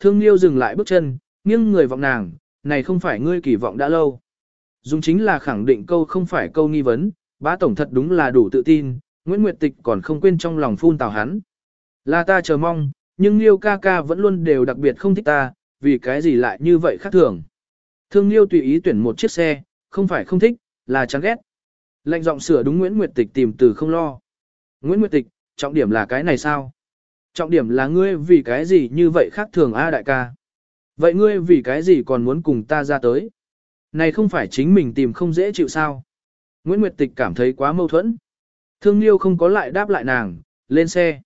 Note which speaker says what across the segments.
Speaker 1: Thương Liêu dừng lại bước chân, nghiêng người vọng nàng, này không phải ngươi kỳ vọng đã lâu. Dùng chính là khẳng định câu không phải câu nghi vấn, bá tổng thật đúng là đủ tự tin, Nguyễn Nguyệt Tịch còn không quên trong lòng phun tào hắn. Là ta chờ mong, nhưng Liêu ca ca vẫn luôn đều đặc biệt không thích ta, vì cái gì lại như vậy khác thường. Thương Liêu tùy ý tuyển một chiếc xe, không phải không thích, là chán ghét. Lệnh giọng sửa đúng Nguyễn Nguyệt Tịch tìm từ không lo. Nguyễn Nguyệt Tịch, trọng điểm là cái này sao? Trọng điểm là ngươi vì cái gì như vậy khác thường a đại ca. Vậy ngươi vì cái gì còn muốn cùng ta ra tới? Này không phải chính mình tìm không dễ chịu sao? Nguyễn Nguyệt Tịch cảm thấy quá mâu thuẫn. Thương Liêu không có lại đáp lại nàng, lên xe.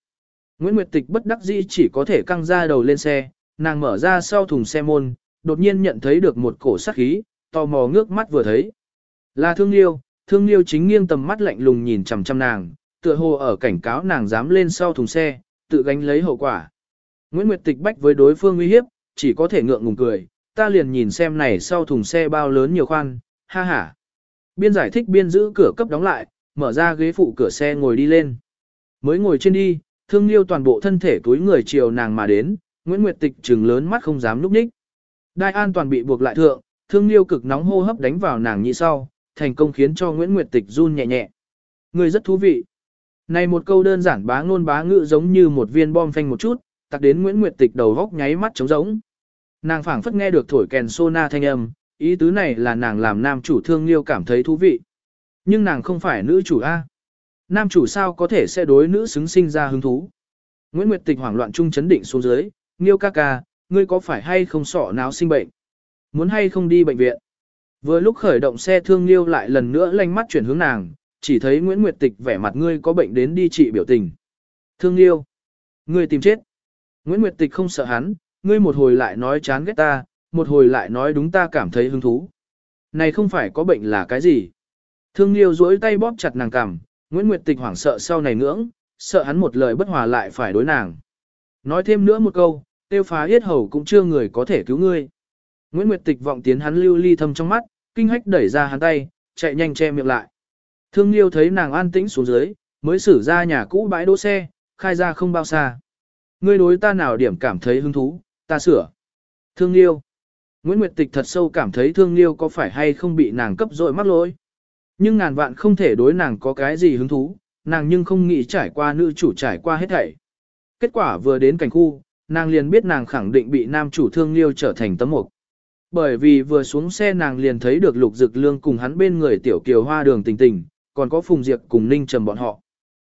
Speaker 1: Nguyễn Nguyệt Tịch bất đắc dĩ chỉ có thể căng ra đầu lên xe, nàng mở ra sau thùng xe môn, đột nhiên nhận thấy được một cổ sát khí, tò mò ngước mắt vừa thấy. Là Thương Liêu, Thương Liêu chính nghiêng tầm mắt lạnh lùng nhìn chằm chằm nàng, tựa hồ ở cảnh cáo nàng dám lên sau thùng xe, tự gánh lấy hậu quả. Nguyễn Nguyệt Tịch bách với đối phương uy hiếp, chỉ có thể ngượng ngùng cười, ta liền nhìn xem này sau thùng xe bao lớn nhiều khoan, ha ha. Biên giải thích biên giữ cửa cấp đóng lại, mở ra ghế phụ cửa xe ngồi đi lên. Mới ngồi trên đi, thương liêu toàn bộ thân thể túi người chiều nàng mà đến, Nguyễn Nguyệt Tịch trừng lớn mắt không dám núp ních. Đai an toàn bị buộc lại thượng, thương liêu cực nóng hô hấp đánh vào nàng nhị sau, thành công khiến cho Nguyễn Nguyệt Tịch run nhẹ nhẹ. Người rất thú vị. Này một câu đơn giản bá ngôn bá ngữ giống như một viên bom phanh một chút, tặc đến Nguyễn Nguyệt Tịch đầu góc nháy mắt trống rỗng. Nàng phảng phất nghe được thổi kèn sona thanh âm, ý tứ này là nàng làm nam chủ thương liêu cảm thấy thú vị. Nhưng nàng không phải nữ chủ A. Nam chủ sao có thể sẽ đối nữ xứng sinh ra hứng thú. Nguyễn Nguyệt Tịch hoảng loạn trung chấn định xuống dưới, Nghiêu ca ca, ngươi có phải hay không sọ náo sinh bệnh? Muốn hay không đi bệnh viện? Vừa lúc khởi động xe thương Nghiêu lại lần nữa lanh mắt chuyển hướng nàng, chỉ thấy Nguyễn Nguyệt Tịch vẻ mặt ngươi có bệnh đến đi trị biểu tình. Thương yêu, ngươi tìm chết. Nguyễn Nguyệt Tịch không sợ hắn, ngươi một hồi lại nói chán ghét ta, một hồi lại nói đúng ta cảm thấy hứng thú. Này không phải có bệnh là cái gì? Thương Liêu duỗi tay bóp chặt nàng cằm, Nguyễn Nguyệt Tịch hoảng sợ sau này ngưỡng, sợ hắn một lời bất hòa lại phải đối nàng. Nói thêm nữa một câu, tiêu phá yết hầu cũng chưa người có thể cứu ngươi. Nguyễn Nguyệt Tịch vọng tiến hắn lưu ly thâm trong mắt, kinh hách đẩy ra hắn tay, chạy nhanh che miệng lại. Thương Liêu thấy nàng an tĩnh xuống dưới, mới xử ra nhà cũ bãi đỗ xe, khai ra không bao xa. Ngươi đối ta nào điểm cảm thấy hứng thú, ta sửa. Thương Liêu. Nguyễn Nguyệt Tịch thật sâu cảm thấy Thương Liêu có phải hay không bị nàng cấp dội mắc lỗi. Nhưng ngàn vạn không thể đối nàng có cái gì hứng thú, nàng nhưng không nghĩ trải qua nữ chủ trải qua hết thảy. Kết quả vừa đến cảnh khu, nàng liền biết nàng khẳng định bị nam chủ thương liêu trở thành tấm mục. Bởi vì vừa xuống xe nàng liền thấy được lục dực lương cùng hắn bên người tiểu kiều hoa đường tình tình, còn có phùng Diệp cùng ninh trầm bọn họ.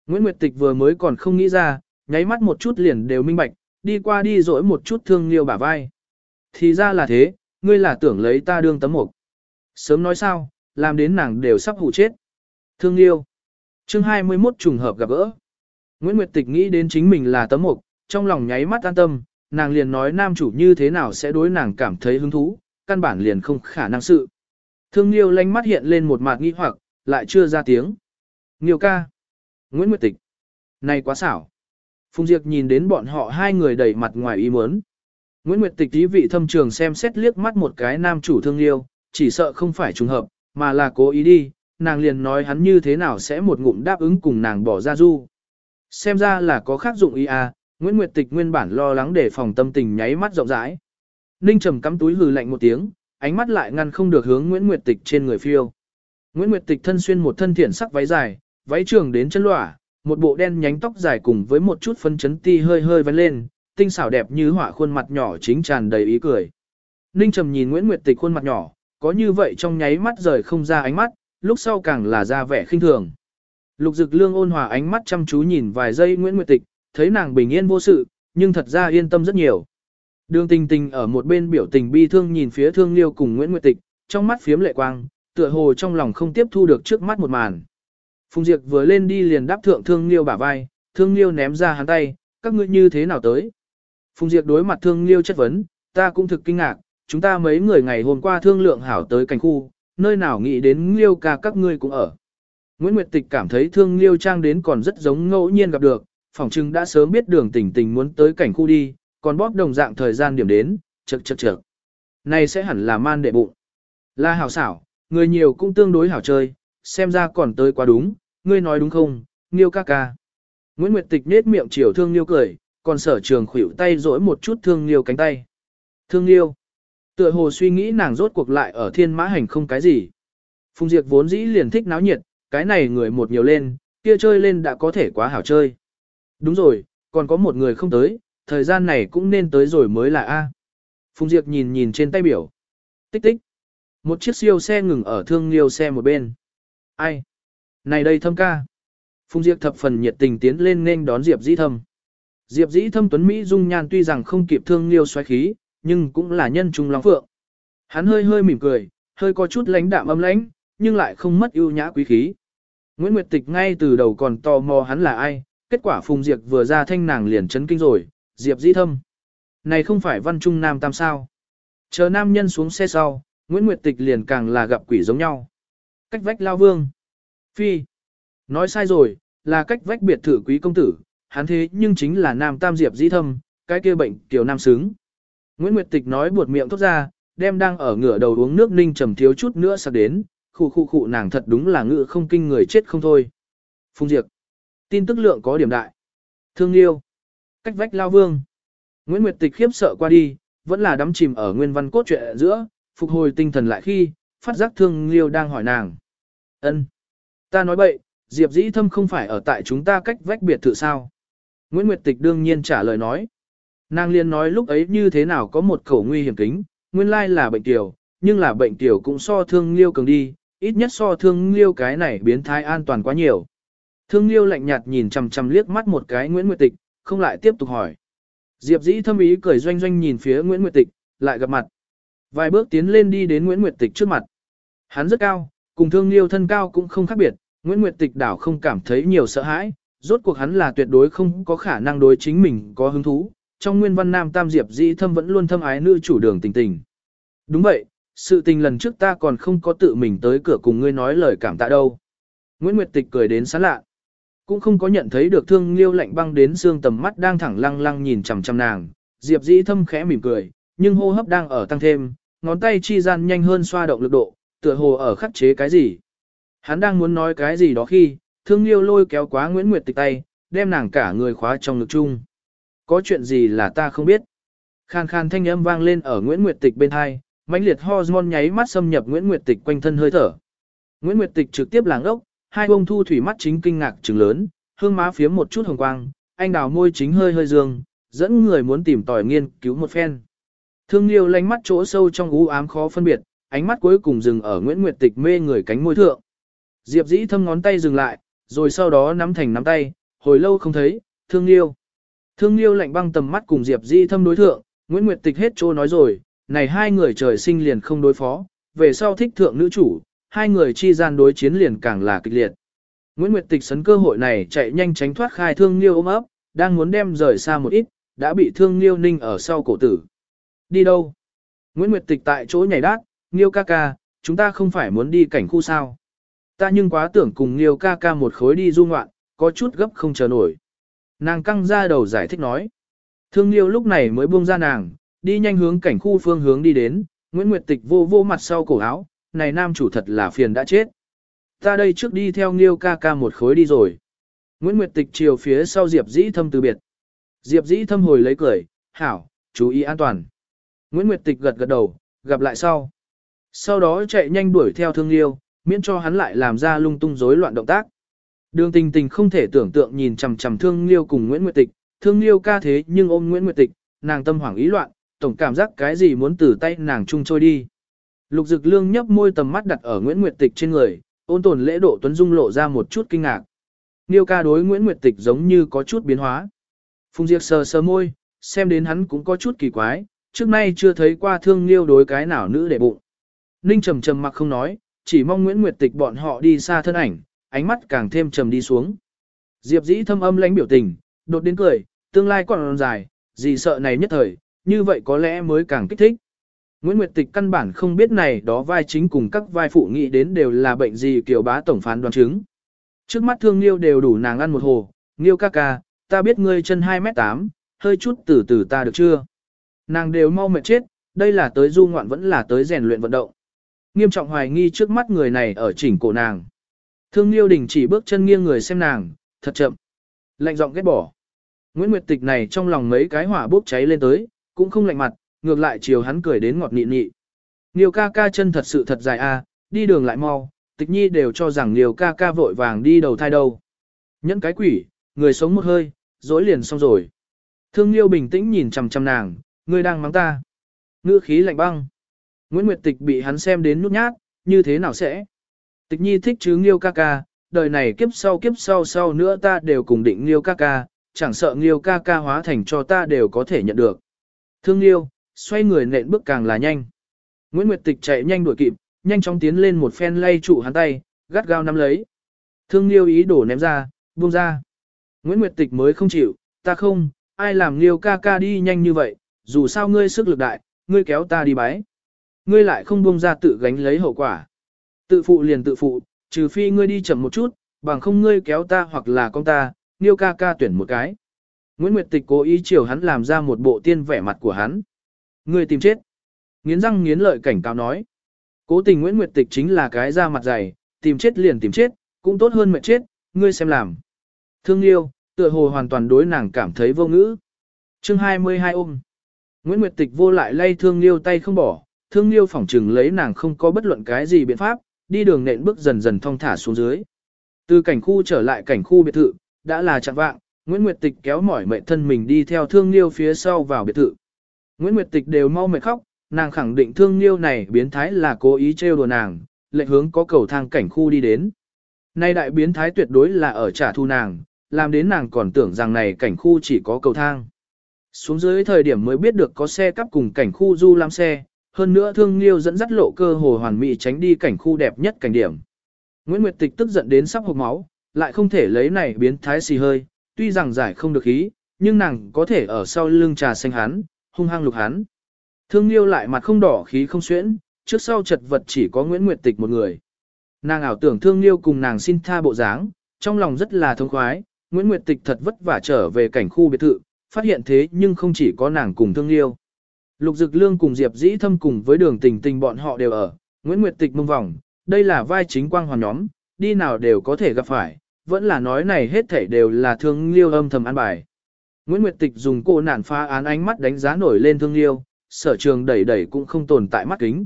Speaker 1: Nguyễn Nguyệt Tịch vừa mới còn không nghĩ ra, nháy mắt một chút liền đều minh bạch, đi qua đi dỗi một chút thương liêu bả vai. Thì ra là thế, ngươi là tưởng lấy ta đương tấm mục. Sớm nói sao, làm đến nàng đều sắp hụ chết. Thương liêu. chương 21 trùng hợp gặp gỡ. Nguyễn Nguyệt Tịch nghĩ đến chính mình là tấm mục, trong lòng nháy mắt an tâm, nàng liền nói nam chủ như thế nào sẽ đối nàng cảm thấy hứng thú, căn bản liền không khả năng sự. Thương liêu lánh mắt hiện lên một mặt nghi hoặc, lại chưa ra tiếng. Nghiêu ca. Nguyễn Nguyệt Tịch. Này quá xảo. Phùng Diệp nhìn đến bọn họ hai người đầy mặt ngoài ý muốn. Nguyễn Nguyệt Tịch tí vị thâm trường xem xét liếc mắt một cái nam chủ thương liêu, chỉ sợ không phải trùng hợp, mà là cố ý đi, nàng liền nói hắn như thế nào sẽ một ngụm đáp ứng cùng nàng bỏ ra du. Xem ra là có khác dụng ý à, Nguyễn Nguyệt Tịch nguyên bản lo lắng để phòng tâm tình nháy mắt rộng rãi. Ninh trầm cắm túi hừ lạnh một tiếng, ánh mắt lại ngăn không được hướng Nguyễn Nguyệt Tịch trên người phiêu. Nguyễn Nguyệt Tịch thân xuyên một thân thiển sắc váy dài, váy trường đến chân lỏa, một bộ đen nhánh tóc dài cùng với một chút phân chấn ti hơi hơi vén lên, tinh xảo đẹp như họa khuôn mặt nhỏ chính tràn đầy ý cười. Ninh Trầm nhìn Nguyễn Nguyệt Tịch khuôn mặt nhỏ, có như vậy trong nháy mắt rời không ra ánh mắt, lúc sau càng là ra vẻ khinh thường. Lục Dực Lương ôn hòa ánh mắt chăm chú nhìn vài giây Nguyễn Nguyệt Tịch, thấy nàng bình yên vô sự, nhưng thật ra yên tâm rất nhiều. Đường Tình Tình ở một bên biểu tình bi thương nhìn phía Thương Liêu cùng Nguyễn Nguyệt Tịch, trong mắt phiếm lệ quang, tựa hồ trong lòng không tiếp thu được trước mắt một màn. Phùng Diệp vừa lên đi liền đáp thượng Thương Liêu bả vai, Thương Liêu ném ra hắn tay, các ngươi như thế nào tới? Phùng Diệp đối mặt Thương Liêu chất vấn, ta cũng thực kinh ngạc, chúng ta mấy người ngày hôm qua thương lượng hảo tới cảnh khu, nơi nào nghĩ đến liêu ca các ngươi cũng ở. Nguyễn Nguyệt Tịch cảm thấy thương liêu trang đến còn rất giống ngẫu nhiên gặp được, phỏng chừng đã sớm biết đường tình tình muốn tới cảnh khu đi, còn bóp đồng dạng thời gian điểm đến, chật chật chật. Này sẽ hẳn là man đệ bụng. Là hảo xảo, người nhiều cũng tương đối hảo chơi, xem ra còn tới quá đúng, ngươi nói đúng không, Niêu ca ca. Nguyễn Nguyệt Tịch nết miệng chiều thương Niêu cười, còn sở trường khuỷu tay rỗi một chút thương Niêu cánh tay. Thương Liêu. Tựa hồ suy nghĩ nàng rốt cuộc lại ở thiên mã hành không cái gì. Phùng Diệp vốn dĩ liền thích náo nhiệt, cái này người một nhiều lên, kia chơi lên đã có thể quá hảo chơi. Đúng rồi, còn có một người không tới, thời gian này cũng nên tới rồi mới là A. Phùng Diệp nhìn nhìn trên tay biểu. Tích tích. Một chiếc siêu xe ngừng ở thương liêu xe một bên. Ai? Này đây thâm ca. Phùng Diệp thập phần nhiệt tình tiến lên nên đón Diệp dĩ thâm. Diệp dĩ thâm tuấn Mỹ dung nhan tuy rằng không kịp thương liêu xoáy khí, nhưng cũng là nhân trung long phượng. Hắn hơi hơi mỉm cười, hơi có chút lãnh đạm âm lãnh, nhưng lại không mất ưu nhã quý khí. Nguyễn Nguyệt Tịch ngay từ đầu còn tò mò hắn là ai, kết quả Phùng Diệp vừa ra thanh nàng liền chấn kinh rồi, Diệp dĩ thâm. Này không phải văn trung nam tam sao. Chờ nam nhân xuống xe sau, Nguyễn Nguyệt Tịch liền càng là gặp quỷ giống nhau. Cách vách lao vương. Phi. Nói sai rồi, là cách vách biệt thự quý công tử, hắn thế nhưng chính là nam tam diệp dĩ thâm, cái kia bệnh tiểu nam xứng. Nguyễn Nguyệt Tịch nói buột miệng thốt ra, đem đang ở ngửa đầu uống nước ninh trầm thiếu chút nữa sạc đến, khụ khụ khụ nàng thật đúng là ngựa không kinh người chết không thôi. Phùng Diệp. Tin tức lượng có điểm đại. Thương Liêu. Cách vách lao vương. Nguyễn Nguyệt Tịch khiếp sợ qua đi, vẫn là đắm chìm ở nguyên văn cốt truyện giữa, phục hồi tinh thần lại khi, phát giác Thương Liêu đang hỏi nàng. ân Ta nói bậy, Diệp Dĩ Thâm không phải ở tại chúng ta cách vách biệt thự sao? Nguyễn Nguyệt Tịch đương nhiên trả lời nói. Nàng liên nói lúc ấy như thế nào có một khẩu nguy hiểm kính, nguyên lai là bệnh tiểu, nhưng là bệnh tiểu cũng so thương liêu cường đi, ít nhất so thương liêu cái này biến thái an toàn quá nhiều. Thương liêu lạnh nhạt nhìn chằm chằm liếc mắt một cái Nguyễn Nguyệt Tịch, không lại tiếp tục hỏi. Diệp dĩ thâm ý cười doanh doanh nhìn phía Nguyễn Nguyệt Tịch, lại gặp mặt. Vài bước tiến lên đi đến Nguyễn Nguyệt Tịch trước mặt. Hắn rất cao, cùng thương liêu thân cao cũng không khác biệt, Nguyễn Nguyệt Tịch đảo không cảm thấy nhiều sợ hãi, rốt cuộc hắn là tuyệt đối không có khả năng đối chính mình có hứng thú. Trong nguyên văn nam tam diệp dĩ thâm vẫn luôn thâm ái nữ chủ đường tình tình. Đúng vậy, sự tình lần trước ta còn không có tự mình tới cửa cùng ngươi nói lời cảm tạ đâu. Nguyễn Nguyệt Tịch cười đến sán lạ. Cũng không có nhận thấy được thương liêu lạnh băng đến xương tầm mắt đang thẳng lăng lăng nhìn chằm chằm nàng. Diệp dĩ thâm khẽ mỉm cười, nhưng hô hấp đang ở tăng thêm, ngón tay chi gian nhanh hơn xoa động lực độ, tựa hồ ở khắc chế cái gì. Hắn đang muốn nói cái gì đó khi, thương liêu lôi kéo quá Nguyễn Nguyệt Tịch tay, đem nàng cả người khóa trong lực chung. Có chuyện gì là ta không biết. Khan khan thanh âm vang lên ở Nguyễn Nguyệt Tịch bên hai, mãnh liệt hormone nháy mắt xâm nhập Nguyễn Nguyệt Tịch quanh thân hơi thở. Nguyễn Nguyệt Tịch trực tiếp làng ốc, hai bông thu thủy mắt chính kinh ngạc trừng lớn, hương má phía một chút hồng quang, anh đào môi chính hơi hơi dương, dẫn người muốn tìm tòi nghiên cứu một phen. Thương Liêu lánh mắt chỗ sâu trong u ám khó phân biệt, ánh mắt cuối cùng dừng ở Nguyễn Nguyệt Tịch mê người cánh môi thượng. Diệp Dĩ thâm ngón tay dừng lại, rồi sau đó nắm thành nắm tay, hồi lâu không thấy, Thương Liêu. Thương Liêu lạnh băng tầm mắt cùng Diệp Dĩ thâm đối thượng, Nguyễn Nguyệt Tịch hết chỗ nói rồi, này hai người trời sinh liền không đối phó, về sau thích thượng nữ chủ, hai người chi gian đối chiến liền càng là kịch liệt. Nguyễn Nguyệt Tịch sấn cơ hội này chạy nhanh tránh thoát khai thương liêu ôm ấp, đang muốn đem rời xa một ít, đã bị thương liêu ninh ở sau cổ tử. Đi đâu? Nguyễn Nguyệt Tịch tại chỗ nhảy đát, Nghiêu ca ca, chúng ta không phải muốn đi cảnh khu sao. Ta nhưng quá tưởng cùng Nghiêu ca ca một khối đi du ngoạn, có chút gấp không chờ nổi. Nàng căng ra đầu giải thích nói. Thương Liêu lúc này mới buông ra nàng, đi nhanh hướng cảnh khu phương hướng đi đến, Nguyễn Nguyệt Tịch vô vô mặt sau cổ áo, này nam chủ thật là phiền đã chết. Ta đây trước đi theo Nghiêu ca ca một khối đi rồi. Nguyễn Nguyệt Tịch chiều phía sau Diệp Dĩ Thâm từ biệt. Diệp Dĩ Thâm hồi lấy cười, hảo, chú ý an toàn. Nguyễn Nguyệt Tịch gật gật đầu, gặp lại sau. Sau đó chạy nhanh đuổi theo thương liêu, miễn cho hắn lại làm ra lung tung rối loạn động tác. Đường tình tình không thể tưởng tượng nhìn chằm chằm thương liêu cùng Nguyễn Nguyệt Tịch, thương liêu ca thế nhưng ôm Nguyễn Nguyệt Tịch, nàng tâm hoảng ý loạn, tổng cảm giác cái gì muốn từ tay nàng chung trôi đi. Lục Dực Lương nhấp môi tầm mắt đặt ở Nguyễn Nguyệt Tịch trên người, ôn tồn lễ độ tuấn dung lộ ra một chút kinh ngạc. Niêu ca đối Nguyễn Nguyệt Tịch giống như có chút biến hóa. Phùng Diệp sờ sờ môi, xem đến hắn cũng có chút kỳ quái, trước nay chưa thấy qua thương liêu đối cái nào nữ để bụng. Ninh trầm trầm mặc không nói, chỉ mong Nguyễn Nguyệt Tịch bọn họ đi xa thân ảnh, ánh mắt càng thêm trầm đi xuống. Diệp dĩ thâm âm lãnh biểu tình, đột đến cười, tương lai còn dài, gì sợ này nhất thời, như vậy có lẽ mới càng kích thích. Nguyễn Nguyệt Tịch căn bản không biết này đó vai chính cùng các vai phụ nghĩ đến đều là bệnh gì kiểu bá tổng phán đoán chứng. Trước mắt thương Liêu đều đủ nàng ăn một hồ, Liêu ca ca, ta biết ngươi chân 2m8, hơi chút từ từ ta được chưa? Nàng đều mau mệt chết, đây là tới du ngoạn vẫn là tới rèn luyện vận động. Nghiêm trọng hoài nghi trước mắt người này ở chỉnh cổ nàng. Thương Liêu đình chỉ bước chân nghiêng người xem nàng, thật chậm. Lạnh giọng ghét bỏ. Nguyễn Nguyệt Tịch này trong lòng mấy cái hỏa bốc cháy lên tới, cũng không lạnh mặt, ngược lại chiều hắn cười đến ngọt nị nị. Nghiêu ca ca chân thật sự thật dài a, đi đường lại mau, tịch nhi đều cho rằng Nghiêu ca ca vội vàng đi đầu thai đâu. Nhẫn cái quỷ, người sống một hơi, dối liền xong rồi. Thương Nghiêu bình tĩnh nhìn chằm chằm nàng, ngươi đang mắng ta. Ngữ khí lạnh băng. Nguyễn Nguyệt Tịch bị hắn xem đến nhút nhát, như thế nào sẽ? Tịch nhi thích chứ Nghiêu ca ca, đời này kiếp sau kiếp sau sau nữa ta đều cùng định Nghiêu ca ca, chẳng sợ Nghiêu ca ca hóa thành cho ta đều có thể nhận được. Thương Nghiêu, xoay người nện bước càng là nhanh. Nguyễn Nguyệt Tịch chạy nhanh đuổi kịp, nhanh chóng tiến lên một phen lay trụ hắn tay, gắt gao nắm lấy. Thương Liêu ý đổ ném ra, buông ra. Nguyễn Nguyệt Tịch mới không chịu, ta không, ai làm Liêu ca ca đi nhanh như vậy, dù sao ngươi sức lực đại, ngươi kéo ta đi bái. Ngươi lại không buông ra tự gánh lấy hậu quả. Tự phụ liền tự phụ, trừ phi ngươi đi chậm một chút, bằng không ngươi kéo ta hoặc là con ta, Niêu ca ca tuyển một cái. Nguyễn Nguyệt Tịch cố ý chiều hắn làm ra một bộ tiên vẻ mặt của hắn. Ngươi tìm chết. Nghiến răng nghiến lợi cảnh cáo nói. Cố tình Nguyễn Nguyệt Tịch chính là cái da mặt dày, tìm chết liền tìm chết, cũng tốt hơn mệt chết, ngươi xem làm. Thương yêu, tựa hồ hoàn toàn đối nàng cảm thấy vô ngữ. chương 22 ôm. Nguyễn Nguyệt Tịch vô lại lay thương liêu tay không bỏ, thương liêu phỏng trừng lấy nàng không có bất luận cái gì biện pháp, đi đường nện bước dần dần thong thả xuống dưới. Từ cảnh khu trở lại cảnh khu biệt thự, đã là chặng vạng, Nguyễn Nguyệt Tịch kéo mỏi mệt thân mình đi theo thương liêu phía sau vào biệt thự. Nguyễn Nguyệt Tịch đều mau mệt khóc, nàng khẳng định thương liêu này biến thái là cố ý trêu đùa nàng, lệnh hướng có cầu thang cảnh khu đi đến. Nay đại biến thái tuyệt đối là ở trả thù nàng, làm đến nàng còn tưởng rằng này cảnh khu chỉ có cầu thang. Xuống dưới thời điểm mới biết được có xe cắp cùng cảnh khu du lam xe, hơn nữa thương liêu dẫn dắt lộ cơ hồ hoàn mỹ tránh đi cảnh khu đẹp nhất cảnh điểm. Nguyễn Nguyệt Tịch tức giận đến sắp hộc máu, lại không thể lấy này biến thái xì hơi, tuy rằng giải không được ý nhưng nàng có thể ở sau lưng trà xanh hắn, hung hăng lục hắn. Thương Liêu lại mặt không đỏ khí không xuyễn, trước sau chật vật chỉ có Nguyễn Nguyệt Tịch một người. Nàng ảo tưởng Thương Liêu cùng nàng xin tha bộ dáng, trong lòng rất là thông khoái, Nguyễn Nguyệt Tịch thật vất vả trở về cảnh khu biệt thự, phát hiện thế nhưng không chỉ có nàng cùng Thương Liêu. Lục Dực Lương cùng Diệp Dĩ Thâm cùng với đường tình tình bọn họ đều ở, Nguyễn Nguyệt Tịch mông vòng, đây là vai chính quang hoàn nhóm, đi nào đều có thể gặp phải, vẫn là nói này hết thảy đều là Thương Liêu âm thầm an bài. Nguyễn Nguyệt Tịch dùng cô nản phá án ánh mắt đánh giá nổi lên Thương Liêu, sở trường đẩy đẩy cũng không tồn tại mắt kính.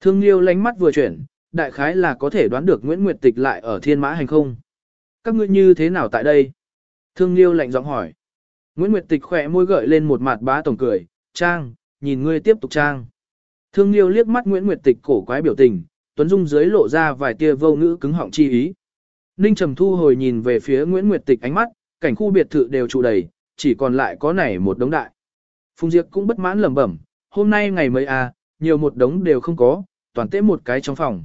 Speaker 1: Thương Liêu lánh mắt vừa chuyển, đại khái là có thể đoán được Nguyễn Nguyệt Tịch lại ở thiên mã hành không. Các ngươi như thế nào tại đây? Thương Liêu lạnh giọng hỏi. Nguyễn Nguyệt Tịch khỏe môi gợi lên một mặt bá tổng cười, Trang, nhìn ngươi tiếp tục Trang. Thương Liêu liếc mắt Nguyễn Nguyệt Tịch cổ quái biểu tình, Tuấn Dung dưới lộ ra vài tia vô ngữ cứng họng chi ý. Ninh Trầm thu hồi nhìn về phía Nguyễn Nguyệt Tịch ánh mắt, cảnh khu biệt thự đều trụ đầy, chỉ còn lại có này một đống đại. Phùng Diệp cũng bất mãn lẩm bẩm, hôm nay ngày mấy à, nhiều một đống đều không có, toàn tế một cái trong phòng.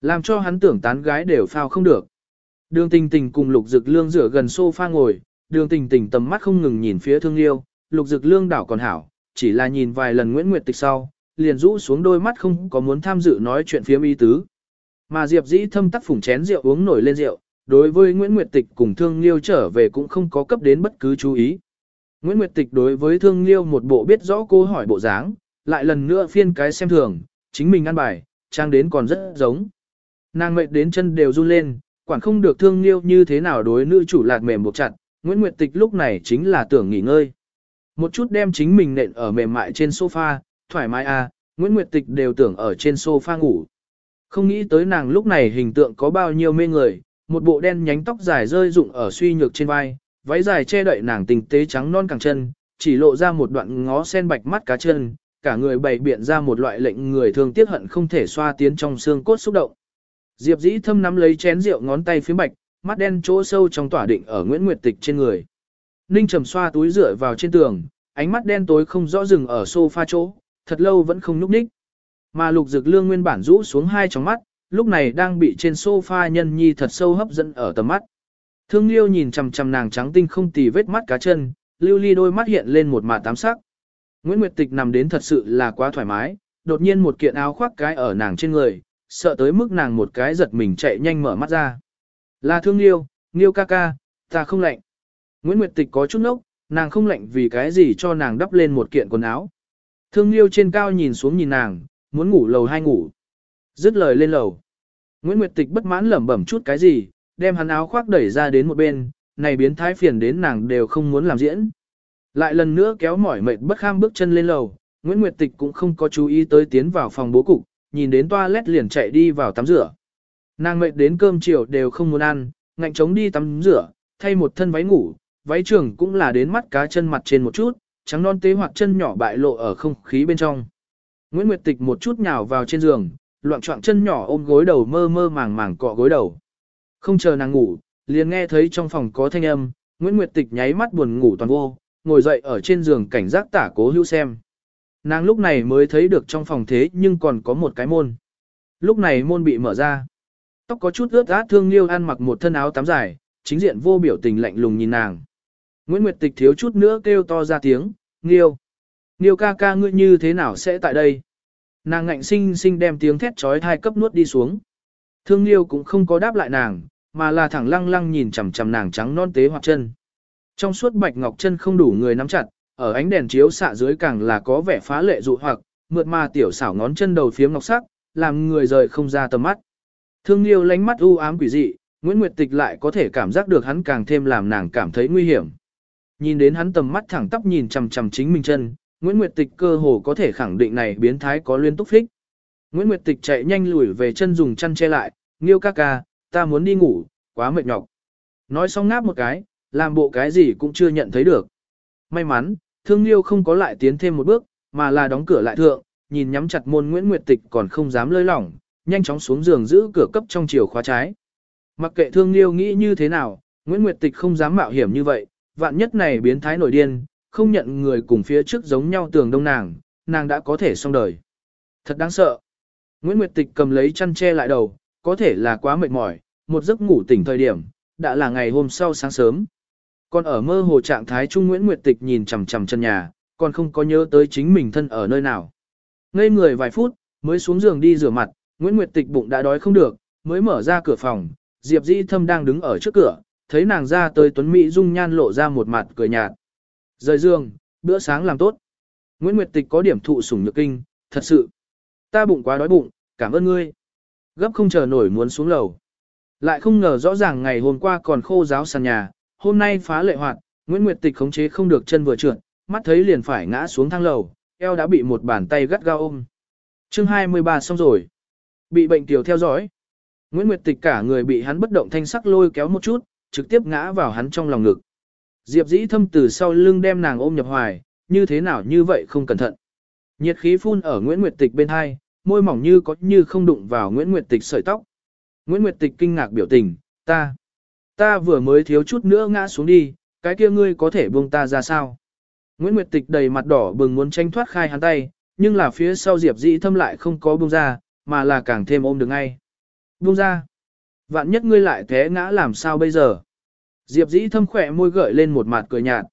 Speaker 1: Làm cho hắn tưởng tán gái đều phao không được. Đường tình tình cùng lục dực lương rửa gần sofa ngồi, đường tình tình tầm mắt không ngừng nhìn phía thương liêu, lục dực lương đảo còn hảo, chỉ là nhìn vài lần Nguyễn Nguyệt Tịch sau, liền rũ xuống đôi mắt không có muốn tham dự nói chuyện phía y tứ. Mà Diệp dĩ thâm tắc phủng chén rượu uống nổi lên rượu, đối với Nguyễn Nguyệt Tịch cùng thương liêu trở về cũng không có cấp đến bất cứ chú ý. Nguyễn Nguyệt Tịch đối với Thương Liêu một bộ biết rõ cô hỏi bộ dáng, lại lần nữa phiên cái xem thường, chính mình ăn bài, trang đến còn rất giống. Nàng mệt đến chân đều run lên, quản không được Thương Liêu như thế nào đối nữ chủ lạc mềm buộc chặt, Nguyễn Nguyệt Tịch lúc này chính là tưởng nghỉ ngơi. Một chút đem chính mình nện ở mềm mại trên sofa, thoải mái à, Nguyễn Nguyệt Tịch đều tưởng ở trên sofa ngủ. Không nghĩ tới nàng lúc này hình tượng có bao nhiêu mê người, một bộ đen nhánh tóc dài rơi rụng ở suy nhược trên vai, váy dài che đậy nàng tình tế trắng non càng chân, chỉ lộ ra một đoạn ngó sen bạch mắt cá chân, cả người bày biện ra một loại lệnh người thường tiếc hận không thể xoa tiến trong xương cốt xúc động. Diệp Dĩ Thâm nắm lấy chén rượu ngón tay phía bạch, mắt đen chỗ sâu trong tỏa định ở Nguyễn Nguyệt Tịch trên người. Ninh trầm xoa túi rửa vào trên tường, ánh mắt đen tối không rõ rừng ở sofa chỗ, thật lâu vẫn không nhúc nhích. Mà Lục Dực Lương nguyên bản rũ xuống hai tròng mắt, lúc này đang bị trên sofa nhân nhi thật sâu hấp dẫn ở tầm mắt. Thương Liêu nhìn chằm chằm nàng trắng tinh không tì vết mắt cá chân, lưu ly đôi mắt hiện lên một mạ tám sắc. Nguyễn Nguyệt Tịch nằm đến thật sự là quá thoải mái, đột nhiên một kiện áo khoác cái ở nàng trên người, sợ tới mức nàng một cái giật mình chạy nhanh mở mắt ra. Là Thương Liêu, Liêu ca ca, ta không lạnh. Nguyễn Nguyệt Tịch có chút nốc, nàng không lạnh vì cái gì cho nàng đắp lên một kiện quần áo. Thương Liêu trên cao nhìn xuống nhìn nàng, muốn ngủ lầu hai ngủ. Dứt lời lên lầu. Nguyễn Nguyệt Tịch bất mãn lẩm bẩm chút cái gì, đem hắn áo khoác đẩy ra đến một bên, này biến thái phiền đến nàng đều không muốn làm diễn. Lại lần nữa kéo mỏi mệt bất kham bước chân lên lầu, Nguyễn Nguyệt Tịch cũng không có chú ý tới tiến vào phòng bố cục, nhìn đến toilet liền chạy đi vào tắm rửa. Nàng mệt đến cơm chiều đều không muốn ăn, ngạnh chống đi tắm rửa, thay một thân váy ngủ, váy trường cũng là đến mắt cá chân mặt trên một chút, trắng non tế hoặc chân nhỏ bại lộ ở không khí bên trong. Nguyễn Nguyệt Tịch một chút nhào vào trên giường, loạn trọng chân nhỏ ôm gối đầu mơ mơ màng màng cọ gối đầu. Không chờ nàng ngủ, liền nghe thấy trong phòng có thanh âm, Nguyễn Nguyệt Tịch nháy mắt buồn ngủ toàn vô, ngồi dậy ở trên giường cảnh giác tả cố hữu xem. Nàng lúc này mới thấy được trong phòng thế nhưng còn có một cái môn. Lúc này môn bị mở ra. Tóc có chút ướt át thương liêu ăn mặc một thân áo tắm dài, chính diện vô biểu tình lạnh lùng nhìn nàng. Nguyễn Nguyệt Tịch thiếu chút nữa kêu to ra tiếng, Nghiêu. Nghiêu ca ca ngươi như thế nào sẽ tại đây? Nàng ngạnh sinh sinh đem tiếng thét trói thai cấp nuốt đi xuống. Thương Nghiêu cũng không có đáp lại nàng, mà là thẳng lăng lăng nhìn chằm chằm nàng trắng non tế hoặc chân. Trong suốt bạch ngọc chân không đủ người nắm chặt, ở ánh đèn chiếu xạ dưới càng là có vẻ phá lệ dụ hoặc, mượt mà tiểu xảo ngón chân đầu phiếm ngọc sắc, làm người rời không ra tầm mắt. Thương Liêu lánh mắt u ám quỷ dị, Nguyễn Nguyệt Tịch lại có thể cảm giác được hắn càng thêm làm nàng cảm thấy nguy hiểm. Nhìn đến hắn tầm mắt thẳng tắp nhìn chằm chằm chính mình chân, Nguyễn Nguyệt Tịch cơ hồ có thể khẳng định này biến thái có liên túc phích. Nguyễn Nguyệt Tịch chạy nhanh lùi về chân dùng chăn che lại, "Nghiêu ca ca, ta muốn đi ngủ, quá mệt nhọc." Nói xong ngáp một cái, làm bộ cái gì cũng chưa nhận thấy được. May mắn, Thương Liêu không có lại tiến thêm một bước, mà là đóng cửa lại thượng, nhìn nhắm chặt môn Nguyễn Nguyệt Tịch còn không dám lơi lỏng, nhanh chóng xuống giường giữ cửa cấp trong chiều khóa trái. Mặc kệ Thương Liêu nghĩ như thế nào, Nguyễn Nguyệt Tịch không dám mạo hiểm như vậy, vạn nhất này biến thái nổi điên, không nhận người cùng phía trước giống nhau tường đông nàng, nàng đã có thể xong đời. Thật đáng sợ. Nguyễn Nguyệt Tịch cầm lấy chăn che lại đầu, có thể là quá mệt mỏi, một giấc ngủ tỉnh thời điểm, đã là ngày hôm sau sáng sớm. Còn ở mơ hồ trạng thái Trung Nguyễn Nguyệt Tịch nhìn chằm chằm chân nhà, còn không có nhớ tới chính mình thân ở nơi nào. Ngây người vài phút, mới xuống giường đi rửa mặt, Nguyễn Nguyệt Tịch bụng đã đói không được, mới mở ra cửa phòng, Diệp Dĩ Thâm đang đứng ở trước cửa, thấy nàng ra tới Tuấn Mỹ dung nhan lộ ra một mặt cười nhạt. Rời giường, bữa sáng làm tốt. Nguyễn Nguyệt Tịch có điểm thụ sủng nhược kinh, thật sự. Ta bụng quá đói bụng, cảm ơn ngươi. Gấp không chờ nổi muốn xuống lầu. Lại không ngờ rõ ràng ngày hôm qua còn khô giáo sàn nhà, hôm nay phá lệ hoạt, Nguyễn Nguyệt Tịch khống chế không được chân vừa trượt, mắt thấy liền phải ngã xuống thang lầu, eo đã bị một bàn tay gắt gao ôm. Chương 23 xong rồi. Bị bệnh tiểu theo dõi. Nguyễn Nguyệt Tịch cả người bị hắn bất động thanh sắc lôi kéo một chút, trực tiếp ngã vào hắn trong lòng ngực. Diệp Dĩ thâm từ sau lưng đem nàng ôm nhập hoài, như thế nào như vậy không cẩn thận. Nhiệt khí phun ở Nguyễn Nguyệt Tịch bên hai, môi mỏng như có như không đụng vào Nguyễn Nguyệt Tịch sợi tóc. Nguyễn Nguyệt Tịch kinh ngạc biểu tình, ta, ta vừa mới thiếu chút nữa ngã xuống đi, cái kia ngươi có thể buông ta ra sao? Nguyễn Nguyệt Tịch đầy mặt đỏ bừng muốn tranh thoát khai hắn tay, nhưng là phía sau Diệp Dĩ thâm lại không có buông ra, mà là càng thêm ôm được ngay. Buông ra. Vạn nhất ngươi lại té ngã làm sao bây giờ? Diệp Dĩ thâm khỏe môi gợi lên một mặt cười nhạt.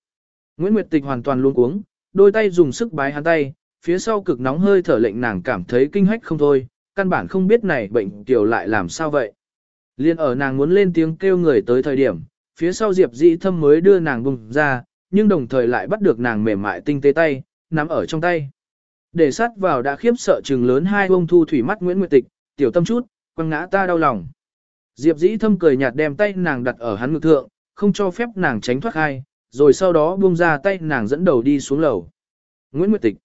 Speaker 1: Nguyễn Nguyệt Tịch hoàn toàn luôn cuống, đôi tay dùng sức bái hắn tay, phía sau cực nóng hơi thở lệnh nàng cảm thấy kinh hách không thôi, căn bản không biết này bệnh tiểu lại làm sao vậy. Liên ở nàng muốn lên tiếng kêu người tới thời điểm, phía sau Diệp Dĩ Thâm mới đưa nàng bùng ra, nhưng đồng thời lại bắt được nàng mềm mại tinh tế tay, nắm ở trong tay. Để sát vào đã khiếp sợ trừng lớn hai ông thu thủy mắt Nguyễn Nguyệt Tịch, tiểu tâm chút, quăng ngã ta đau lòng. Diệp Dĩ Thâm cười nhạt đem tay nàng đặt ở hắn ngực thượng, không cho phép nàng tránh thoát hai, rồi sau đó buông ra tay nàng dẫn đầu đi xuống lầu. Nguyễn Nguyệt Tịch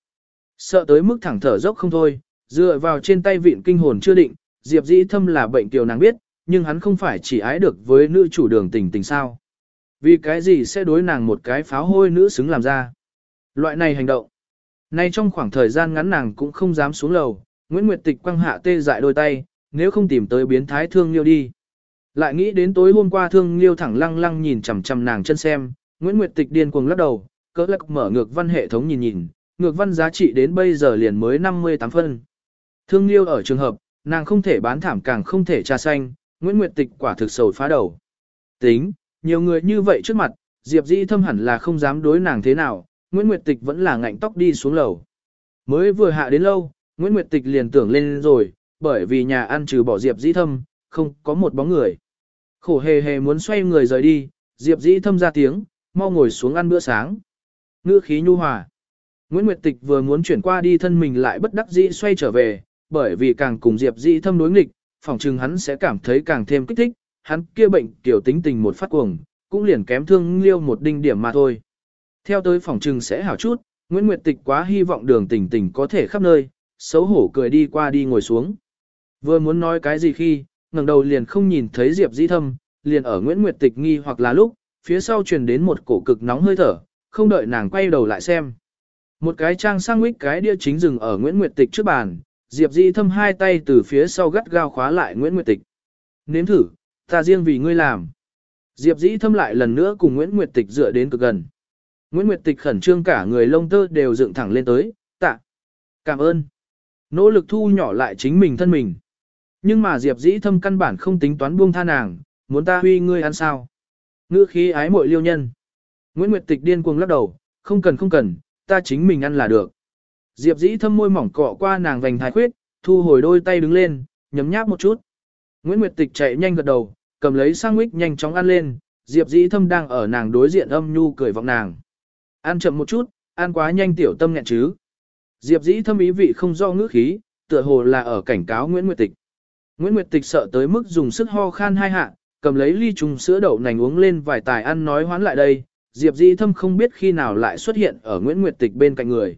Speaker 1: sợ tới mức thẳng thở dốc không thôi, dựa vào trên tay vịn kinh hồn chưa định, Diệp Dĩ Thâm là bệnh tiểu nàng biết, nhưng hắn không phải chỉ ái được với nữ chủ đường tình tình sao. Vì cái gì sẽ đối nàng một cái pháo hôi nữ xứng làm ra. Loại này hành động. Nay trong khoảng thời gian ngắn nàng cũng không dám xuống lầu, Nguyễn Nguyệt Tịch quăng hạ tê dại đôi tay, nếu không tìm tới biến thái thương liêu đi. Lại nghĩ đến tối hôm qua thương liêu thẳng lăng lăng nhìn chằm chằm nàng chân xem, Nguyễn Nguyệt Tịch điên cuồng lắc đầu, cỡ lắc mở ngược văn hệ thống nhìn nhìn, ngược văn giá trị đến bây giờ liền mới 58 phân. Thương liêu ở trường hợp, nàng không thể bán thảm càng không thể trà xanh, Nguyễn Nguyệt Tịch quả thực sầu phá đầu. Tính, nhiều người như vậy trước mặt, Diệp Dĩ thâm hẳn là không dám đối nàng thế nào, Nguyễn Nguyệt Tịch vẫn là ngạnh tóc đi xuống lầu. Mới vừa hạ đến lâu, Nguyễn Nguyệt Tịch liền tưởng lên rồi, bởi vì nhà ăn trừ bỏ Diệp Dĩ thâm, không có một bóng người. Khổ hề hề muốn xoay người rời đi, Diệp Dĩ thâm ra tiếng, mau ngồi xuống ăn bữa sáng. Ngữ khí nhu hòa. Nguyễn Nguyệt Tịch vừa muốn chuyển qua đi thân mình lại bất đắc dĩ xoay trở về, bởi vì càng cùng Diệp Dĩ thâm đối nghịch, phòng trừng hắn sẽ cảm thấy càng thêm kích thích, hắn kia bệnh tiểu tính tình một phát cuồng, cũng liền kém thương liêu một đinh điểm mà thôi. Theo tới phòng trừng sẽ hảo chút, Nguyễn Nguyệt Tịch quá hy vọng đường tình tình có thể khắp nơi, xấu hổ cười đi qua đi ngồi xuống. Vừa muốn nói cái gì khi, ngẩng đầu liền không nhìn thấy Diệp Dĩ Thâm, liền ở Nguyễn Nguyệt Tịch nghi hoặc là lúc, phía sau truyền đến một cổ cực nóng hơi thở, không đợi nàng quay đầu lại xem. Một cái trang sang nguyết cái đĩa chính dừng ở Nguyễn Nguyệt Tịch trước bàn, Diệp Dĩ Thâm hai tay từ phía sau gắt gao khóa lại Nguyễn Nguyệt Tịch. Nếm thử, ta riêng vì ngươi làm. Diệp Dĩ Thâm lại lần nữa cùng Nguyễn Nguyệt Tịch dựa đến cực gần. Nguyễn Nguyệt Tịch khẩn trương cả người lông tơ đều dựng thẳng lên tới, tạ. Cảm ơn. Nỗ lực thu nhỏ lại chính mình thân mình. Nhưng mà Diệp Dĩ Thâm căn bản không tính toán buông tha nàng, muốn ta huy ngươi ăn sao. Ngữ khí ái mội liêu nhân. Nguyễn Nguyệt Tịch điên cuồng lắc đầu, không cần không cần, ta chính mình ăn là được. Diệp Dĩ Thâm môi mỏng cọ qua nàng vành thái khuyết, thu hồi đôi tay đứng lên, nhấm nháp một chút. Nguyễn Nguyệt Tịch chạy nhanh gật đầu, cầm lấy sang nhanh chóng ăn lên, Diệp Dĩ Thâm đang ở nàng đối diện âm nhu cười vọng nàng. Ăn chậm một chút, ăn quá nhanh tiểu tâm nghẹn chứ. Diệp Dĩ Thâm ý vị không do ngữ khí, tựa hồ là ở cảnh cáo Nguyễn Nguyệt Tịch. Nguyễn Nguyệt Tịch sợ tới mức dùng sức ho khan hai hạ, cầm lấy ly trùng sữa đậu nành uống lên vài tài ăn nói hoán lại đây, Diệp Dĩ Thâm không biết khi nào lại xuất hiện ở Nguyễn Nguyệt Tịch bên cạnh người.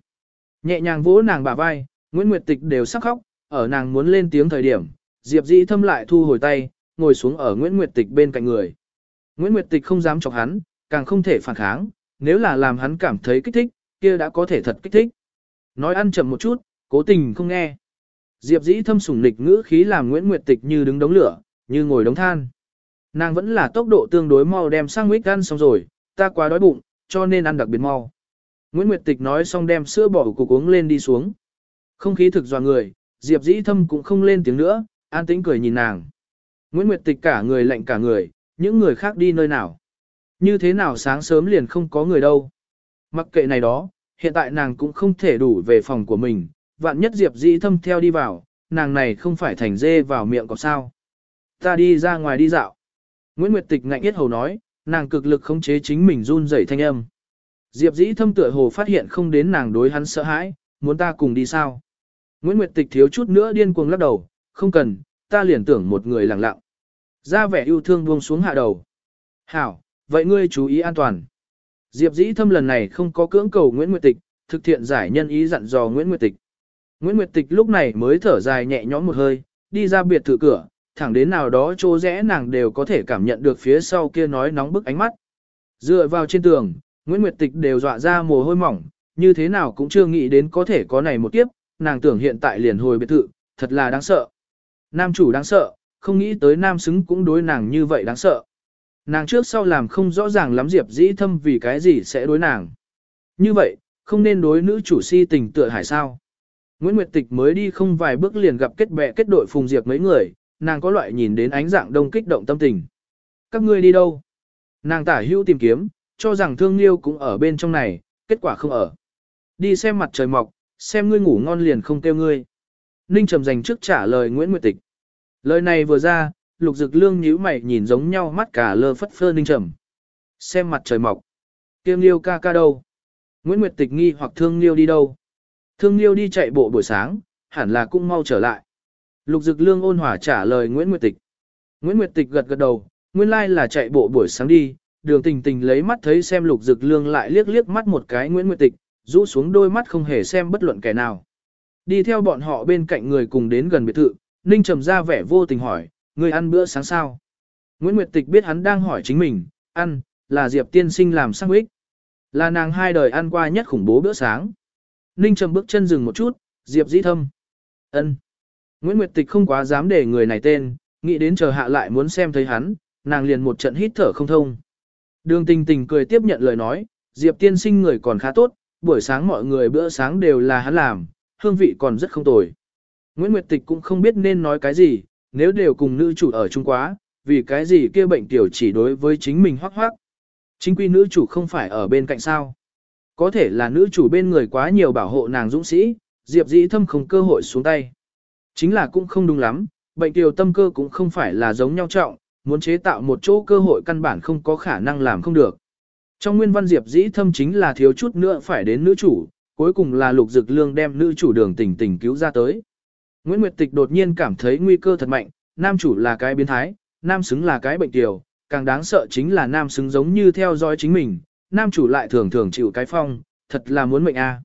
Speaker 1: Nhẹ nhàng vỗ nàng bả vai, Nguyễn Nguyệt Tịch đều sắc khóc, ở nàng muốn lên tiếng thời điểm, Diệp Dĩ Thâm lại thu hồi tay, ngồi xuống ở Nguyễn Nguyệt Tịch bên cạnh người. Nguyễn Nguyệt Tịch không dám chọc hắn, càng không thể phản kháng, nếu là làm hắn cảm thấy kích thích, kia đã có thể thật kích thích. Nói ăn chậm một chút, cố tình không nghe. Diệp Dĩ Thâm sủng nịch ngữ khí làm Nguyễn Nguyệt Tịch như đứng đống lửa, như ngồi đống than. Nàng vẫn là tốc độ tương đối mau đem sang mít ăn xong rồi, ta quá đói bụng, cho nên ăn đặc biệt mau. Nguyễn Nguyệt Tịch nói xong đem sữa bỏ cục uống lên đi xuống. Không khí thực dò người, Diệp Dĩ Thâm cũng không lên tiếng nữa, an tĩnh cười nhìn nàng. Nguyễn Nguyệt Tịch cả người lạnh cả người, những người khác đi nơi nào. Như thế nào sáng sớm liền không có người đâu. Mặc kệ này đó, hiện tại nàng cũng không thể đủ về phòng của mình, vạn nhất Diệp Dĩ Thâm theo đi vào, nàng này không phải thành dê vào miệng có sao. Ta đi ra ngoài đi dạo. Nguyễn Nguyệt Tịch ngạnh yết hầu nói, nàng cực lực khống chế chính mình run rẩy thanh âm. Diệp dĩ thâm tựa hồ phát hiện không đến nàng đối hắn sợ hãi, muốn ta cùng đi sao. Nguyễn Nguyệt Tịch thiếu chút nữa điên cuồng lắc đầu, không cần, ta liền tưởng một người lặng lặng. Ra vẻ yêu thương buông xuống hạ đầu. Hảo, vậy ngươi chú ý an toàn. Diệp dĩ thâm lần này không có cưỡng cầu Nguyễn Nguyệt Tịch, thực thiện giải nhân ý dặn dò Nguyễn Nguyệt Tịch. Nguyễn Nguyệt Tịch lúc này mới thở dài nhẹ nhõm một hơi, đi ra biệt thự cửa, thẳng đến nào đó chỗ rẽ nàng đều có thể cảm nhận được phía sau kia nói nóng bức ánh mắt. Dựa vào trên tường, Nguyễn Nguyệt Tịch đều dọa ra mồ hôi mỏng, như thế nào cũng chưa nghĩ đến có thể có này một kiếp, nàng tưởng hiện tại liền hồi biệt thự, thật là đáng sợ. Nam chủ đáng sợ, không nghĩ tới nam xứng cũng đối nàng như vậy đáng sợ. Nàng trước sau làm không rõ ràng lắm Diệp dĩ thâm vì cái gì sẽ đối nàng. Như vậy, không nên đối nữ chủ si tình tựa hải sao. Nguyễn Nguyệt Tịch mới đi không vài bước liền gặp kết bè kết đội phùng diệp mấy người, nàng có loại nhìn đến ánh dạng đông kích động tâm tình. Các ngươi đi đâu? Nàng tả hữu tìm kiếm, cho rằng thương liêu cũng ở bên trong này, kết quả không ở. Đi xem mặt trời mọc, xem ngươi ngủ ngon liền không kêu ngươi. Ninh trầm dành trước trả lời Nguyễn Nguyệt Tịch. Lời này vừa ra, lục dực lương nhíu mày nhìn giống nhau mắt cả lơ phất phơ ninh trầm. Xem mặt trời mọc. Kiêm liêu ca ca đâu? Nguyễn Nguyệt Tịch nghi hoặc thương liêu đi đâu? Thương liêu đi chạy bộ buổi sáng, hẳn là cũng mau trở lại. Lục Dực Lương ôn hòa trả lời Nguyễn Nguyệt Tịch. Nguyễn Nguyệt Tịch gật gật đầu, nguyên lai like là chạy bộ buổi sáng đi, đường tình tình lấy mắt thấy xem Lục Dực Lương lại liếc liếc mắt một cái Nguyễn Nguyệt Tịch, rũ xuống đôi mắt không hề xem bất luận kẻ nào. Đi theo bọn họ bên cạnh người cùng đến gần biệt thự, Ninh trầm ra vẻ vô tình hỏi, Ngươi ăn bữa sáng sao? Nguyễn Nguyệt Tịch biết hắn đang hỏi chính mình, ăn, là Diệp tiên sinh làm sang ích. Là nàng hai đời ăn qua nhất khủng bố bữa sáng. Ninh trầm bước chân dừng một chút, Diệp dĩ thâm. ân Nguyễn Nguyệt Tịch không quá dám để người này tên, nghĩ đến chờ hạ lại muốn xem thấy hắn, nàng liền một trận hít thở không thông. Đường tình tình cười tiếp nhận lời nói, Diệp tiên sinh người còn khá tốt, buổi sáng mọi người bữa sáng đều là hắn làm, hương vị còn rất không tồi. Nguyễn Nguyệt Tịch cũng không biết nên nói cái gì, nếu đều cùng nữ chủ ở chung quá, vì cái gì kia bệnh tiểu chỉ đối với chính mình hoắc hoắc, Chính quy nữ chủ không phải ở bên cạnh sao. Có thể là nữ chủ bên người quá nhiều bảo hộ nàng dũng sĩ, Diệp dĩ thâm không cơ hội xuống tay. Chính là cũng không đúng lắm, bệnh tiểu tâm cơ cũng không phải là giống nhau trọng, muốn chế tạo một chỗ cơ hội căn bản không có khả năng làm không được. Trong nguyên văn diệp dĩ thâm chính là thiếu chút nữa phải đến nữ chủ, cuối cùng là lục dực lương đem nữ chủ đường tình tình cứu ra tới. Nguyễn Nguyệt Tịch đột nhiên cảm thấy nguy cơ thật mạnh, nam chủ là cái biến thái, nam xứng là cái bệnh tiểu, càng đáng sợ chính là nam xứng giống như theo dõi chính mình, nam chủ lại thường thường chịu cái phong, thật là muốn mệnh a.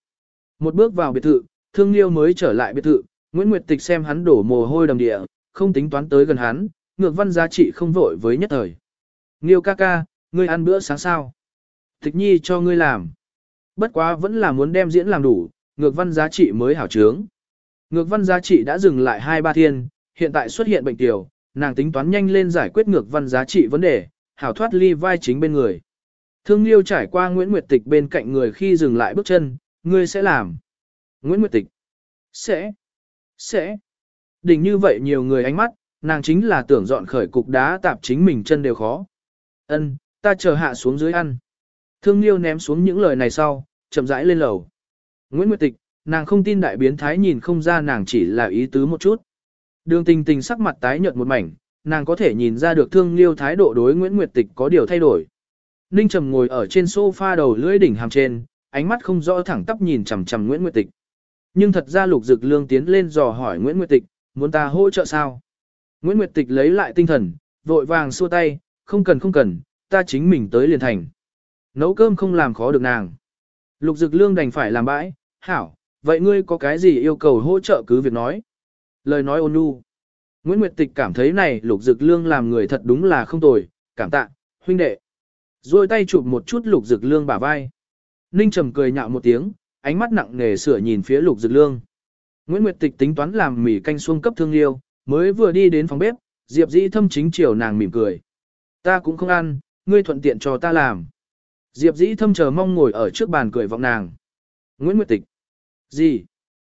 Speaker 1: Một bước vào biệt thự, thương liêu mới trở lại biệt thự, Nguyễn Nguyệt Tịch xem hắn đổ mồ hôi đầm địa, không tính toán tới gần hắn, ngược văn giá trị không vội với nhất thời. Nghiêu ca ca, ngươi ăn bữa sáng sao? Tịch nhi cho ngươi làm. Bất quá vẫn là muốn đem diễn làm đủ, ngược văn giá trị mới hảo trướng. Ngược văn giá trị đã dừng lại hai ba thiên, hiện tại xuất hiện bệnh tiểu, nàng tính toán nhanh lên giải quyết ngược văn giá trị vấn đề, hảo thoát ly vai chính bên người. Thương Liêu trải qua Nguyễn Nguyệt Tịch bên cạnh người khi dừng lại bước chân, ngươi sẽ làm. Nguyễn Nguyệt Tịch. Sẽ. Sẽ. Đỉnh như vậy nhiều người ánh mắt, nàng chính là tưởng dọn khởi cục đá tạp chính mình chân đều khó. Ân, ta chờ hạ xuống dưới ăn. Thương Liêu ném xuống những lời này sau, chậm rãi lên lầu. Nguyễn Nguyệt Tịch, nàng không tin đại biến thái nhìn không ra nàng chỉ là ý tứ một chút. Đường tình tình sắc mặt tái nhợt một mảnh, nàng có thể nhìn ra được thương liêu thái độ đối Nguyễn Nguyệt Tịch có điều thay đổi. Ninh Trầm ngồi ở trên sofa đầu lưỡi đỉnh hàm trên, ánh mắt không rõ thẳng tắp nhìn chằm chằm Nguyễn Nguyệt Tịch. Nhưng thật ra Lục Dực Lương tiến lên dò hỏi Nguyễn Nguyệt Tịch, muốn ta hỗ trợ sao? Nguyễn Nguyệt Tịch lấy lại tinh thần, vội vàng xua tay, không cần không cần, ta chính mình tới liền thành. Nấu cơm không làm khó được nàng. Lục Dực Lương đành phải làm bãi, hảo, vậy ngươi có cái gì yêu cầu hỗ trợ cứ việc nói. Lời nói ôn nhu. Nguyễn Nguyệt Tịch cảm thấy này Lục Dực Lương làm người thật đúng là không tồi, cảm tạ, huynh đệ. Rồi tay chụp một chút Lục Dực Lương bả vai. Ninh Trầm cười nhạo một tiếng, ánh mắt nặng nề sửa nhìn phía Lục Dực Lương. Nguyễn Nguyệt Tịch tính toán làm mì canh xuông cấp thương liêu, mới vừa đi đến phòng bếp, Diệp Dĩ thâm chính chiều nàng mỉm cười. Ta cũng không ăn, ngươi thuận tiện cho ta làm. Diệp Dĩ thâm chờ mong ngồi ở trước bàn cười vọng nàng. Nguyễn Nguyệt Tịch. Gì?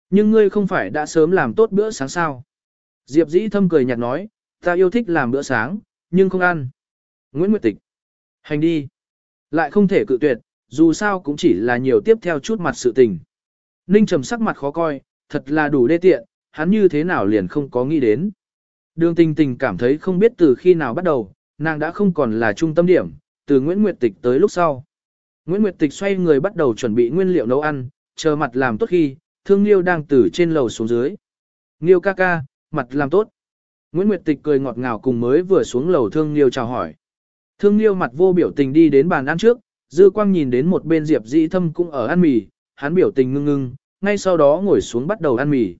Speaker 1: Nhưng ngươi không phải đã sớm làm tốt bữa sáng sao? Diệp Dĩ thâm cười nhạt nói, ta yêu thích làm bữa sáng, nhưng không ăn. Nguyễn Nguyệt Tịch. Hành đi. Lại không thể cự tuyệt, dù sao cũng chỉ là nhiều tiếp theo chút mặt sự tình. Ninh trầm sắc mặt khó coi, thật là đủ đê tiện, hắn như thế nào liền không có nghĩ đến. Đường tình tình cảm thấy không biết từ khi nào bắt đầu, nàng đã không còn là trung tâm điểm, từ Nguyễn Nguyệt Tịch tới lúc sau. Nguyễn Nguyệt Tịch xoay người bắt đầu chuẩn bị nguyên liệu nấu ăn, chờ mặt làm tốt khi, thương Nghiêu đang từ trên lầu xuống dưới. Nghiêu ca ca, mặt làm tốt. Nguyễn Nguyệt Tịch cười ngọt ngào cùng mới vừa xuống lầu thương Nghiêu chào hỏi. Thương Nghiêu mặt vô biểu tình đi đến bàn ăn trước, dư quang nhìn đến một bên Diệp Dĩ Thâm cũng ở ăn mì, hắn biểu tình ngưng ngưng, ngay sau đó ngồi xuống bắt đầu ăn mì.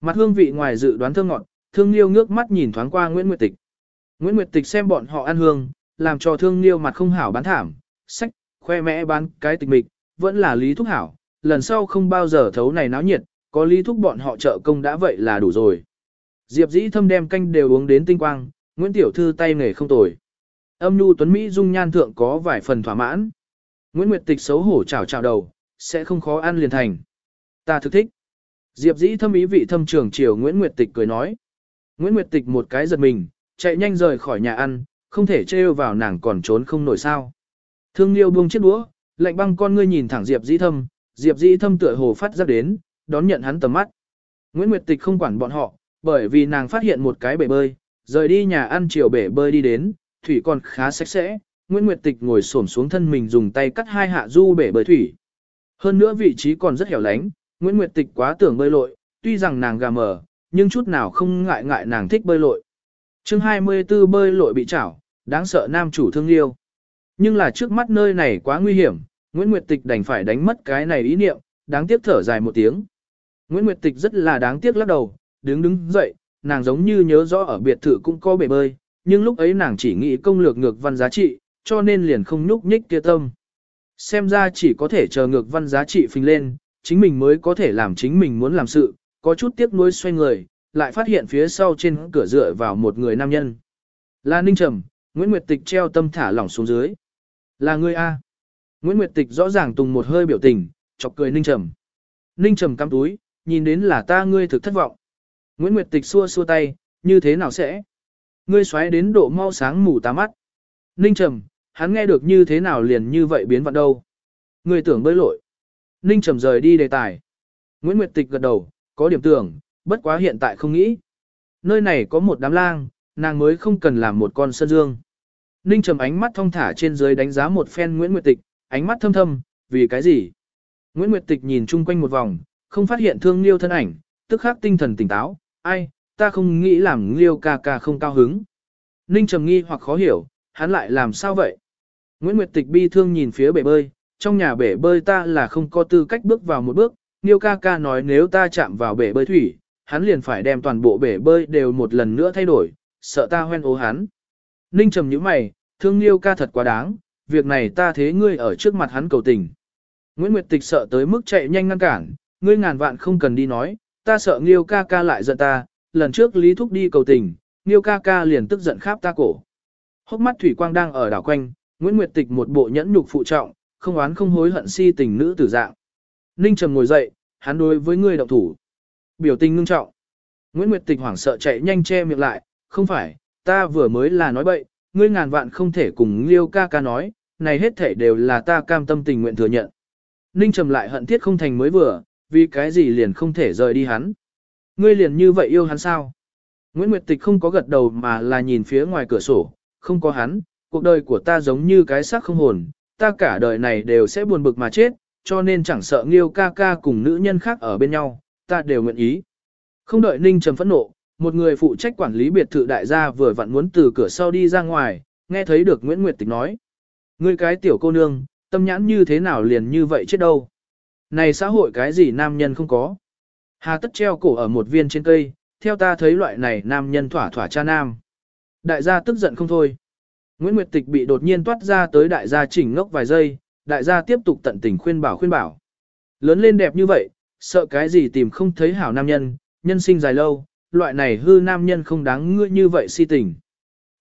Speaker 1: Mặt hương vị ngoài dự đoán thơm ngọt, Thương Nghiêu ngước mắt nhìn thoáng qua Nguyễn Nguyệt Tịch. Nguyễn Nguyệt Tịch xem bọn họ ăn hương, làm cho Thương Nghiêu mặt không hảo bán thảm, sách, khoe mẽ bán cái tịch mịch, vẫn là lý thúc hảo, lần sau không bao giờ thấu này náo nhiệt, có lý thúc bọn họ trợ công đã vậy là đủ rồi. Diệp dĩ thâm đem canh đều uống đến tinh quang, Nguyễn Tiểu Thư tay nghề không tồi. Âm nhu tuấn Mỹ dung nhan thượng có vài phần thỏa mãn. Nguyễn Nguyệt Tịch xấu hổ chào chào đầu, sẽ không khó ăn liền thành. Ta thực thích. Diệp dĩ thâm ý vị thâm trưởng chiều Nguyễn Nguyệt Tịch cười nói. Nguyễn Nguyệt Tịch một cái giật mình, chạy nhanh rời khỏi nhà ăn, không thể trêu vào nàng còn trốn không nổi sao. Thương Liêu buông chiếc đũa, lạnh băng con ngươi nhìn thẳng Diệp Dĩ Thâm, Diệp Dĩ Thâm tựa hồ phát ra đến, đón nhận hắn tầm mắt. Nguyễn Nguyệt Tịch không quản bọn họ, bởi vì nàng phát hiện một cái bể bơi, rời đi nhà ăn chiều bể bơi đi đến, thủy còn khá sạch sẽ. Nguyễn Nguyệt Tịch ngồi xổm xuống thân mình dùng tay cắt hai hạ du bể bơi thủy. Hơn nữa vị trí còn rất hẻo lánh, Nguyễn Nguyệt Tịch quá tưởng bơi lội, tuy rằng nàng gà mờ, nhưng chút nào không ngại ngại nàng thích bơi lội. chương 24 bơi lội bị chảo, đáng sợ nam chủ thương liêu. Nhưng là trước mắt nơi này quá nguy hiểm, Nguyễn Nguyệt Tịch đành phải đánh mất cái này ý niệm, đáng tiếc thở dài một tiếng. Nguyễn Nguyệt Tịch rất là đáng tiếc lắc đầu, đứng đứng dậy, nàng giống như nhớ rõ ở biệt thự cũng có bể bơi, nhưng lúc ấy nàng chỉ nghĩ công lược ngược văn giá trị, cho nên liền không nhúc nhích kia tâm. Xem ra chỉ có thể chờ ngược văn giá trị phình lên, chính mình mới có thể làm chính mình muốn làm sự, có chút tiếc nuối xoay người, lại phát hiện phía sau trên cửa dựa vào một người nam nhân. Là Ninh Trầm, Nguyễn Nguyệt Tịch treo tâm thả lỏng xuống dưới. Là ngươi A. Nguyễn Nguyệt Tịch rõ ràng tùng một hơi biểu tình, chọc cười Ninh Trầm. Ninh Trầm cắm túi, nhìn đến là ta ngươi thực thất vọng. Nguyễn Nguyệt Tịch xua xua tay, như thế nào sẽ? Ngươi xoáy đến độ mau sáng mù tá mắt. Ninh Trầm, hắn nghe được như thế nào liền như vậy biến vặn đâu. Ngươi tưởng bơi lội. Ninh Trầm rời đi đề tài. Nguyễn Nguyệt Tịch gật đầu, có điểm tưởng, bất quá hiện tại không nghĩ. Nơi này có một đám lang, nàng mới không cần làm một con sơn dương. Ninh Trầm ánh mắt thong thả trên dưới đánh giá một phen Nguyễn Nguyệt Tịch, ánh mắt thâm thâm, vì cái gì? Nguyễn Nguyệt Tịch nhìn chung quanh một vòng, không phát hiện thương liêu thân ảnh, tức khắc tinh thần tỉnh táo, ai, ta không nghĩ làm liêu ca ca không cao hứng. Ninh trầm nghi hoặc khó hiểu, hắn lại làm sao vậy? Nguyễn Nguyệt Tịch bi thương nhìn phía bể bơi, trong nhà bể bơi ta là không có tư cách bước vào một bước, Niêu ca ca nói nếu ta chạm vào bể bơi thủy, hắn liền phải đem toàn bộ bể bơi đều một lần nữa thay đổi, sợ ta hoen ố hắn. Ninh trầm nhíu mày, thương Niêu ca thật quá đáng, việc này ta thế ngươi ở trước mặt hắn cầu tình. Nguyễn Nguyệt Tịch sợ tới mức chạy nhanh ngăn cản, ngươi ngàn vạn không cần đi nói, ta sợ Niêu ca ca lại giận ta, lần trước Lý Thúc đi cầu tình, Niêu ca ca liền tức giận kháp ta cổ. Hốc mắt thủy quang đang ở đảo quanh, Nguyễn Nguyệt Tịch một bộ nhẫn nhục phụ trọng, không oán không hối hận si tình nữ tử dạng. Ninh Trầm ngồi dậy, hắn đối với ngươi động thủ. Biểu tình ngưng trọng. Nguyễn Nguyệt Tịch hoảng sợ chạy nhanh che miệng lại, không phải, ta vừa mới là nói bậy, ngươi ngàn vạn không thể cùng Liêu ca ca nói, này hết thể đều là ta cam tâm tình nguyện thừa nhận. Ninh Trầm lại hận thiết không thành mới vừa, vì cái gì liền không thể rời đi hắn. Ngươi liền như vậy yêu hắn sao? Nguyễn Nguyệt Tịch không có gật đầu mà là nhìn phía ngoài cửa sổ, không có hắn, cuộc đời của ta giống như cái xác không hồn, ta cả đời này đều sẽ buồn bực mà chết, cho nên chẳng sợ Nghiêu ca ca cùng nữ nhân khác ở bên nhau, ta đều nguyện ý. Không đợi Ninh Trầm phẫn nộ, một người phụ trách quản lý biệt thự đại gia vừa vặn muốn từ cửa sau đi ra ngoài, nghe thấy được Nguyễn Nguyệt Tịch nói. Ngươi cái tiểu cô nương, tâm nhãn như thế nào liền như vậy chết đâu. Này xã hội cái gì nam nhân không có. Hà tất treo cổ ở một viên trên cây, theo ta thấy loại này nam nhân thỏa thỏa cha nam. Đại gia tức giận không thôi. Nguyễn Nguyệt Tịch bị đột nhiên toát ra tới đại gia chỉnh ngốc vài giây, đại gia tiếp tục tận tình khuyên bảo khuyên bảo. Lớn lên đẹp như vậy, sợ cái gì tìm không thấy hảo nam nhân, nhân sinh dài lâu, loại này hư nam nhân không đáng ngươi như vậy si tình.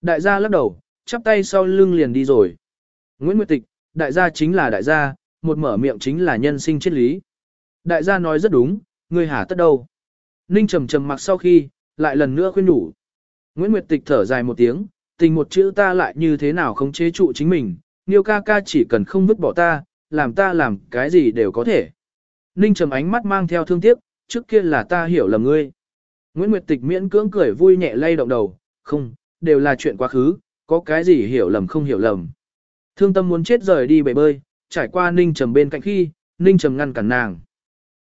Speaker 1: Đại gia lắc đầu, chắp tay sau lưng liền đi rồi. Nguyễn Nguyệt Tịch, đại gia chính là đại gia, một mở miệng chính là nhân sinh triết lý. Đại gia nói rất đúng, ngươi hả tất đâu. Ninh trầm trầm mặc sau khi, lại lần nữa khuyên đủ. Nguyễn Nguyệt Tịch thở dài một tiếng, tình một chữ ta lại như thế nào không chế trụ chính mình, Niêu ca ca chỉ cần không vứt bỏ ta, làm ta làm cái gì đều có thể. Ninh trầm ánh mắt mang theo thương tiếc, trước kia là ta hiểu lầm ngươi. Nguyễn Nguyệt Tịch miễn cưỡng cười vui nhẹ lay động đầu, không, đều là chuyện quá khứ, có cái gì hiểu lầm không hiểu lầm. Thương tâm muốn chết rời đi bể bơi, trải qua Ninh trầm bên cạnh khi, Ninh trầm ngăn cản nàng.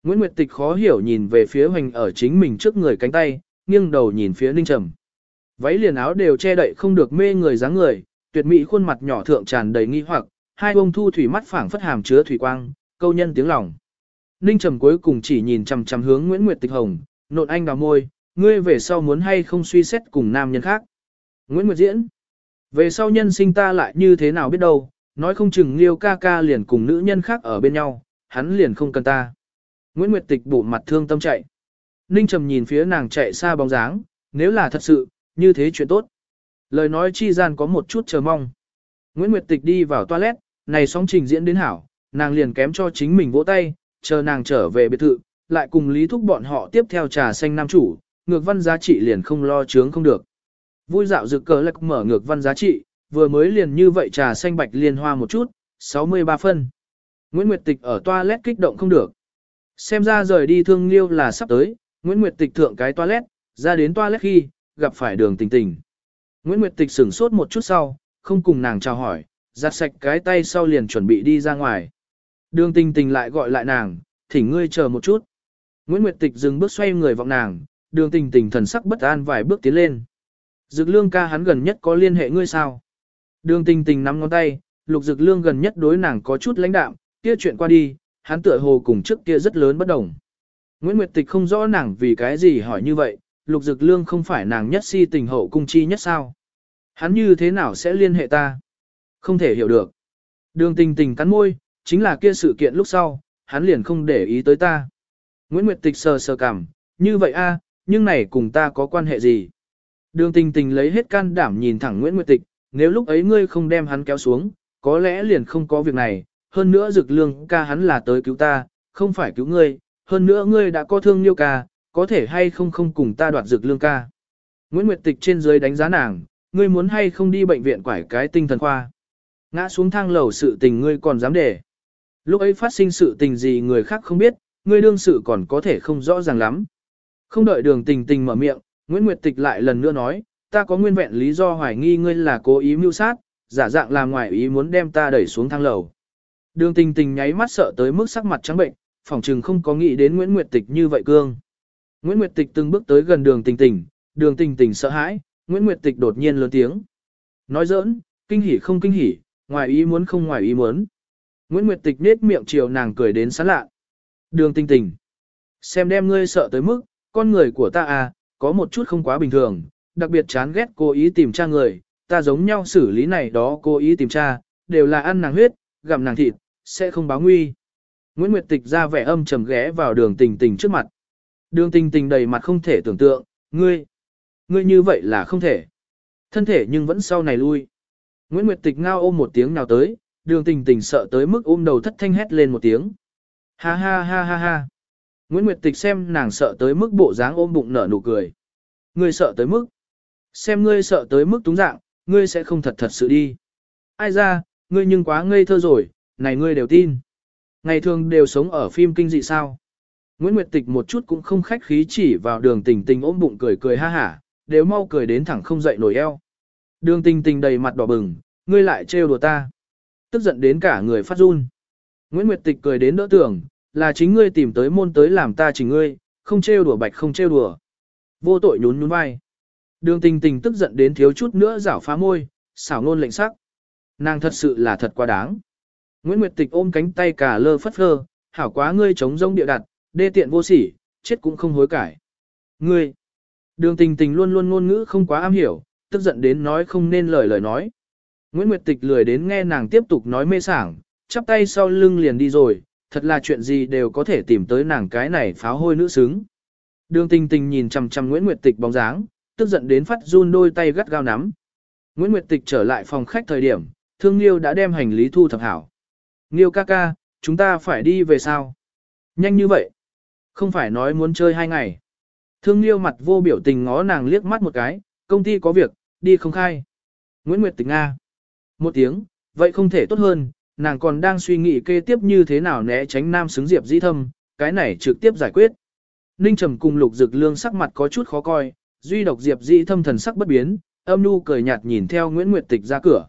Speaker 1: Nguyễn Nguyệt Tịch khó hiểu nhìn về phía hoành ở chính mình trước người cánh tay, nghiêng đầu nhìn phía Ninh trầm. Váy liền áo đều che đậy không được mê người dáng người, tuyệt mỹ khuôn mặt nhỏ thượng tràn đầy nghi hoặc, hai bông thu thủy mắt phảng phất hàm chứa thủy quang, câu nhân tiếng lòng. Ninh Trầm cuối cùng chỉ nhìn chằm chằm hướng Nguyễn Nguyệt Tịch Hồng, nộn anh đào môi, ngươi về sau muốn hay không suy xét cùng nam nhân khác. Nguyễn Nguyệt Diễn, về sau nhân sinh ta lại như thế nào biết đâu, nói không chừng liêu ca ca liền cùng nữ nhân khác ở bên nhau, hắn liền không cần ta. Nguyễn Nguyệt Tịch bụ mặt thương tâm chạy. Ninh Trầm nhìn phía nàng chạy xa bóng dáng, nếu là thật sự, như thế chuyện tốt. Lời nói chi gian có một chút chờ mong. Nguyễn Nguyệt Tịch đi vào toilet, này sóng trình diễn đến hảo, nàng liền kém cho chính mình vỗ tay, chờ nàng trở về biệt thự, lại cùng Lý Thúc bọn họ tiếp theo trà xanh nam chủ, ngược văn giá trị liền không lo chướng không được. Vui dạo dự cờ lạc mở ngược văn giá trị, vừa mới liền như vậy trà xanh bạch liên hoa một chút, 63 phân. Nguyễn Nguyệt Tịch ở toilet kích động không được. Xem ra rời đi thương liêu là sắp tới, Nguyễn Nguyệt Tịch thượng cái toilet, ra đến toilet khi, gặp phải đường tình tình. Nguyễn Nguyệt Tịch sửng sốt một chút sau, không cùng nàng chào hỏi, giặt sạch cái tay sau liền chuẩn bị đi ra ngoài. Đường tình tình lại gọi lại nàng, thỉnh ngươi chờ một chút. Nguyễn Nguyệt Tịch dừng bước xoay người vọng nàng, đường tình tình thần sắc bất an vài bước tiến lên. Dực lương ca hắn gần nhất có liên hệ ngươi sao? Đường tình tình nắm ngón tay, lục dực lương gần nhất đối nàng có chút lãnh đạm, kia chuyện qua đi, hắn tựa hồ cùng trước kia rất lớn bất đồng. Nguyễn Nguyệt Tịch không rõ nàng vì cái gì hỏi như vậy, lục dực lương không phải nàng nhất si tình hậu cung chi nhất sao? Hắn như thế nào sẽ liên hệ ta? Không thể hiểu được. Đường tình tình cắn môi, chính là kia sự kiện lúc sau, hắn liền không để ý tới ta. Nguyễn Nguyệt Tịch sờ sờ cảm, như vậy a, nhưng này cùng ta có quan hệ gì? Đường tình tình lấy hết can đảm nhìn thẳng Nguyễn Nguyệt Tịch, nếu lúc ấy ngươi không đem hắn kéo xuống, có lẽ liền không có việc này, hơn nữa dực lương ca hắn là tới cứu ta, không phải cứu ngươi, hơn nữa ngươi đã có thương nhiêu ca, có thể hay không không cùng ta đoạt dực lương ca. Nguyễn Nguyệt Tịch trên dưới đánh giá nàng, ngươi muốn hay không đi bệnh viện quải cái tinh thần khoa. Ngã xuống thang lầu sự tình ngươi còn dám để. Lúc ấy phát sinh sự tình gì người khác không biết, ngươi đương sự còn có thể không rõ ràng lắm. Không đợi đường tình tình mở miệng, Nguyễn Nguyệt Tịch lại lần nữa nói, ta có nguyên vẹn lý do hoài nghi ngươi là cố ý mưu sát, giả dạng làm ngoài ý muốn đem ta đẩy xuống thang lầu. Đường tình tình nháy mắt sợ tới mức sắc mặt trắng bệnh, phỏng chừng không có nghĩ đến Nguyễn Nguyệt Tịch như vậy cương. Nguyễn Nguyệt Tịch từng bước tới gần đường tình tình, đường tình tình sợ hãi, Nguyễn Nguyệt Tịch đột nhiên lớn tiếng. Nói giỡn, kinh hỉ không kinh hỉ, ngoài ý muốn không ngoài ý muốn. Nguyễn Nguyệt Tịch nết miệng chiều nàng cười đến sán lạ. Đường Tình tình. Xem đem ngươi sợ tới mức, con người của ta à, có một chút không quá bình thường, đặc biệt chán ghét cố ý tìm tra người, ta giống nhau xử lý này đó cố ý tìm tra, đều là ăn nàng huyết, gặm nàng thịt, sẽ không báo nguy. Nguyễn Nguyệt Tịch ra vẻ âm trầm ghé vào đường tình tình trước mặt. Đường tình tình đầy mặt không thể tưởng tượng, ngươi, ngươi như vậy là không thể. Thân thể nhưng vẫn sau này lui. Nguyễn Nguyệt Tịch ngao ôm một tiếng nào tới, đường tình tình sợ tới mức ôm đầu thất thanh hét lên một tiếng. Ha ha ha ha ha. Nguyễn Nguyệt Tịch xem nàng sợ tới mức bộ dáng ôm bụng nở nụ cười. Ngươi sợ tới mức. Xem ngươi sợ tới mức túng dạng, ngươi sẽ không thật thật sự đi. Ai ra, ngươi nhưng quá ngây thơ rồi, này ngươi đều tin. Ngày thường đều sống ở phim kinh dị sao. Nguyễn Nguyệt Tịch một chút cũng không khách khí chỉ vào đường tình tình ôm bụng cười cười ha hả, đều mau cười đến thẳng không dậy nổi eo. Đường tình tình đầy mặt đỏ bừng, ngươi lại trêu đùa ta. Tức giận đến cả người phát run. Nguyễn Nguyệt Tịch cười đến đỡ tưởng, là chính ngươi tìm tới môn tới làm ta chỉ ngươi, không trêu đùa bạch không trêu đùa. Vô tội nhún nhún vai. Đường tình tình tức giận đến thiếu chút nữa rảo phá môi, xảo ngôn lệnh sắc. Nàng thật sự là thật quá đáng. Nguyễn Nguyệt Tịch ôm cánh tay cả lơ phất phơ, hảo quá ngươi chống rông địa đặt, đê tiện vô sỉ, chết cũng không hối cải. Ngươi, đường tình tình luôn luôn ngôn ngữ không quá am hiểu, tức giận đến nói không nên lời lời nói. Nguyễn Nguyệt Tịch lười đến nghe nàng tiếp tục nói mê sảng, chắp tay sau lưng liền đi rồi, thật là chuyện gì đều có thể tìm tới nàng cái này pháo hôi nữ xứng. Đường tình tình nhìn chằm chằm Nguyễn Nguyệt Tịch bóng dáng, tức giận đến phát run đôi tay gắt gao nắm. Nguyễn Nguyệt Tịch trở lại phòng khách thời điểm, Thương Liêu đã đem hành lý thu thập hảo. Liêu ca ca, chúng ta phải đi về sao? Nhanh như vậy. Không phải nói muốn chơi hai ngày. Thương Liêu mặt vô biểu tình ngó nàng liếc mắt một cái, công ty có việc, đi không khai. Nguyễn Nguyệt Tịch Nga. Một tiếng, vậy không thể tốt hơn, nàng còn đang suy nghĩ kế tiếp như thế nào né tránh nam xứng diệp dĩ thâm, cái này trực tiếp giải quyết. Ninh Trầm cùng Lục Dực Lương sắc mặt có chút khó coi, duy độc diệp dĩ thâm thần sắc bất biến, âm nu cười nhạt nhìn theo Nguyễn Nguyệt Tịch ra cửa.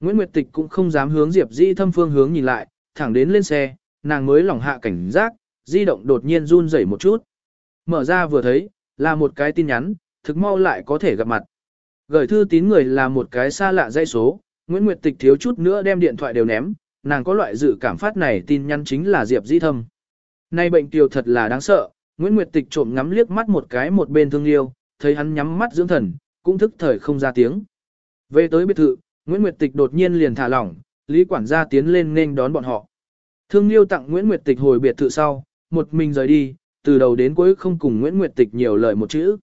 Speaker 1: Nguyễn Nguyệt Tịch cũng không dám hướng diệp dĩ thâm phương hướng nhìn lại, thẳng đến lên xe, nàng mới lỏng hạ cảnh giác, di động đột nhiên run rẩy một chút. Mở ra vừa thấy, là một cái tin nhắn, thực mau lại có thể gặp mặt. Gửi thư tín người là một cái xa lạ dây số, Nguyễn Nguyệt Tịch thiếu chút nữa đem điện thoại đều ném, nàng có loại dự cảm phát này tin nhắn chính là Diệp Di Thâm. Nay bệnh tiểu thật là đáng sợ, Nguyễn Nguyệt Tịch trộm ngắm liếc mắt một cái một bên thương liêu, thấy hắn nhắm mắt dưỡng thần, cũng thức thời không ra tiếng. Về tới biệt thự, Nguyễn Nguyệt Tịch đột nhiên liền thả lỏng, Lý quản gia tiến lên nên đón bọn họ. Thương Liêu tặng Nguyễn Nguyệt Tịch hồi biệt thự sau, một mình rời đi, từ đầu đến cuối không cùng Nguyễn Nguyệt Tịch nhiều lời một chữ.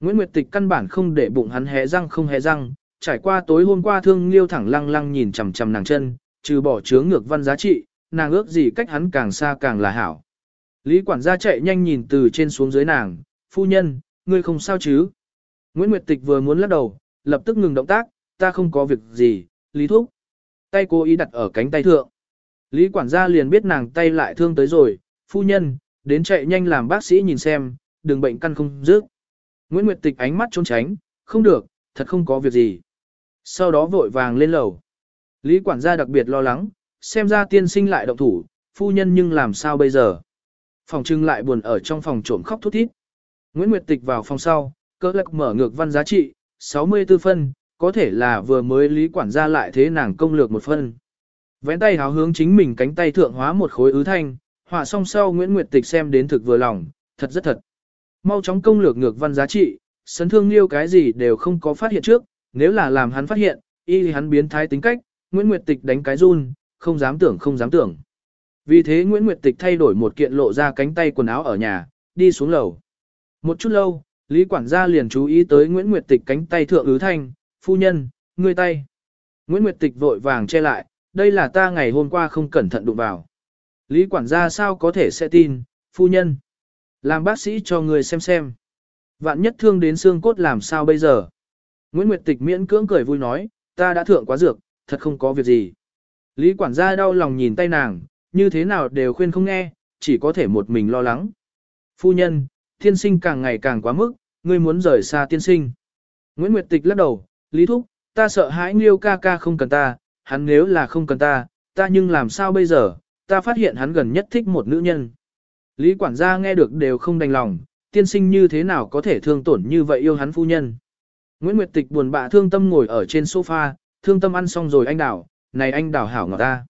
Speaker 1: Nguyễn Nguyệt Tịch căn bản không để bụng hắn hé răng không hé răng, trải qua tối hôm qua thương liêu thẳng lăng lăng nhìn chằm chằm nàng chân, trừ bỏ chướng ngược văn giá trị, nàng ước gì cách hắn càng xa càng là hảo. Lý quản gia chạy nhanh nhìn từ trên xuống dưới nàng, phu nhân, ngươi không sao chứ? Nguyễn Nguyệt Tịch vừa muốn lắc đầu, lập tức ngừng động tác, ta không có việc gì, Lý Thúc. Tay cô ý đặt ở cánh tay thượng. Lý quản gia liền biết nàng tay lại thương tới rồi, phu nhân, đến chạy nhanh làm bác sĩ nhìn xem, đừng bệnh căn không dứt. Nguyễn Nguyệt Tịch ánh mắt trốn tránh, không được, thật không có việc gì. Sau đó vội vàng lên lầu. Lý quản gia đặc biệt lo lắng, xem ra tiên sinh lại động thủ, phu nhân nhưng làm sao bây giờ. Phòng trưng lại buồn ở trong phòng trộm khóc thút thít. Nguyễn Nguyệt Tịch vào phòng sau, cơ lạc mở ngược văn giá trị, 64 phân, có thể là vừa mới lý quản gia lại thế nàng công lược một phân. Vén tay háo hướng chính mình cánh tay thượng hóa một khối ứ thanh, họa xong sau Nguyễn Nguyệt Tịch xem đến thực vừa lòng, thật rất thật. Mau chóng công lược ngược văn giá trị, sấn thương liêu cái gì đều không có phát hiện trước, nếu là làm hắn phát hiện, y hắn biến thái tính cách, Nguyễn Nguyệt Tịch đánh cái run, không dám tưởng không dám tưởng. Vì thế Nguyễn Nguyệt Tịch thay đổi một kiện lộ ra cánh tay quần áo ở nhà, đi xuống lầu. Một chút lâu, Lý quản gia liền chú ý tới Nguyễn Nguyệt Tịch cánh tay thượng ứ thanh, phu nhân, ngươi tay. Nguyễn Nguyệt Tịch vội vàng che lại, đây là ta ngày hôm qua không cẩn thận đụng vào. Lý quản gia sao có thể sẽ tin, phu nhân. Làm bác sĩ cho người xem xem. Vạn nhất thương đến xương cốt làm sao bây giờ. Nguyễn Nguyệt Tịch miễn cưỡng cười vui nói, ta đã thượng quá dược, thật không có việc gì. Lý quản gia đau lòng nhìn tay nàng, như thế nào đều khuyên không nghe, chỉ có thể một mình lo lắng. Phu nhân, tiên sinh càng ngày càng quá mức, ngươi muốn rời xa tiên sinh. Nguyễn Nguyệt Tịch lắc đầu, Lý Thúc, ta sợ hãi Nghiêu ca ca không cần ta, hắn nếu là không cần ta, ta nhưng làm sao bây giờ, ta phát hiện hắn gần nhất thích một nữ nhân. Lý quản gia nghe được đều không đành lòng, tiên sinh như thế nào có thể thương tổn như vậy yêu hắn phu nhân. Nguyễn Nguyệt Tịch buồn bã thương tâm ngồi ở trên sofa, thương tâm ăn xong rồi anh đảo, này anh đảo hảo ngọt ta.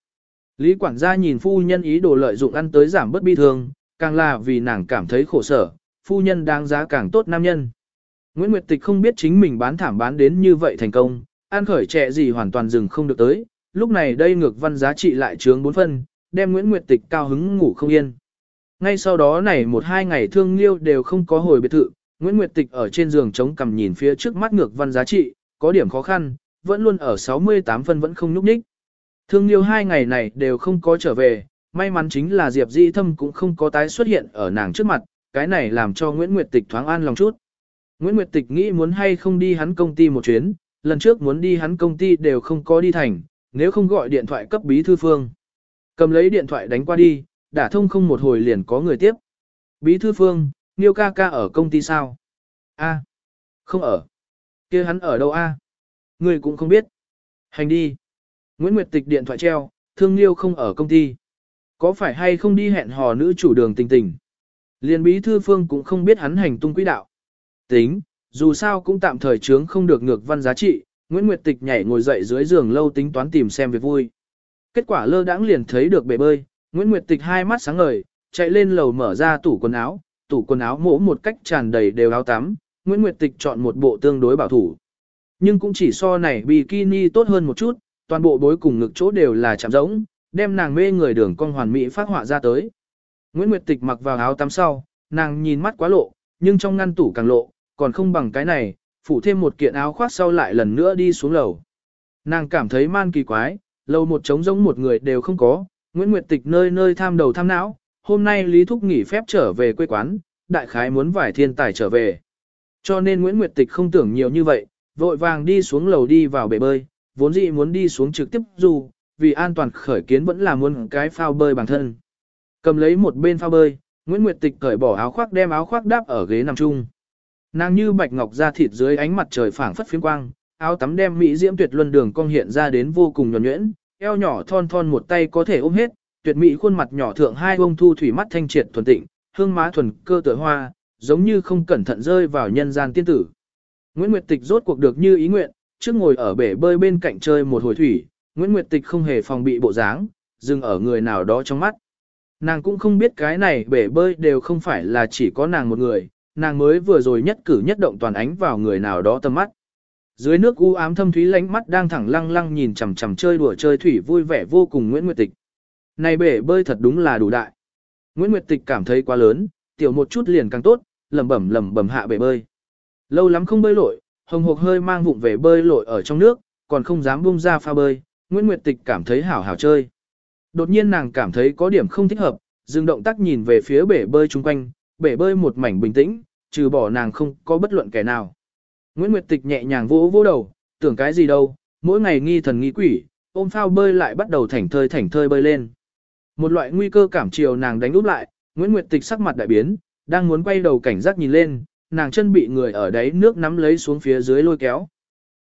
Speaker 1: Lý quản gia nhìn phu nhân ý đồ lợi dụng ăn tới giảm bớt bi thương, càng là vì nàng cảm thấy khổ sở, phu nhân đáng giá càng tốt nam nhân. Nguyễn Nguyệt Tịch không biết chính mình bán thảm bán đến như vậy thành công, an khởi trẻ gì hoàn toàn dừng không được tới, lúc này đây ngược văn giá trị lại trướng bốn phân, đem Nguyễn Nguyệt Tịch cao hứng ngủ không yên. Ngay sau đó này một hai ngày thương liêu đều không có hồi biệt thự, Nguyễn Nguyệt Tịch ở trên giường chống cằm nhìn phía trước mắt ngược văn giá trị, có điểm khó khăn, vẫn luôn ở 68 phân vẫn không nhúc nhích. Thương liêu hai ngày này đều không có trở về, may mắn chính là Diệp Di Thâm cũng không có tái xuất hiện ở nàng trước mặt, cái này làm cho Nguyễn Nguyệt Tịch thoáng an lòng chút. Nguyễn Nguyệt Tịch nghĩ muốn hay không đi hắn công ty một chuyến, lần trước muốn đi hắn công ty đều không có đi thành, nếu không gọi điện thoại cấp bí thư phương. Cầm lấy điện thoại đánh qua đi, đả thông không một hồi liền có người tiếp. Bí thư phương, Niêu ca ca ở công ty sao? A, không ở. kia hắn ở đâu a? Ngươi cũng không biết. Hành đi. Nguyễn Nguyệt Tịch điện thoại treo, thương Niêu không ở công ty. Có phải hay không đi hẹn hò nữ chủ đường tình tình? Liên bí thư phương cũng không biết hắn hành tung quỹ đạo. Tính, dù sao cũng tạm thời chướng không được ngược văn giá trị, Nguyễn Nguyệt Tịch nhảy ngồi dậy dưới giường lâu tính toán tìm xem việc vui. Kết quả lơ đãng liền thấy được bể bơi, Nguyễn Nguyệt Tịch hai mắt sáng ngời, chạy lên lầu mở ra tủ quần áo, tủ quần áo mỗ một cách tràn đầy đều áo tắm, Nguyễn Nguyệt Tịch chọn một bộ tương đối bảo thủ. Nhưng cũng chỉ so này bikini tốt hơn một chút, toàn bộ bối cùng ngực chỗ đều là chạm rỗng, đem nàng mê người đường cong hoàn mỹ phát họa ra tới. Nguyễn Nguyệt Tịch mặc vào áo tắm sau, nàng nhìn mắt quá lộ, nhưng trong ngăn tủ càng lộ, còn không bằng cái này, phủ thêm một kiện áo khoác sau lại lần nữa đi xuống lầu. Nàng cảm thấy man kỳ quái, lầu một trống giống một người đều không có, Nguyễn Nguyệt Tịch nơi nơi tham đầu tham não, hôm nay Lý Thúc nghỉ phép trở về quê quán, đại khái muốn vải thiên tài trở về. Cho nên Nguyễn Nguyệt Tịch không tưởng nhiều như vậy, vội vàng đi xuống lầu đi vào bể bơi, vốn dĩ muốn đi xuống trực tiếp dù, vì an toàn khởi kiến vẫn là muốn cái phao bơi bản thân. Cầm lấy một bên phao bơi, Nguyễn Nguyệt Tịch cởi bỏ áo khoác đem áo khoác đáp ở ghế nằm chung. Nàng như bạch ngọc da thịt dưới ánh mặt trời phảng phất phiến quang, áo tắm đem mỹ diễm tuyệt luân đường cong hiện ra đến vô cùng nhuần nhuyễn, eo nhỏ thon thon một tay có thể ôm hết, tuyệt mỹ khuôn mặt nhỏ thượng hai bông thu thủy mắt thanh triệt thuần tịnh, hương má thuần cơ tựa hoa, giống như không cẩn thận rơi vào nhân gian tiên tử. Nguyễn Nguyệt Tịch rốt cuộc được như ý nguyện, trước ngồi ở bể bơi bên cạnh chơi một hồi thủy, Nguyễn Nguyệt Tịch không hề phòng bị bộ dáng, dừng ở người nào đó trong mắt. Nàng cũng không biết cái này bể bơi đều không phải là chỉ có nàng một người, nàng mới vừa rồi nhất cử nhất động toàn ánh vào người nào đó tầm mắt. Dưới nước u ám thâm thúy lánh mắt đang thẳng lăng lăng nhìn chằm chằm chơi đùa chơi thủy vui vẻ vô cùng Nguyễn Nguyệt Tịch. Này bể bơi thật đúng là đủ đại. Nguyễn Nguyệt Tịch cảm thấy quá lớn, tiểu một chút liền càng tốt, lẩm bẩm lẩm bẩm hạ bể bơi. Lâu lắm không bơi lội, hồng hộc hơi mang vụng về bơi lội ở trong nước, còn không dám bung ra pha bơi, Nguyễn Nguyệt Tịch cảm thấy hảo hảo chơi. Đột nhiên nàng cảm thấy có điểm không thích hợp, dừng động tác nhìn về phía bể bơi chung quanh, bể bơi một mảnh bình tĩnh, trừ bỏ nàng không có bất luận kẻ nào. Nguyễn Nguyệt Tịch nhẹ nhàng vỗ vỗ đầu, tưởng cái gì đâu, mỗi ngày nghi thần nghi quỷ, ôm phao bơi lại bắt đầu thảnh thơi thảnh thơi bơi lên. Một loại nguy cơ cảm chiều nàng đánh úp lại, Nguyễn Nguyệt Tịch sắc mặt đại biến, đang muốn quay đầu cảnh giác nhìn lên, nàng chân bị người ở đáy nước nắm lấy xuống phía dưới lôi kéo.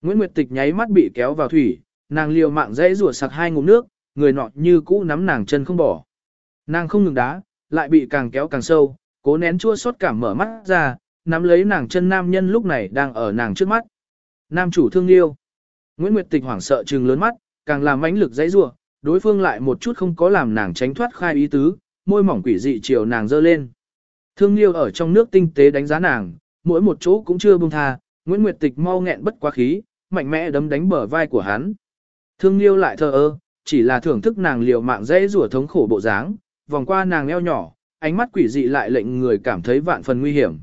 Speaker 1: Nguyễn Nguyệt Tịch nháy mắt bị kéo vào thủy, nàng liều mạng dãy rủa sặc hai ngụm nước, người nọ như cũ nắm nàng chân không bỏ. Nàng không ngừng đá, lại bị càng kéo càng sâu, cố nén chua xót cảm mở mắt ra, nắm lấy nàng chân nam nhân lúc này đang ở nàng trước mắt. Nam chủ thương yêu. Nguyễn Nguyệt Tịch hoảng sợ trừng lớn mắt, càng làm mãnh lực dãy rủa, đối phương lại một chút không có làm nàng tránh thoát khai ý tứ, môi mỏng quỷ dị chiều nàng dơ lên. Thương Liêu ở trong nước tinh tế đánh giá nàng, mỗi một chỗ cũng chưa buông tha, Nguyễn Nguyệt Tịch mau nghẹn bất quá khí, mạnh mẽ đấm đánh bờ vai của hắn. Thương Liêu lại thờ ơ, chỉ là thưởng thức nàng liều mạng dễ rủa thống khổ bộ dáng, vòng qua nàng eo nhỏ, ánh mắt quỷ dị lại lệnh người cảm thấy vạn phần nguy hiểm.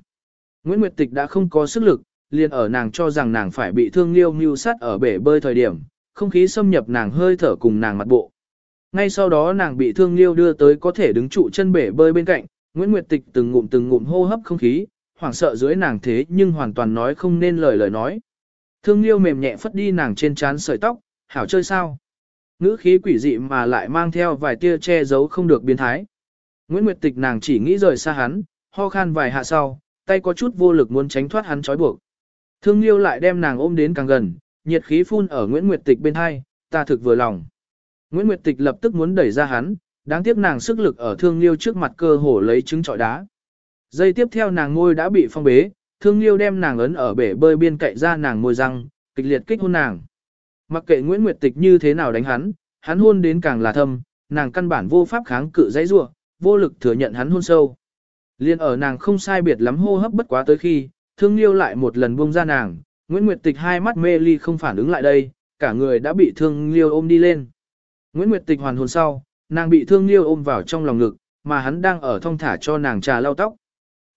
Speaker 1: Nguyễn Nguyệt Tịch đã không có sức lực, liền ở nàng cho rằng nàng phải bị thương liêu mưu sát ở bể bơi thời điểm, không khí xâm nhập nàng hơi thở cùng nàng mặt bộ. Ngay sau đó nàng bị thương liêu đưa tới có thể đứng trụ chân bể bơi bên cạnh, Nguyễn Nguyệt Tịch từng ngụm từng ngụm hô hấp không khí, hoảng sợ dưới nàng thế nhưng hoàn toàn nói không nên lời lời nói. Thương liêu mềm nhẹ phất đi nàng trên trán sợi tóc, hảo chơi sao? Ngữ khí quỷ dị mà lại mang theo vài tia che giấu không được biến thái. Nguyễn Nguyệt Tịch nàng chỉ nghĩ rời xa hắn, ho khan vài hạ sau, tay có chút vô lực muốn tránh thoát hắn trói buộc. Thương Liêu lại đem nàng ôm đến càng gần, nhiệt khí phun ở Nguyễn Nguyệt Tịch bên hai, ta thực vừa lòng. Nguyễn Nguyệt Tịch lập tức muốn đẩy ra hắn, đáng tiếc nàng sức lực ở Thương Liêu trước mặt cơ hồ lấy trứng trọi đá. Giây tiếp theo nàng ngôi đã bị phong bế, Thương Liêu đem nàng ấn ở bể bơi biên cạnh ra nàng môi răng, kịch liệt kích hôn nàng. Mặc kệ Nguyễn Nguyệt Tịch như thế nào đánh hắn, hắn hôn đến càng là thâm, nàng căn bản vô pháp kháng cự dãy rủa, vô lực thừa nhận hắn hôn sâu. Liên ở nàng không sai biệt lắm hô hấp bất quá tới khi, thương liêu lại một lần buông ra nàng, Nguyễn Nguyệt Tịch hai mắt mê ly không phản ứng lại đây, cả người đã bị thương liêu ôm đi lên. Nguyễn Nguyệt Tịch hoàn hồn sau, nàng bị thương liêu ôm vào trong lòng ngực, mà hắn đang ở thong thả cho nàng trà lau tóc.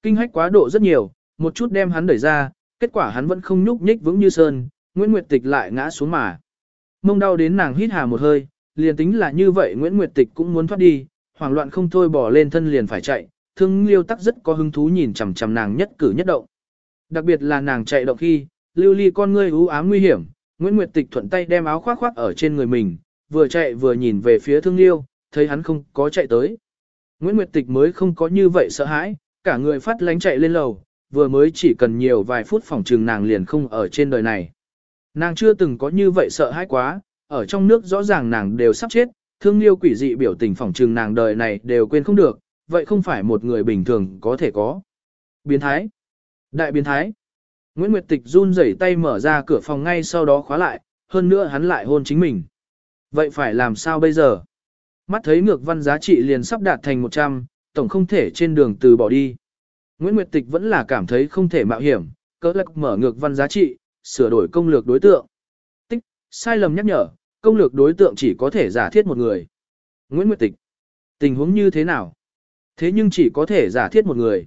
Speaker 1: Kinh hách quá độ rất nhiều, một chút đem hắn đẩy ra, kết quả hắn vẫn không nhúc nhích vững như sơn, Nguyễn Nguyệt Tịch lại ngã xuống mà. Mông đau đến nàng hít hà một hơi, liền tính là như vậy Nguyễn Nguyệt Tịch cũng muốn thoát đi, hoảng loạn không thôi bỏ lên thân liền phải chạy, thương liêu tắc rất có hứng thú nhìn chằm chằm nàng nhất cử nhất động. Đặc biệt là nàng chạy động khi, lưu ly con ngươi u ám nguy hiểm, Nguyễn Nguyệt Tịch thuận tay đem áo khoác khoác ở trên người mình, vừa chạy vừa nhìn về phía thương liêu, thấy hắn không có chạy tới. Nguyễn Nguyệt Tịch mới không có như vậy sợ hãi, cả người phát lánh chạy lên lầu, vừa mới chỉ cần nhiều vài phút phòng trường nàng liền không ở trên đời này. Nàng chưa từng có như vậy sợ hãi quá, ở trong nước rõ ràng nàng đều sắp chết, thương liêu quỷ dị biểu tình phòng trường nàng đời này đều quên không được, vậy không phải một người bình thường có thể có. Biến thái. Đại biến thái. Nguyễn Nguyệt Tịch run rẩy tay mở ra cửa phòng ngay sau đó khóa lại, hơn nữa hắn lại hôn chính mình. Vậy phải làm sao bây giờ? Mắt thấy ngược văn giá trị liền sắp đạt thành 100, tổng không thể trên đường từ bỏ đi. Nguyễn Nguyệt Tịch vẫn là cảm thấy không thể mạo hiểm, cỡ lạc mở ngược văn giá trị, sửa đổi công lược đối tượng. Tích, sai lầm nhắc nhở, công lược đối tượng chỉ có thể giả thiết một người. Nguyễn Nguyệt Tịch, tình huống như thế nào? Thế nhưng chỉ có thể giả thiết một người.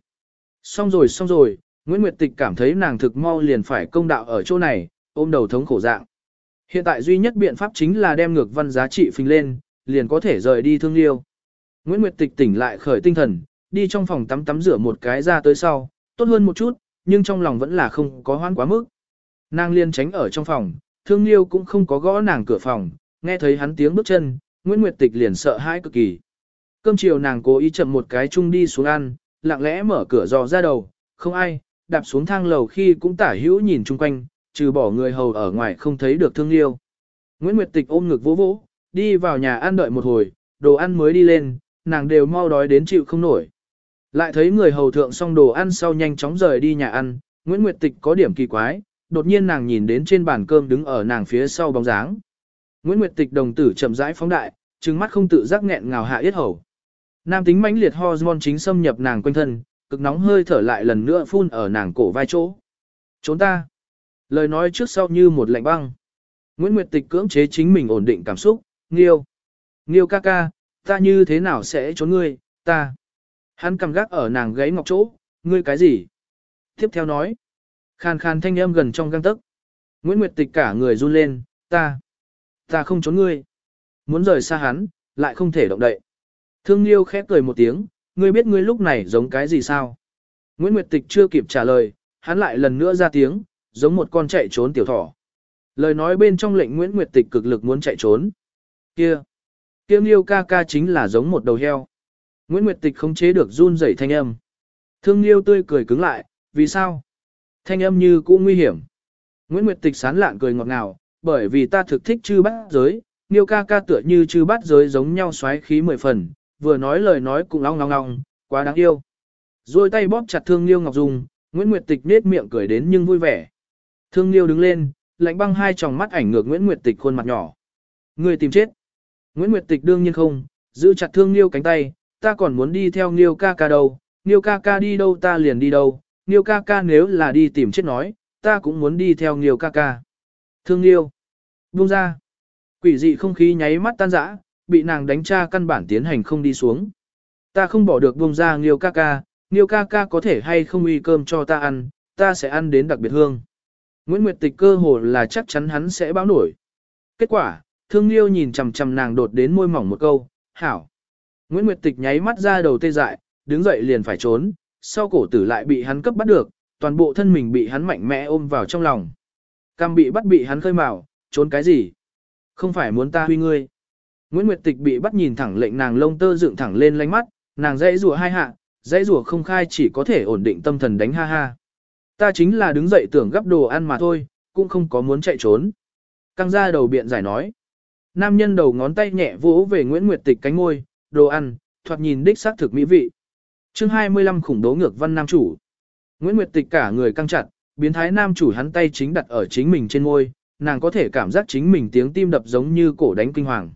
Speaker 1: Xong rồi xong rồi, Nguyễn Nguyệt Tịch cảm thấy nàng thực mau liền phải công đạo ở chỗ này, ôm đầu thống khổ dạng. Hiện tại duy nhất biện pháp chính là đem ngược văn giá trị phình lên, liền có thể rời đi thương liêu. Nguyễn Nguyệt Tịch tỉnh lại khởi tinh thần, đi trong phòng tắm tắm rửa một cái ra tới sau, tốt hơn một chút, nhưng trong lòng vẫn là không có hoan quá mức. Nàng liên tránh ở trong phòng, thương liêu cũng không có gõ nàng cửa phòng, nghe thấy hắn tiếng bước chân, Nguyễn Nguyệt Tịch liền sợ hãi cực kỳ. Cơm chiều nàng cố ý chậm một cái chung đi xuống ăn, lặng lẽ mở cửa dò ra đầu, không ai, đạp xuống thang lầu khi cũng tả hữu nhìn chung quanh, trừ bỏ người hầu ở ngoài không thấy được thương liêu. Nguyễn Nguyệt Tịch ôm ngực vỗ vỗ, đi vào nhà ăn đợi một hồi, đồ ăn mới đi lên, nàng đều mau đói đến chịu không nổi. Lại thấy người hầu thượng xong đồ ăn sau nhanh chóng rời đi nhà ăn, Nguyễn Nguyệt Tịch có điểm kỳ quái, đột nhiên nàng nhìn đến trên bàn cơm đứng ở nàng phía sau bóng dáng. Nguyễn Nguyệt Tịch đồng tử chậm rãi phóng đại, trừng mắt không tự giác nghẹn ngào hạ yết hầu. Nam tính mãnh liệt hormone chính xâm nhập nàng quanh thân, cực nóng hơi thở lại lần nữa phun ở nàng cổ vai chỗ. Trốn ta. Lời nói trước sau như một lạnh băng. Nguyễn Nguyệt Tịch cưỡng chế chính mình ổn định cảm xúc, nghiêu. Nghiêu ca ca, ta như thế nào sẽ trốn ngươi, ta. Hắn cầm gác ở nàng gáy ngọc chỗ, ngươi cái gì? Tiếp theo nói. Khàn khàn thanh âm gần trong găng tức. Nguyễn Nguyệt Tịch cả người run lên, ta. Ta không trốn ngươi. Muốn rời xa hắn, lại không thể động đậy. Thương Liêu khép cười một tiếng, ngươi biết ngươi lúc này giống cái gì sao? Nguyễn Nguyệt Tịch chưa kịp trả lời, hắn lại lần nữa ra tiếng, giống một con chạy trốn tiểu thỏ. Lời nói bên trong lệnh Nguyễn Nguyệt Tịch cực lực muốn chạy trốn. Kia! Kia Liêu ca ca chính là giống một đầu heo. Nguyễn Nguyệt Tịch không chế được run rẩy thanh âm. Thương Liêu tươi cười cứng lại, vì sao? Thanh âm như cũ nguy hiểm. Nguyễn Nguyệt Tịch sán lạn cười ngọt ngào, bởi vì ta thực thích chư bát giới, Liêu ca ca tựa như chư bát giới giống nhau xoáy khí mười phần, vừa nói lời nói cũng long long long, quá đáng yêu. Rồi tay bóp chặt Thương Liêu Ngọc Dung, Nguyễn Nguyệt Tịch nết miệng cười đến nhưng vui vẻ. Thương Liêu đứng lên, lạnh băng hai tròng mắt ảnh ngược Nguyễn Nguyệt Tịch khuôn mặt nhỏ. Người tìm chết. Nguyễn Nguyệt Tịch đương nhiên không, giữ chặt Thương Liêu cánh tay, ta còn muốn đi theo Liêu ca ca đâu, Liêu ca ca đi đâu ta liền đi đâu, Liêu ca ca nếu là đi tìm chết nói, ta cũng muốn đi theo Liêu ca ca. Thương Liêu. Buông ra. Quỷ dị không khí nháy mắt tan rã, bị nàng đánh tra căn bản tiến hành không đi xuống. Ta không bỏ được buông ra Nghiêu ca ca, Nghiêu ca ca có thể hay không uy cơm cho ta ăn, ta sẽ ăn đến đặc biệt hương. Nguyễn Nguyệt Tịch cơ hồ là chắc chắn hắn sẽ báo nổi. Kết quả, thương Nghiêu nhìn chằm chằm nàng đột đến môi mỏng một câu, hảo. Nguyễn Nguyệt Tịch nháy mắt ra đầu tê dại, đứng dậy liền phải trốn, sau cổ tử lại bị hắn cấp bắt được, toàn bộ thân mình bị hắn mạnh mẽ ôm vào trong lòng. Cam bị bắt bị hắn khơi mào, trốn cái gì? Không phải muốn ta huy ngươi. Nguyễn Nguyệt Tịch bị bắt nhìn thẳng lệnh nàng lông tơ dựng thẳng lên lánh mắt, nàng dãy rùa hai hạ, dãy rùa không khai chỉ có thể ổn định tâm thần đánh ha ha. Ta chính là đứng dậy tưởng gấp đồ ăn mà thôi, cũng không có muốn chạy trốn. Căng ra đầu biện giải nói. Nam nhân đầu ngón tay nhẹ vỗ về Nguyễn Nguyệt Tịch cánh ngôi, đồ ăn, thoạt nhìn đích xác thực mỹ vị. chương 25 khủng đố ngược văn nam chủ. Nguyễn Nguyệt Tịch cả người căng chặt, biến thái nam chủ hắn tay chính đặt ở chính mình trên ngôi, nàng có thể cảm giác chính mình tiếng tim đập giống như cổ đánh kinh hoàng.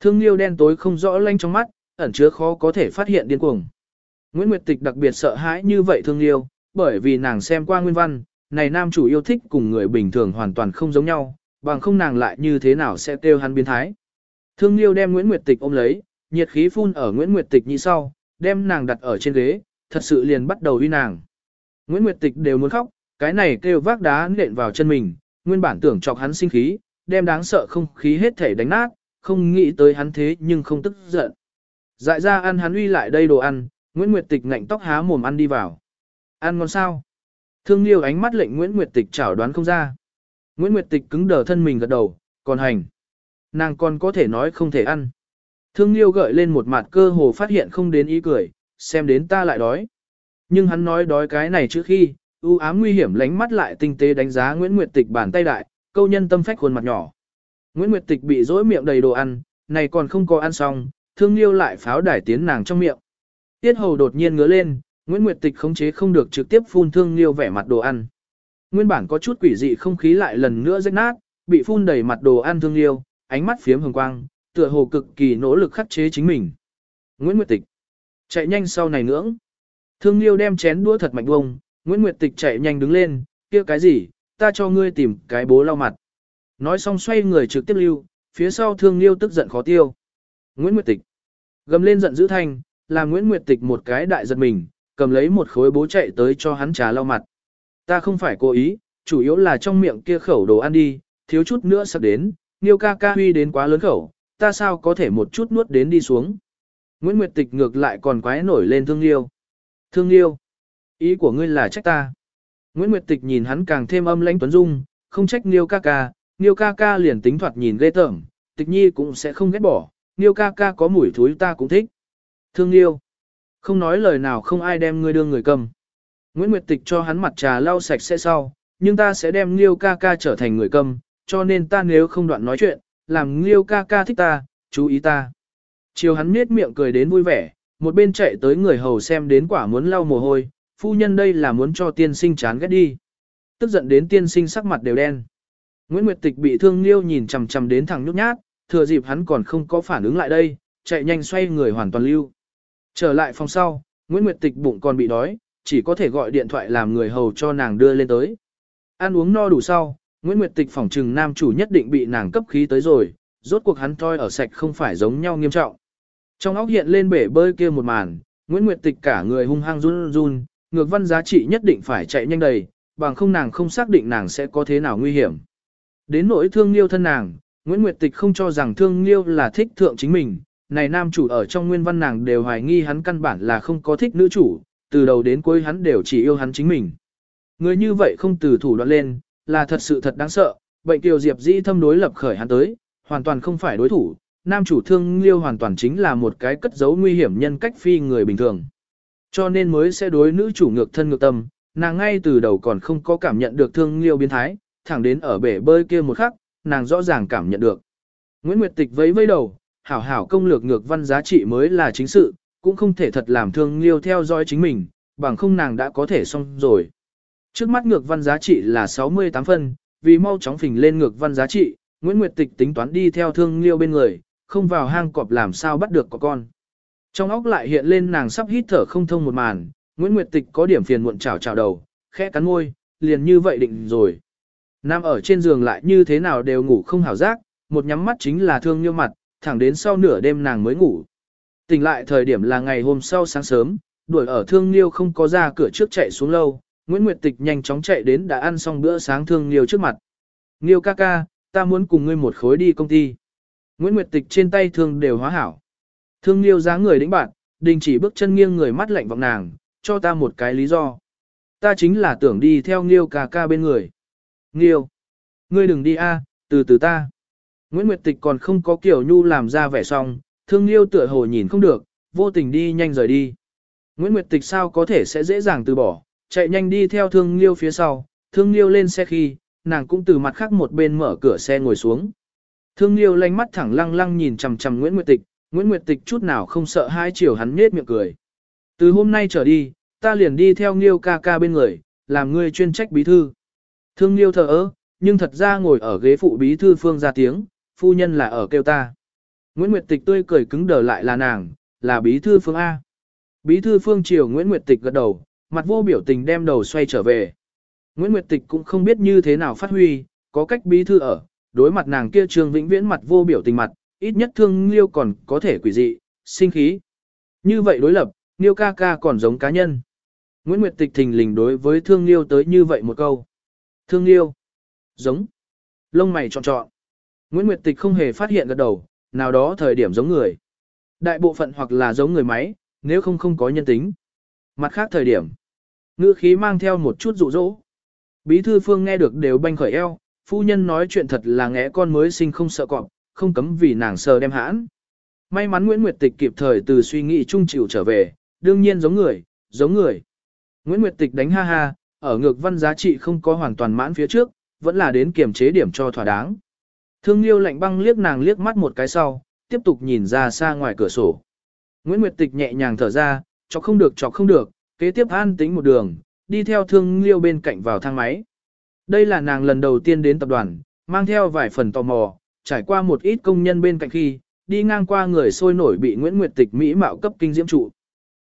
Speaker 1: Thương liêu đen tối không rõ lanh trong mắt, ẩn chứa khó có thể phát hiện điên cuồng. Nguyễn Nguyệt Tịch đặc biệt sợ hãi như vậy thương liêu, bởi vì nàng xem qua nguyên văn, này nam chủ yêu thích cùng người bình thường hoàn toàn không giống nhau, bằng không nàng lại như thế nào sẽ kêu hắn biến thái. Thương liêu đem Nguyễn Nguyệt Tịch ôm lấy, nhiệt khí phun ở Nguyễn Nguyệt Tịch như sau, đem nàng đặt ở trên ghế, thật sự liền bắt đầu uy nàng. Nguyễn Nguyệt Tịch đều muốn khóc, cái này kêu vác đá nện vào chân mình, nguyên bản tưởng chọc hắn sinh khí, đem đáng sợ không khí hết thể đánh nát, không nghĩ tới hắn thế nhưng không tức giận. Dại ra ăn hắn uy lại đây đồ ăn, Nguyễn Nguyệt Tịch ngạnh tóc há mồm ăn đi vào. Ăn ngon sao? Thương Liêu ánh mắt lệnh Nguyễn Nguyệt Tịch chảo đoán không ra. Nguyễn Nguyệt Tịch cứng đờ thân mình gật đầu, còn hành. Nàng còn có thể nói không thể ăn. Thương Liêu gợi lên một mặt cơ hồ phát hiện không đến ý cười, xem đến ta lại đói. Nhưng hắn nói đói cái này trước khi, ưu ám nguy hiểm lánh mắt lại tinh tế đánh giá Nguyễn Nguyệt Tịch bàn tay đại, câu nhân tâm phách khuôn mặt nhỏ. Nguyễn Nguyệt Tịch bị dỗi miệng đầy đồ ăn, này còn không có ăn xong, thương liêu lại pháo đải tiến nàng trong miệng. Tiết hầu đột nhiên ngứa lên, Nguyễn Nguyệt Tịch khống chế không được trực tiếp phun thương liêu vẻ mặt đồ ăn. Nguyên bản có chút quỷ dị không khí lại lần nữa rách nát, bị phun đầy mặt đồ ăn thương liêu, ánh mắt phiếm hồng quang, tựa hồ cực kỳ nỗ lực khắc chế chính mình. Nguyễn Nguyệt Tịch chạy nhanh sau này ngưỡng. Thương liêu đem chén đũa thật mạnh bông, Nguyễn Nguyệt Tịch chạy nhanh đứng lên, kia cái gì, ta cho ngươi tìm cái bố lau mặt. Nói xong xoay người trực tiếp lưu, phía sau thương liêu tức giận khó tiêu. Nguyễn Nguyệt Tịch gầm lên giận dữ thanh, là Nguyễn Nguyệt Tịch một cái đại giật mình, cầm lấy một khối bố chạy tới cho hắn trà lau mặt. Ta không phải cố ý, chủ yếu là trong miệng kia khẩu đồ ăn đi, thiếu chút nữa sắp đến, Niêu ca ca huy đến quá lớn khẩu, ta sao có thể một chút nuốt đến đi xuống. Nguyễn Nguyệt Tịch ngược lại còn quái nổi lên thương liêu. Thương liêu, ý của ngươi là trách ta. Nguyễn Nguyệt Tịch nhìn hắn càng thêm âm lãnh tuấn dung, không trách Niêu ca ca, Niêu ca ca liền tính thoạt nhìn ghê tởm, Tịch Nhi cũng sẽ không ghét bỏ, Niêu ca ca có mùi thúi ta cũng thích. Thương Niêu, không nói lời nào không ai đem ngươi đưa người cầm. Nguyễn Nguyệt Tịch cho hắn mặt trà lau sạch sẽ sau, nhưng ta sẽ đem Niêu ca ca trở thành người cầm, cho nên ta nếu không đoạn nói chuyện, làm Niêu ca ca thích ta, chú ý ta. Chiều hắn miết miệng cười đến vui vẻ, một bên chạy tới người hầu xem đến quả muốn lau mồ hôi, phu nhân đây là muốn cho tiên sinh chán ghét đi. Tức giận đến tiên sinh sắc mặt đều đen. Nguyễn Nguyệt Tịch bị thương liêu nhìn chằm chằm đến thằng nhút nhát, thừa dịp hắn còn không có phản ứng lại đây, chạy nhanh xoay người hoàn toàn lưu. Trở lại phòng sau, Nguyễn Nguyệt Tịch bụng còn bị đói, chỉ có thể gọi điện thoại làm người hầu cho nàng đưa lên tới. Ăn uống no đủ sau, Nguyễn Nguyệt Tịch phỏng trừng nam chủ nhất định bị nàng cấp khí tới rồi, rốt cuộc hắn toi ở sạch không phải giống nhau nghiêm trọng. Trong óc hiện lên bể bơi kia một màn, Nguyễn Nguyệt Tịch cả người hung hăng run run, ngược văn giá trị nhất định phải chạy nhanh đầy, bằng không nàng không xác định nàng sẽ có thế nào nguy hiểm. Đến nỗi thương liêu thân nàng, Nguyễn Nguyệt Tịch không cho rằng thương liêu là thích thượng chính mình, này nam chủ ở trong nguyên văn nàng đều hoài nghi hắn căn bản là không có thích nữ chủ, từ đầu đến cuối hắn đều chỉ yêu hắn chính mình. Người như vậy không từ thủ đoạn lên, là thật sự thật đáng sợ, bệnh tiểu diệp dĩ thâm đối lập khởi hắn tới, hoàn toàn không phải đối thủ, nam chủ thương liêu hoàn toàn chính là một cái cất giấu nguy hiểm nhân cách phi người bình thường. Cho nên mới sẽ đối nữ chủ ngược thân ngược tâm, nàng ngay từ đầu còn không có cảm nhận được thương liêu biến thái, thẳng đến ở bể bơi kia một khắc, nàng rõ ràng cảm nhận được. Nguyễn Nguyệt Tịch vẫy vẫy đầu, hảo hảo công lược ngược văn giá trị mới là chính sự, cũng không thể thật làm thương liêu theo dõi chính mình, bằng không nàng đã có thể xong rồi. Trước mắt ngược văn giá trị là 68 phân, vì mau chóng phình lên ngược văn giá trị, Nguyễn Nguyệt Tịch tính toán đi theo thương liêu bên người, không vào hang cọp làm sao bắt được có con. Trong óc lại hiện lên nàng sắp hít thở không thông một màn, Nguyễn Nguyệt Tịch có điểm phiền muộn chảo chảo đầu, khẽ cắn môi, liền như vậy định rồi. Nam ở trên giường lại như thế nào đều ngủ không hảo giác, một nhắm mắt chính là thương như mặt, thẳng đến sau nửa đêm nàng mới ngủ. Tỉnh lại thời điểm là ngày hôm sau sáng sớm, đuổi ở thương liêu không có ra cửa trước chạy xuống lâu, Nguyễn Nguyệt Tịch nhanh chóng chạy đến đã ăn xong bữa sáng thương liêu trước mặt. Liêu ca ca, ta muốn cùng ngươi một khối đi công ty. Nguyễn Nguyệt Tịch trên tay thương đều hóa hảo. Thương liêu giá người đĩnh bạn, đình chỉ bước chân nghiêng người mắt lạnh vọng nàng, cho ta một cái lý do. Ta chính là tưởng đi theo Liêu ca ca bên người. Nghiêu, ngươi đừng đi a, từ từ ta. Nguyễn Nguyệt Tịch còn không có kiểu nhu làm ra vẻ xong, thương Nghiêu tựa hồ nhìn không được, vô tình đi nhanh rời đi. Nguyễn Nguyệt Tịch sao có thể sẽ dễ dàng từ bỏ, chạy nhanh đi theo thương Nghiêu phía sau, thương Nghiêu lên xe khi, nàng cũng từ mặt khác một bên mở cửa xe ngồi xuống. Thương Nghiêu lanh mắt thẳng lăng lăng nhìn chằm chằm Nguyễn Nguyệt Tịch, Nguyễn Nguyệt Tịch chút nào không sợ hai chiều hắn nết miệng cười. Từ hôm nay trở đi, ta liền đi theo Nghiêu ca ca bên người, làm ngươi chuyên trách bí thư. Thương Liêu thờ ơ, nhưng thật ra ngồi ở ghế phụ bí thư phương ra tiếng, phu nhân là ở kêu ta. Nguyễn Nguyệt Tịch tươi cười cứng đờ lại là nàng, là bí thư phương A. Bí thư phương triều Nguyễn Nguyệt Tịch gật đầu, mặt vô biểu tình đem đầu xoay trở về. Nguyễn Nguyệt Tịch cũng không biết như thế nào phát huy, có cách bí thư ở, đối mặt nàng kia trường vĩnh viễn mặt vô biểu tình mặt, ít nhất thương liêu còn có thể quỷ dị, sinh khí. Như vậy đối lập, Niêu ca ca còn giống cá nhân. Nguyễn Nguyệt Tịch thình lình đối với Thương Liêu tới như vậy một câu. Thương yêu Giống. Lông mày trọn trọn. Nguyễn Nguyệt Tịch không hề phát hiện gật đầu, nào đó thời điểm giống người. Đại bộ phận hoặc là giống người máy, nếu không không có nhân tính. Mặt khác thời điểm. Ngữ khí mang theo một chút dụ dỗ. Bí thư phương nghe được đều banh khởi eo, phu nhân nói chuyện thật là ngẽ con mới sinh không sợ cọp, không cấm vì nàng sờ đem hãn. May mắn Nguyễn Nguyệt Tịch kịp thời từ suy nghĩ trung chịu trở về, đương nhiên giống người, giống người. Nguyễn Nguyệt Tịch đánh ha ha, ở ngược văn giá trị không có hoàn toàn mãn phía trước, vẫn là đến kiểm chế điểm cho thỏa đáng. Thương Liêu lạnh băng liếc nàng liếc mắt một cái sau, tiếp tục nhìn ra xa ngoài cửa sổ. Nguyễn Nguyệt Tịch nhẹ nhàng thở ra, chọc không được chọc không được, kế tiếp an tính một đường, đi theo Thương Liêu bên cạnh vào thang máy. Đây là nàng lần đầu tiên đến tập đoàn, mang theo vài phần tò mò, trải qua một ít công nhân bên cạnh khi, đi ngang qua người sôi nổi bị Nguyễn Nguyệt Tịch Mỹ mạo cấp kinh diễm trụ.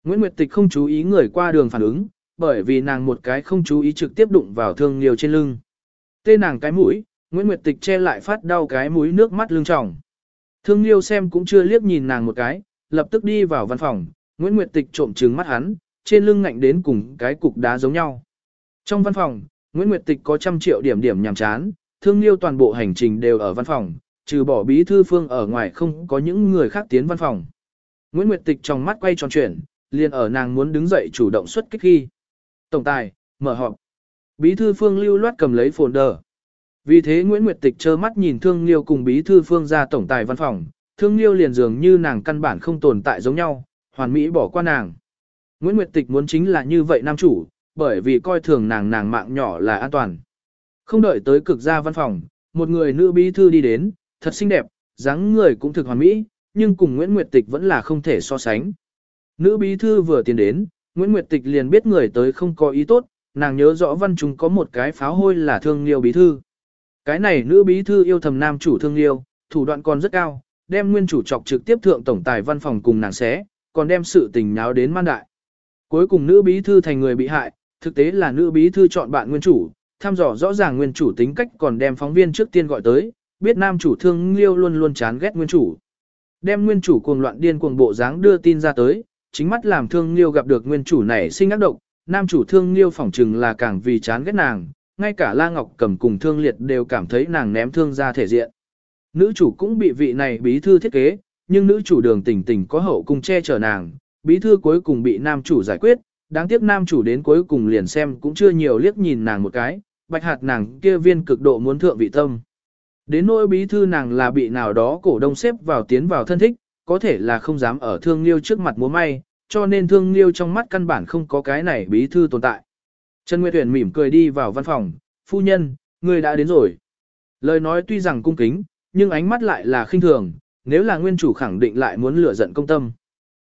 Speaker 1: Nguyễn Nguyệt Tịch không chú ý người qua đường phản ứng, bởi vì nàng một cái không chú ý trực tiếp đụng vào thương liêu trên lưng. Tê nàng cái mũi, Nguyễn Nguyệt Tịch che lại phát đau cái mũi nước mắt lưng tròng. Thương liêu xem cũng chưa liếc nhìn nàng một cái, lập tức đi vào văn phòng, Nguyễn Nguyệt Tịch trộm trừng mắt hắn, trên lưng ngạnh đến cùng cái cục đá giống nhau. Trong văn phòng, Nguyễn Nguyệt Tịch có trăm triệu điểm điểm nhàm chán, thương liêu toàn bộ hành trình đều ở văn phòng, trừ bỏ bí thư phương ở ngoài không có những người khác tiến văn phòng. Nguyễn Nguyệt Tịch trong mắt quay tròn chuyển, liền ở nàng muốn đứng dậy chủ động xuất kích khi. Tổng tài, mở họp. Bí thư phương lưu loát cầm lấy folder. Vì thế Nguyễn Nguyệt Tịch trơ mắt nhìn Thương Liêu cùng bí thư phương ra tổng tài văn phòng, Thương Liêu liền dường như nàng căn bản không tồn tại giống nhau, hoàn mỹ bỏ qua nàng. Nguyễn Nguyệt Tịch muốn chính là như vậy nam chủ, bởi vì coi thường nàng nàng mạng nhỏ là an toàn. Không đợi tới cực ra văn phòng, một người nữ bí thư đi đến, thật xinh đẹp, dáng người cũng thực hoàn mỹ, nhưng cùng Nguyễn Nguyệt Tịch vẫn là không thể so sánh. Nữ bí thư vừa tiến đến, Nguyễn Nguyệt Tịch liền biết người tới không có ý tốt, nàng nhớ rõ văn chúng có một cái pháo hôi là thương liêu bí thư. Cái này nữ bí thư yêu thầm nam chủ thương liêu, thủ đoạn còn rất cao, đem nguyên chủ chọc trực tiếp thượng tổng tài văn phòng cùng nàng xé, còn đem sự tình nháo đến man đại. Cuối cùng nữ bí thư thành người bị hại, thực tế là nữ bí thư chọn bạn nguyên chủ, thăm dò rõ ràng nguyên chủ tính cách còn đem phóng viên trước tiên gọi tới, biết nam chủ thương liêu luôn luôn chán ghét nguyên chủ. Đem nguyên chủ cuồng loạn điên cuồng bộ dáng đưa tin ra tới, chính mắt làm thương liêu gặp được nguyên chủ này sinh ác độc, nam chủ thương liêu phỏng trừng là càng vì chán ghét nàng, ngay cả La Ngọc cầm cùng thương liệt đều cảm thấy nàng ném thương ra thể diện. Nữ chủ cũng bị vị này bí thư thiết kế, nhưng nữ chủ đường tình tình có hậu cung che chở nàng, bí thư cuối cùng bị nam chủ giải quyết, đáng tiếc nam chủ đến cuối cùng liền xem cũng chưa nhiều liếc nhìn nàng một cái, bạch hạt nàng kia viên cực độ muốn thượng vị tâm. Đến nỗi bí thư nàng là bị nào đó cổ đông xếp vào tiến vào thân thích, có thể là không dám ở thương liêu trước mặt múa may, cho nên thương liêu trong mắt căn bản không có cái này bí thư tồn tại. Trần Nguyệt Tuyển mỉm cười đi vào văn phòng, phu nhân, người đã đến rồi. Lời nói tuy rằng cung kính, nhưng ánh mắt lại là khinh thường, nếu là nguyên chủ khẳng định lại muốn lửa giận công tâm.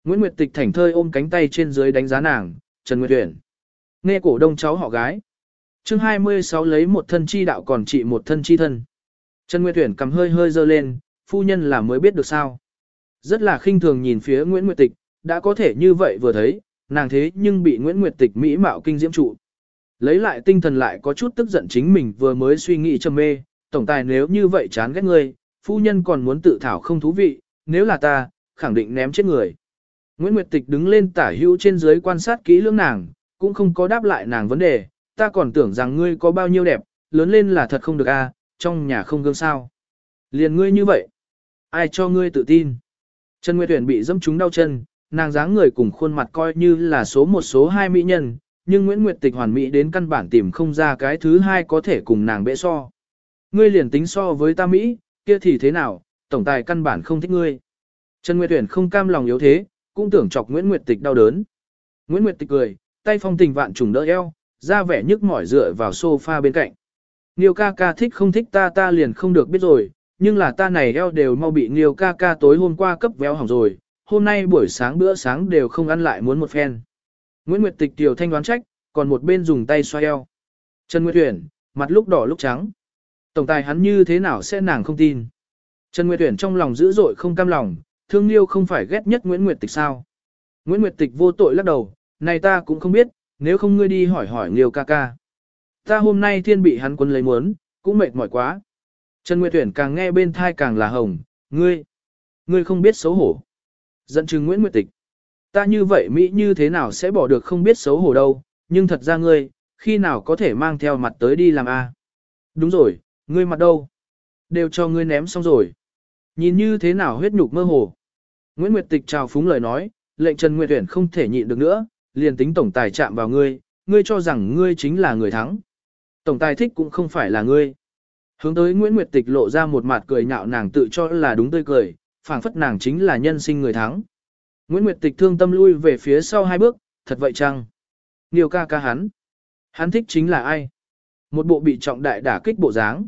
Speaker 1: Nguyễn Nguyệt Tịch thảnh thơi ôm cánh tay trên dưới đánh giá nàng, Trần Nguyệt Tuyển. Nghe cổ đông cháu họ gái. chương 26 lấy một thân chi đạo còn trị một thân chi thân. Trần Nguyệt Tuyển cầm hơi hơi dơ lên, phu nhân là mới biết được sao. Rất là khinh thường nhìn phía Nguyễn Nguyệt Tịch, đã có thể như vậy vừa thấy, nàng thế nhưng bị Nguyễn Nguyệt Tịch mỹ mạo kinh diễm trụ. Lấy lại tinh thần lại có chút tức giận chính mình vừa mới suy nghĩ trầm mê, tổng tài nếu như vậy chán ghét ngươi phu nhân còn muốn tự thảo không thú vị, nếu là ta, khẳng định ném chết người. Nguyễn Nguyệt Tịch đứng lên tả hữu trên dưới quan sát kỹ lưỡng nàng, cũng không có đáp lại nàng vấn đề, ta còn tưởng rằng ngươi có bao nhiêu đẹp, lớn lên là thật không được a, trong nhà không gương sao. Liền ngươi như vậy, ai cho ngươi tự tin. Trần Nguyệt Tuyển bị dâm trúng đau chân, nàng dáng người cùng khuôn mặt coi như là số một số hai mỹ nhân, nhưng Nguyễn Nguyệt Tịch hoàn mỹ đến căn bản tìm không ra cái thứ hai có thể cùng nàng bệ so. Ngươi liền tính so với ta Mỹ, kia thì thế nào, tổng tài căn bản không thích ngươi. Trần Nguyệt Tuyển không cam lòng yếu thế, cũng tưởng chọc Nguyễn Nguyệt Tịch đau đớn. Nguyễn Nguyệt Tịch cười, tay phong tình vạn trùng đỡ eo, ra vẻ nhức mỏi dựa vào sofa bên cạnh. Niêu ca ca thích không thích ta ta liền không được biết rồi, nhưng là ta này eo đều mau bị Nghiêu ca ca tối hôm qua cấp véo hỏng rồi, hôm nay buổi sáng bữa sáng đều không ăn lại muốn một phen. Nguyễn Nguyệt Tịch tiểu thanh đoán trách, còn một bên dùng tay xoa eo. Trần Nguyệt Uyển, mặt lúc đỏ lúc trắng. Tổng tài hắn như thế nào sẽ nàng không tin. Trần Nguyệt Tuyển trong lòng dữ dội không cam lòng, thương liêu không phải ghét nhất Nguyễn Nguyệt Tịch sao. Nguyễn Nguyệt Tịch vô tội lắc đầu, này ta cũng không biết, nếu không ngươi đi hỏi hỏi liêu ca ca. Ta hôm nay thiên bị hắn quân lấy muốn, cũng mệt mỏi quá. Trần Nguyệt Tuyển càng nghe bên thai càng là hồng, ngươi, ngươi không biết xấu hổ. Dẫn chứng Nguyễn Nguyệt Tịch. Ta như vậy Mỹ như thế nào sẽ bỏ được không biết xấu hổ đâu, nhưng thật ra ngươi, khi nào có thể mang theo mặt tới đi làm a? Đúng rồi, ngươi mặt đâu? Đều cho ngươi ném xong rồi. Nhìn như thế nào huyết nhục mơ hồ. Nguyễn Nguyệt Tịch chào phúng lời nói, lệnh Trần Nguyệt Tuyển không thể nhịn được nữa, liền tính tổng tài chạm vào ngươi, ngươi cho rằng ngươi chính là người thắng. Tổng tài thích cũng không phải là ngươi. Hướng tới Nguyễn Nguyệt Tịch lộ ra một mặt cười nhạo nàng tự cho là đúng tươi cười, phảng phất nàng chính là nhân sinh người thắng. Nguyễn Nguyệt Tịch thương tâm lui về phía sau hai bước, thật vậy chăng? Nhiều ca ca hắn. Hắn thích chính là ai? Một bộ bị trọng đại đả kích bộ dáng.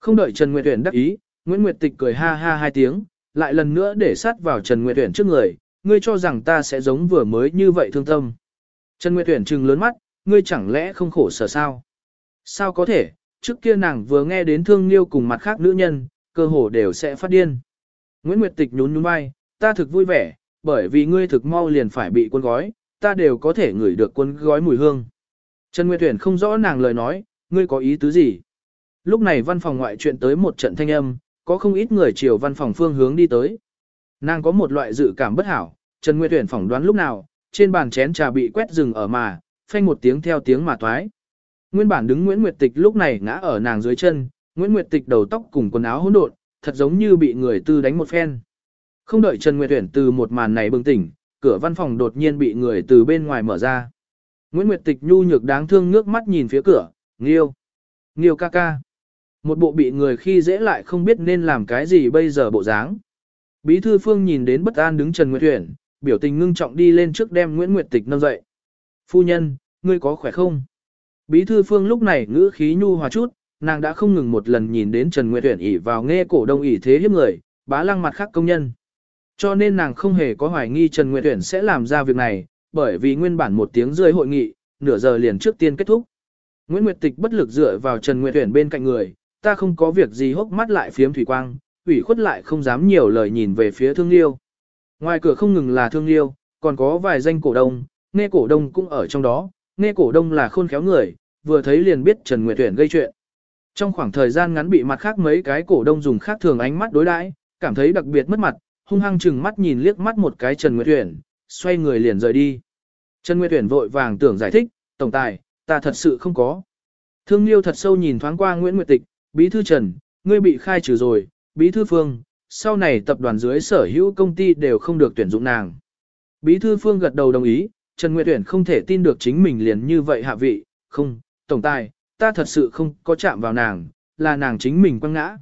Speaker 1: Không đợi Trần Nguyệt Uyển đắc ý, Nguyễn Nguyệt Tịch cười ha ha hai tiếng, lại lần nữa để sát vào Trần Nguyệt Uyển trước người, ngươi cho rằng ta sẽ giống vừa mới như vậy thương tâm. Trần Nguyệt Uyển trừng lớn mắt, ngươi chẳng lẽ không khổ sở sao? Sao có thể, trước kia nàng vừa nghe đến thương liêu cùng mặt khác nữ nhân, cơ hồ đều sẽ phát điên. Nguyễn Nguyệt Tịch nhún nhún vai, ta thực vui vẻ, bởi vì ngươi thực mau liền phải bị quân gói, ta đều có thể ngửi được quân gói mùi hương. Trần Nguyệt Tuyển không rõ nàng lời nói, ngươi có ý tứ gì? Lúc này văn phòng ngoại chuyện tới một trận thanh âm, có không ít người chiều văn phòng phương hướng đi tới. Nàng có một loại dự cảm bất hảo, Trần Nguyệt Tuyển phỏng đoán lúc nào, trên bàn chén trà bị quét rừng ở mà, phanh một tiếng theo tiếng mà toái. Nguyên bản đứng Nguyễn Nguyệt Tịch lúc này ngã ở nàng dưới chân, Nguyễn Nguyệt Tịch đầu tóc cùng quần áo hỗn độn, thật giống như bị người tư đánh một phen. Không đợi Trần Nguyệt Uyển từ một màn này bừng tỉnh, cửa văn phòng đột nhiên bị người từ bên ngoài mở ra. Nguyễn Nguyệt Tịch nhu nhược đáng thương ngước mắt nhìn phía cửa, Nghiêu, Nghiêu ca ca. Một bộ bị người khi dễ lại không biết nên làm cái gì bây giờ bộ dáng. Bí thư phương nhìn đến bất an đứng Trần Nguyệt Uyển, biểu tình ngưng trọng đi lên trước đem Nguyễn Nguyệt Tịch nâng dậy. Phu nhân, ngươi có khỏe không? Bí thư phương lúc này ngữ khí nhu hòa chút, nàng đã không ngừng một lần nhìn đến Trần Nguyệt Uyển ỉ vào nghe cổ đông ỉ thế hiếp người, bá lăng mặt khác công nhân. Cho nên nàng không hề có hoài nghi Trần Nguyệt Uyển sẽ làm ra việc này, bởi vì nguyên bản một tiếng rơi hội nghị, nửa giờ liền trước tiên kết thúc. Nguyễn Nguyệt Tịch bất lực dựa vào Trần Nguyệt Uyển bên cạnh người, ta không có việc gì hốc mắt lại phiếm thủy quang, ủy khuất lại không dám nhiều lời nhìn về phía thương liêu. Ngoài cửa không ngừng là thương liêu, còn có vài danh cổ đông, nghe cổ đông cũng ở trong đó, nghe cổ đông là khôn khéo người, vừa thấy liền biết Trần Nguyệt Tuyển gây chuyện. Trong khoảng thời gian ngắn bị mặt khác mấy cái cổ đông dùng khác thường ánh mắt đối đãi, cảm thấy đặc biệt mất mặt, hung hăng chừng mắt nhìn liếc mắt một cái Trần Nguyệt tuyển xoay người liền rời đi. Trần Nguyệt tuyển vội vàng tưởng giải thích, tổng tài, ta thật sự không có. Thương Liêu thật sâu nhìn thoáng qua Nguyễn Nguyệt Tịch, bí thư Trần, ngươi bị khai trừ rồi, bí thư Phương, sau này tập đoàn dưới sở hữu công ty đều không được tuyển dụng nàng. Bí thư Phương gật đầu đồng ý, Trần Nguyệt tuyển không thể tin được chính mình liền như vậy hạ vị, không, tổng tài, ta thật sự không có chạm vào nàng, là nàng chính mình quăng ngã.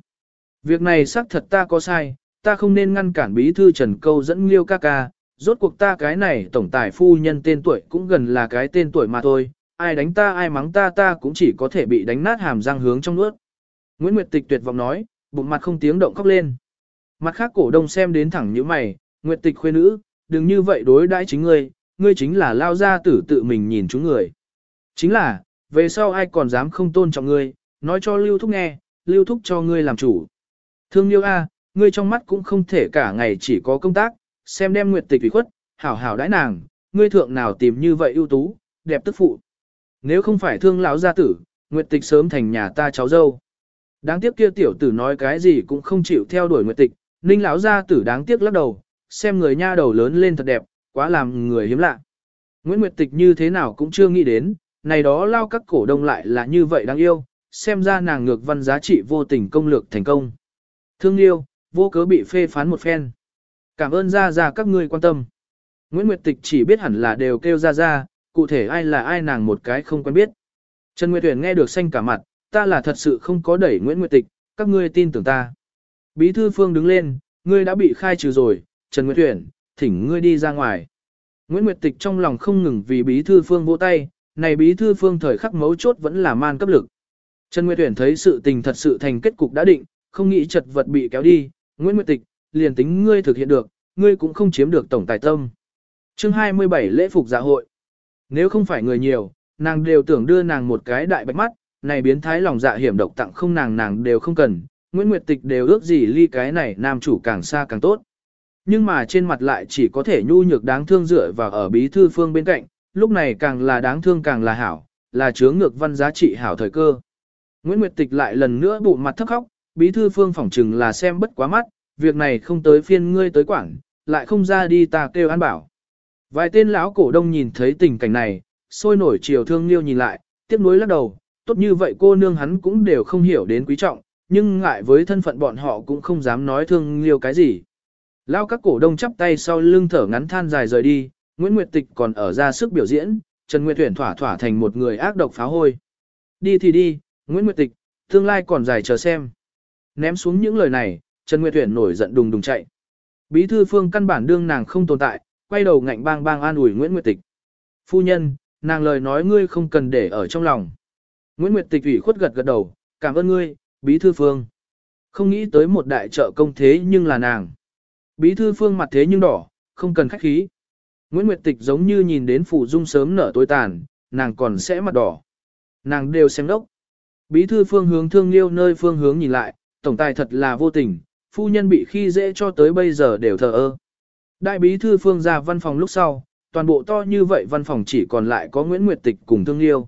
Speaker 1: Việc này xác thật ta có sai, ta không nên ngăn cản bí thư Trần Câu dẫn Liêu ca ca, rốt cuộc ta cái này tổng tài phu nhân tên tuổi cũng gần là cái tên tuổi mà thôi, ai đánh ta ai mắng ta ta cũng chỉ có thể bị đánh nát hàm răng hướng trong nước. Nguyễn Nguyệt Tịch tuyệt vọng nói, bụng mặt không tiếng động khóc lên. Mặt khác cổ đông xem đến thẳng như mày, Nguyệt Tịch khuê nữ, đừng như vậy đối đãi chính ngươi, ngươi chính là lao ra tử tự mình nhìn chúng người. Chính là, về sau ai còn dám không tôn trọng ngươi, nói cho Lưu Thúc nghe, Lưu Thúc cho ngươi làm chủ. Thương Liêu A, ngươi trong mắt cũng không thể cả ngày chỉ có công tác, xem đem nguyệt tịch ủy khuất, hảo hảo đãi nàng, ngươi thượng nào tìm như vậy ưu tú, đẹp tức phụ. Nếu không phải thương lão gia tử, nguyệt tịch sớm thành nhà ta cháu dâu. Đáng tiếc kia tiểu tử nói cái gì cũng không chịu theo đuổi nguyệt tịch, ninh lão gia tử đáng tiếc lắc đầu, xem người nha đầu lớn lên thật đẹp, quá làm người hiếm lạ. Nguyễn Nguyệt Tịch như thế nào cũng chưa nghĩ đến, này đó lao các cổ đông lại là như vậy đáng yêu, xem ra nàng ngược văn giá trị vô tình công lược thành công. Thương yêu, vô cớ bị phê phán một phen. Cảm ơn ra ra các ngươi quan tâm. Nguyễn Nguyệt Tịch chỉ biết hẳn là đều kêu ra ra, cụ thể ai là ai nàng một cái không quen biết. Trần Nguyệt Tuyển nghe được xanh cả mặt, ta là thật sự không có đẩy Nguyễn Nguyệt Tịch, các ngươi tin tưởng ta. Bí thư phương đứng lên, ngươi đã bị khai trừ rồi, Trần Nguyệt Tuyển, thỉnh ngươi đi ra ngoài. Nguyễn Nguyệt Tịch trong lòng không ngừng vì bí thư phương vỗ tay, này bí thư phương thời khắc mấu chốt vẫn là man cấp lực. Trần Nguyệt Tuyển thấy sự tình thật sự thành kết cục đã định, không nghĩ chật vật bị kéo đi, Nguyễn Nguyệt Tịch, liền tính ngươi thực hiện được, ngươi cũng không chiếm được tổng tài tâm. Chương 27 lễ phục dạ hội. Nếu không phải người nhiều, nàng đều tưởng đưa nàng một cái đại bạch mắt, này biến thái lòng dạ hiểm độc tặng không nàng nàng đều không cần, Nguyễn Nguyệt Tịch đều ước gì ly cái này nam chủ càng xa càng tốt. Nhưng mà trên mặt lại chỉ có thể nhu nhược đáng thương dựa vào ở bí thư phương bên cạnh, lúc này càng là đáng thương càng là hảo, là chứa ngược văn giá trị hảo thời cơ. Nguyễn Nguyệt Tịch lại lần nữa bụ mặt thấp khóc, bí thư phương phỏng chừng là xem bất quá mắt, việc này không tới phiên ngươi tới quảng, lại không ra đi ta kêu an bảo. Vài tên lão cổ đông nhìn thấy tình cảnh này, sôi nổi chiều thương liêu nhìn lại, tiếc nuối lắc đầu, tốt như vậy cô nương hắn cũng đều không hiểu đến quý trọng, nhưng ngại với thân phận bọn họ cũng không dám nói thương liêu cái gì. Lao các cổ đông chắp tay sau lưng thở ngắn than dài rời đi, Nguyễn Nguyệt Tịch còn ở ra sức biểu diễn, Trần Nguyệt Tuyển thỏa thỏa thành một người ác độc phá hôi. Đi thì đi, Nguyễn Nguyệt Tịch, tương lai còn dài chờ xem. Ném xuống những lời này, Trần Nguyệt Tuyển nổi giận đùng đùng chạy. Bí thư phương căn bản đương nàng không tồn tại, quay đầu ngạnh bang bang an ủi Nguyễn Nguyệt Tịch. Phu nhân, nàng lời nói ngươi không cần để ở trong lòng. Nguyễn Nguyệt Tịch ủy khuất gật gật đầu, cảm ơn ngươi, bí thư phương. Không nghĩ tới một đại trợ công thế nhưng là nàng. Bí thư phương mặt thế nhưng đỏ, không cần khách khí. Nguyễn Nguyệt Tịch giống như nhìn đến phủ dung sớm nở tối tàn, nàng còn sẽ mặt đỏ. Nàng đều xem đốc. Bí thư phương hướng thương liêu nơi phương hướng nhìn lại, tổng tài thật là vô tình, phu nhân bị khi dễ cho tới bây giờ đều thờ ơ. Đại bí thư phương ra văn phòng lúc sau, toàn bộ to như vậy văn phòng chỉ còn lại có Nguyễn Nguyệt Tịch cùng Thương Liêu.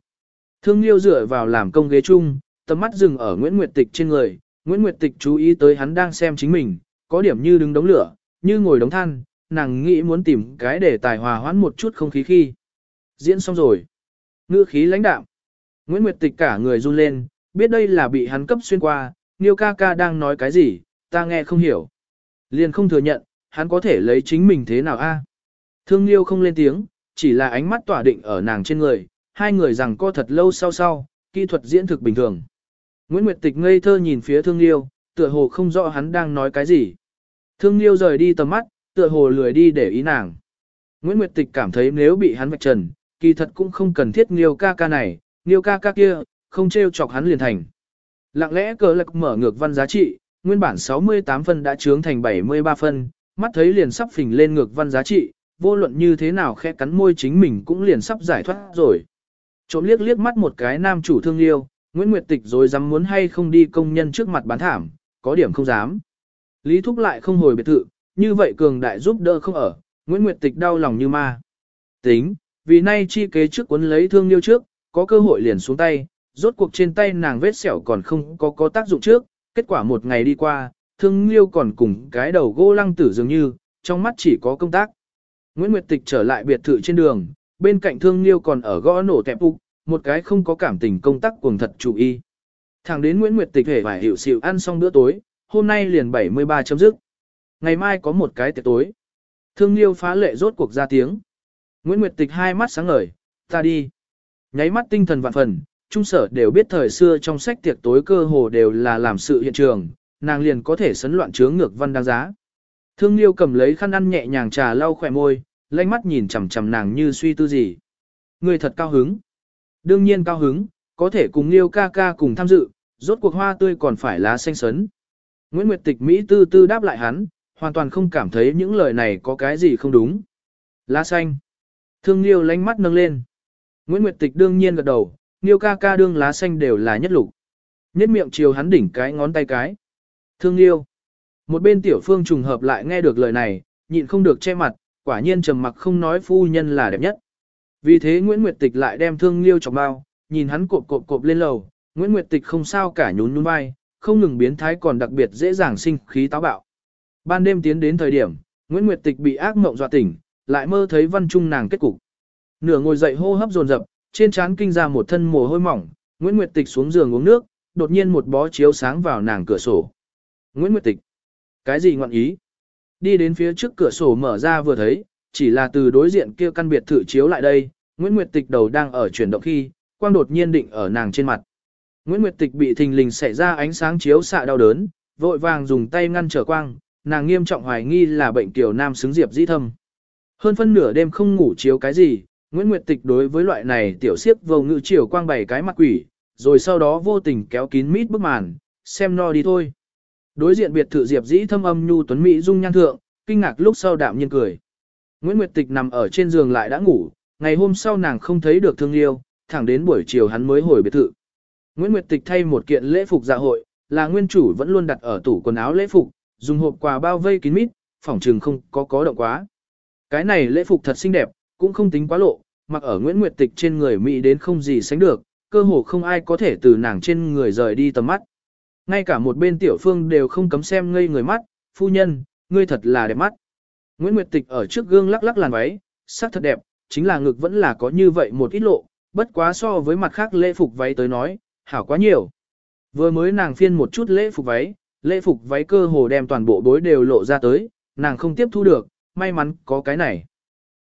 Speaker 1: Thương Liêu dựa vào làm công ghế chung, tầm mắt dừng ở Nguyễn Nguyệt Tịch trên người, Nguyễn Nguyệt Tịch chú ý tới hắn đang xem chính mình, có điểm như đứng đống lửa, như ngồi đống than, nàng nghĩ muốn tìm cái để tài hòa hoãn một chút không khí khi. Diễn xong rồi. Ngữ khí lãnh đạm. Nguyễn Nguyệt Tịch cả người run lên, biết đây là bị hắn cấp xuyên qua, Niêu ca ca đang nói cái gì, ta nghe không hiểu. Liền không thừa nhận, hắn có thể lấy chính mình thế nào a? Thương Liêu không lên tiếng, chỉ là ánh mắt tỏa định ở nàng trên người, hai người rằng co thật lâu sau sau, kỹ thuật diễn thực bình thường. Nguyễn Nguyệt Tịch ngây thơ nhìn phía Thương Liêu, tựa hồ không rõ hắn đang nói cái gì. Thương Liêu rời đi tầm mắt, tựa hồ lười đi để ý nàng. Nguyễn Nguyệt Tịch cảm thấy nếu bị hắn vạch trần, kỳ thật cũng không cần thiết Liêu ca ca này, Liêu ca ca kia, không trêu chọc hắn liền thành. Lặng lẽ cờ lạc mở ngược văn giá trị, nguyên bản 68 phân đã trướng thành 73 phân, mắt thấy liền sắp phình lên ngược văn giá trị, vô luận như thế nào khẽ cắn môi chính mình cũng liền sắp giải thoát rồi. Trộm liếc liếc mắt một cái nam chủ thương liêu, Nguyễn Nguyệt Tịch rồi dám muốn hay không đi công nhân trước mặt bán thảm, có điểm không dám. Lý Thúc lại không hồi biệt thự, như vậy cường đại giúp đỡ không ở, Nguyễn Nguyệt Tịch đau lòng như ma. Tính, vì nay chi kế trước cuốn lấy thương liêu trước, có cơ hội liền xuống tay, rốt cuộc trên tay nàng vết sẹo còn không có có tác dụng trước, kết quả một ngày đi qua, thương liêu còn cùng cái đầu gỗ lăng tử dường như, trong mắt chỉ có công tác. Nguyễn Nguyệt Tịch trở lại biệt thự trên đường, bên cạnh thương liêu còn ở gõ nổ tẹp ục, một cái không có cảm tình công tác cuồng thật chủ y. Thẳng đến Nguyễn Nguyệt Tịch hề phải hiểu xịu ăn xong bữa tối, hôm nay liền 73 chấm dứt. Ngày mai có một cái tiệc tối. Thương liêu phá lệ rốt cuộc ra tiếng. Nguyễn Nguyệt Tịch hai mắt sáng ngời, ta đi. Nháy mắt tinh thần vạn phần, trung sở đều biết thời xưa trong sách tiệc tối cơ hồ đều là làm sự hiện trường, nàng liền có thể sấn loạn chướng ngược văn đáng giá. Thương Liêu cầm lấy khăn ăn nhẹ nhàng trà lau khỏe môi, lanh mắt nhìn chằm chằm nàng như suy tư gì. Người thật cao hứng. Đương nhiên cao hứng, có thể cùng Liêu ca ca cùng tham dự, rốt cuộc hoa tươi còn phải lá xanh sấn. Nguyễn Nguyệt Tịch Mỹ tư tư đáp lại hắn, hoàn toàn không cảm thấy những lời này có cái gì không đúng. Lá xanh. Thương Liêu lánh mắt nâng lên. Nguyễn Nguyệt Tịch đương nhiên gật đầu, Niêu ca ca đương lá xanh đều là nhất lục. Nhất miệng chiều hắn đỉnh cái ngón tay cái. Thương Liêu. Một bên tiểu phương trùng hợp lại nghe được lời này, nhịn không được che mặt, quả nhiên trầm mặc không nói phu nhân là đẹp nhất. Vì thế Nguyễn Nguyệt Tịch lại đem thương liêu chọc bao, nhìn hắn cộp cộp cộp lên lầu, Nguyễn Nguyệt Tịch không sao cả nhún nhún vai, không ngừng biến thái còn đặc biệt dễ dàng sinh khí táo bạo. Ban đêm tiến đến thời điểm, Nguyễn Nguyệt Tịch bị ác mộng dọa tỉnh, lại mơ thấy văn trung nàng kết cục. Nửa ngồi dậy hô hấp dồn dập, trên trán kinh ra một thân mồ hôi mỏng, Nguyễn Nguyệt Tịch xuống giường uống nước, đột nhiên một bó chiếu sáng vào nàng cửa sổ. Nguyễn Nguyệt Tịch cái gì ngọn ý? Đi đến phía trước cửa sổ mở ra vừa thấy, chỉ là từ đối diện kia căn biệt thự chiếu lại đây, Nguyễn Nguyệt Tịch đầu đang ở chuyển động khi, quang đột nhiên định ở nàng trên mặt. Nguyễn Nguyệt Tịch bị thình lình xảy ra ánh sáng chiếu xạ đau đớn, vội vàng dùng tay ngăn trở quang, nàng nghiêm trọng hoài nghi là bệnh tiểu nam xứng diệp dĩ thâm. Hơn phân nửa đêm không ngủ chiếu cái gì, Nguyễn Nguyệt Tịch đối với loại này tiểu siếp vô ngự chiều quang bảy cái mặt quỷ, rồi sau đó vô tình kéo kín mít bức màn, xem no đi thôi. Đối diện biệt thự Diệp Dĩ thâm âm nhu tuấn mỹ dung nhan thượng, kinh ngạc lúc sau đạm nhiên cười. Nguyễn Nguyệt Tịch nằm ở trên giường lại đã ngủ, ngày hôm sau nàng không thấy được thương liêu, thẳng đến buổi chiều hắn mới hồi biệt thự. Nguyễn Nguyệt Tịch thay một kiện lễ phục dạ hội, là nguyên chủ vẫn luôn đặt ở tủ quần áo lễ phục, dùng hộp quà bao vây kín mít, phòng trường không có có động quá. Cái này lễ phục thật xinh đẹp, cũng không tính quá lộ, mặc ở Nguyễn Nguyệt Tịch trên người Mỹ đến không gì sánh được, cơ hồ không ai có thể từ nàng trên người rời đi tầm mắt. Ngay cả một bên tiểu phương đều không cấm xem ngây người mắt, phu nhân, ngươi thật là đẹp mắt. Nguyễn Nguyệt Tịch ở trước gương lắc lắc làn váy, sắc thật đẹp, chính là ngực vẫn là có như vậy một ít lộ, bất quá so với mặt khác lễ phục váy tới nói, hảo quá nhiều. Vừa mới nàng phiên một chút lễ phục váy, lễ phục váy cơ hồ đem toàn bộ bối đều lộ ra tới, nàng không tiếp thu được, may mắn có cái này.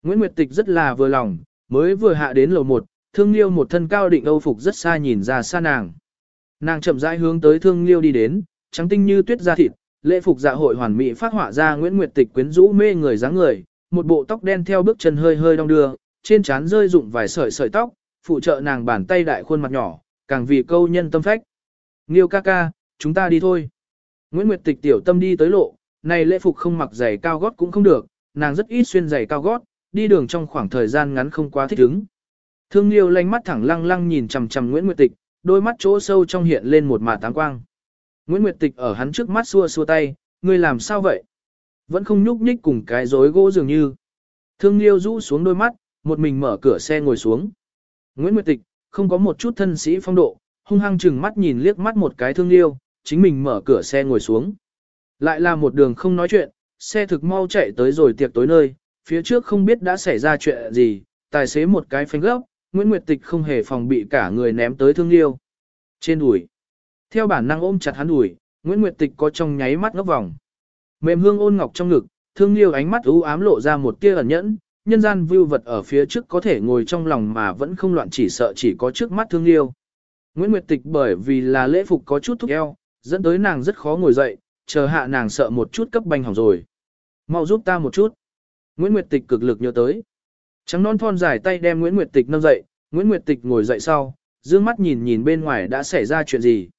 Speaker 1: Nguyễn Nguyệt Tịch rất là vừa lòng, mới vừa hạ đến lầu một, thương liêu một thân cao định âu phục rất xa nhìn ra xa nàng. Nàng chậm rãi hướng tới thương liêu đi đến, trắng tinh như tuyết da thịt, lễ phục dạ hội hoàn mỹ phát họa ra Nguyễn Nguyệt Tịch quyến rũ mê người dáng người, một bộ tóc đen theo bước chân hơi hơi đong đưa, trên trán rơi rụng vài sợi sợi tóc, phụ trợ nàng bàn tay đại khuôn mặt nhỏ, càng vì câu nhân tâm phách. Nghiêu ca ca, chúng ta đi thôi. Nguyễn Nguyệt Tịch tiểu tâm đi tới lộ, này lễ phục không mặc giày cao gót cũng không được, nàng rất ít xuyên giày cao gót, đi đường trong khoảng thời gian ngắn không quá thích ứng. Thương Liêu lanh mắt thẳng lăng lăng nhìn chằm chằm Nguyễn Nguyệt Tịch, đôi mắt chỗ sâu trong hiện lên một mả táng quang. Nguyễn Nguyệt Tịch ở hắn trước mắt xua xua tay, ngươi làm sao vậy? Vẫn không nhúc nhích cùng cái rối gỗ dường như. Thương Liêu rũ xuống đôi mắt, một mình mở cửa xe ngồi xuống. Nguyễn Nguyệt Tịch, không có một chút thân sĩ phong độ, hung hăng chừng mắt nhìn liếc mắt một cái Thương Liêu, chính mình mở cửa xe ngồi xuống. Lại là một đường không nói chuyện, xe thực mau chạy tới rồi tiệc tối nơi, phía trước không biết đã xảy ra chuyện gì, tài xế một cái phanh gấp, Nguyễn Nguyệt Tịch không hề phòng bị cả người ném tới thương liêu. Trên đùi. Theo bản năng ôm chặt hắn đùi, Nguyễn Nguyệt Tịch có trong nháy mắt ngốc vòng. Mềm hương ôn ngọc trong ngực, thương liêu ánh mắt u ám lộ ra một tia ẩn nhẫn, nhân gian vưu vật ở phía trước có thể ngồi trong lòng mà vẫn không loạn chỉ sợ chỉ có trước mắt thương liêu. Nguyễn Nguyệt Tịch bởi vì là lễ phục có chút thúc eo, dẫn tới nàng rất khó ngồi dậy, chờ hạ nàng sợ một chút cấp banh hỏng rồi. Mau giúp ta một chút. Nguyễn Nguyệt Tịch cực lực nhớ tới. Trắng non thon dài tay đem Nguyễn Nguyệt Tịch nâng dậy, Nguyễn Nguyệt Tịch ngồi dậy sau, dương mắt nhìn nhìn bên ngoài đã xảy ra chuyện gì.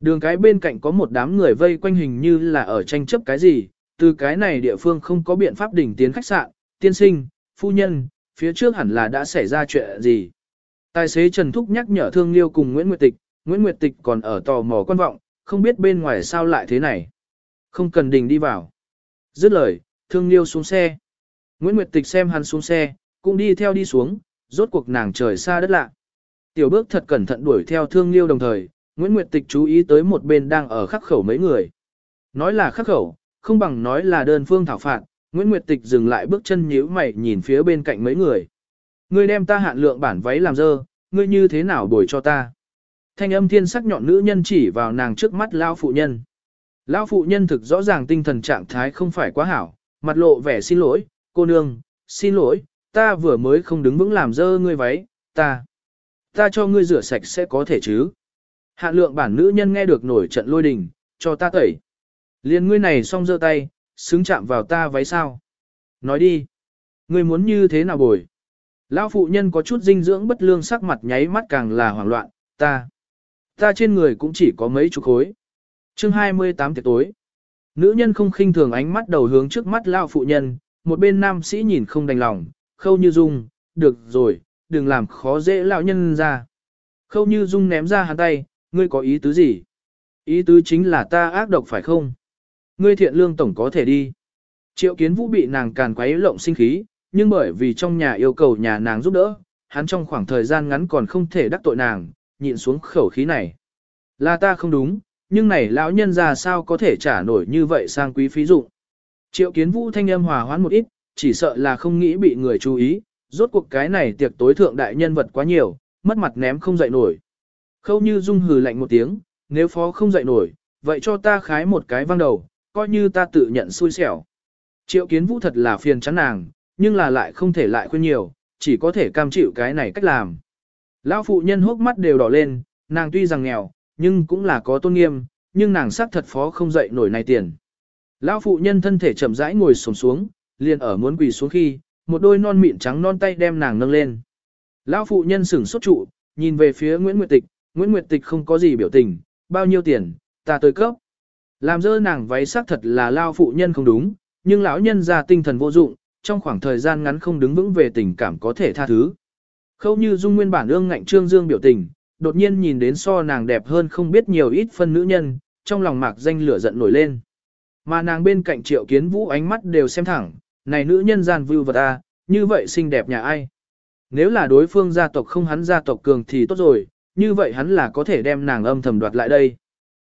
Speaker 1: Đường cái bên cạnh có một đám người vây quanh hình như là ở tranh chấp cái gì, từ cái này địa phương không có biện pháp đỉnh tiến khách sạn, tiên sinh, phu nhân, phía trước hẳn là đã xảy ra chuyện gì. Tài xế Trần Thúc nhắc nhở Thương Liêu cùng Nguyễn Nguyệt Tịch, Nguyễn Nguyệt Tịch còn ở tò mò quan vọng, không biết bên ngoài sao lại thế này. Không cần đình đi vào. Dứt lời, Thương Liêu xuống xe. Nguyễn Nguyệt Tịch xem hắn xuống xe, cũng đi theo đi xuống, rốt cuộc nàng trời xa đất lạ. Tiểu bước thật cẩn thận đuổi theo thương liêu đồng thời, Nguyễn Nguyệt Tịch chú ý tới một bên đang ở khắc khẩu mấy người. Nói là khắc khẩu, không bằng nói là đơn phương thảo phạt, Nguyễn Nguyệt Tịch dừng lại bước chân nhíu mày nhìn phía bên cạnh mấy người. Ngươi đem ta hạn lượng bản váy làm dơ, ngươi như thế nào bồi cho ta? Thanh âm thiên sắc nhọn nữ nhân chỉ vào nàng trước mắt lao phụ nhân. Lão phụ nhân thực rõ ràng tinh thần trạng thái không phải quá hảo, mặt lộ vẻ xin lỗi, cô nương, xin lỗi, ta vừa mới không đứng vững làm dơ ngươi váy, ta, ta cho ngươi rửa sạch sẽ có thể chứ. Hạn lượng bản nữ nhân nghe được nổi trận lôi đình, cho ta tẩy. Liên ngươi này xong dơ tay, xứng chạm vào ta váy sao. Nói đi, ngươi muốn như thế nào bồi. Lão phụ nhân có chút dinh dưỡng bất lương sắc mặt nháy mắt càng là hoảng loạn, ta, ta trên người cũng chỉ có mấy chục khối. Chương 28 tiệc tối. Nữ nhân không khinh thường ánh mắt đầu hướng trước mắt lão phụ nhân, một bên nam sĩ nhìn không đành lòng, khâu như dung, được rồi, đừng làm khó dễ lão nhân ra. Khâu như dung ném ra hắn tay, ngươi có ý tứ gì? Ý tứ chính là ta ác độc phải không? Ngươi thiện lương tổng có thể đi. Triệu kiến vũ bị nàng càn quấy lộng sinh khí, nhưng bởi vì trong nhà yêu cầu nhà nàng giúp đỡ, hắn trong khoảng thời gian ngắn còn không thể đắc tội nàng, nhịn xuống khẩu khí này. Là ta không đúng, nhưng này lão nhân già sao có thể trả nổi như vậy sang quý phí dụng. Triệu kiến vũ thanh âm hòa hoãn một ít, chỉ sợ là không nghĩ bị người chú ý, rốt cuộc cái này tiệc tối thượng đại nhân vật quá nhiều, mất mặt ném không dậy nổi. Khâu như dung hừ lạnh một tiếng, nếu phó không dậy nổi, vậy cho ta khái một cái văng đầu, coi như ta tự nhận xui xẻo. Triệu kiến vũ thật là phiền chán nàng, nhưng là lại không thể lại khuyên nhiều, chỉ có thể cam chịu cái này cách làm. Lão phụ nhân hốc mắt đều đỏ lên, nàng tuy rằng nghèo, nhưng cũng là có tôn nghiêm, nhưng nàng xác thật phó không dậy nổi này tiền. Lão phụ nhân thân thể chậm rãi ngồi xổm xuống, liền ở muốn quỳ xuống khi, một đôi non mịn trắng non tay đem nàng nâng lên. Lão phụ nhân sửng sốt trụ, nhìn về phía Nguyễn Nguyệt Tịch, Nguyễn Nguyệt Tịch không có gì biểu tình, bao nhiêu tiền, ta tới cấp. Làm dơ nàng váy xác thật là lão phụ nhân không đúng, nhưng lão nhân ra tinh thần vô dụng, trong khoảng thời gian ngắn không đứng vững về tình cảm có thể tha thứ. Khâu như dung nguyên bản ương ngạnh trương dương biểu tình, đột nhiên nhìn đến so nàng đẹp hơn không biết nhiều ít phân nữ nhân, trong lòng mạc danh lửa giận nổi lên. Mà nàng bên cạnh triệu kiến vũ ánh mắt đều xem thẳng, này nữ nhân gian vưu vật ta, như vậy xinh đẹp nhà ai. Nếu là đối phương gia tộc không hắn gia tộc cường thì tốt rồi, như vậy hắn là có thể đem nàng âm thầm đoạt lại đây.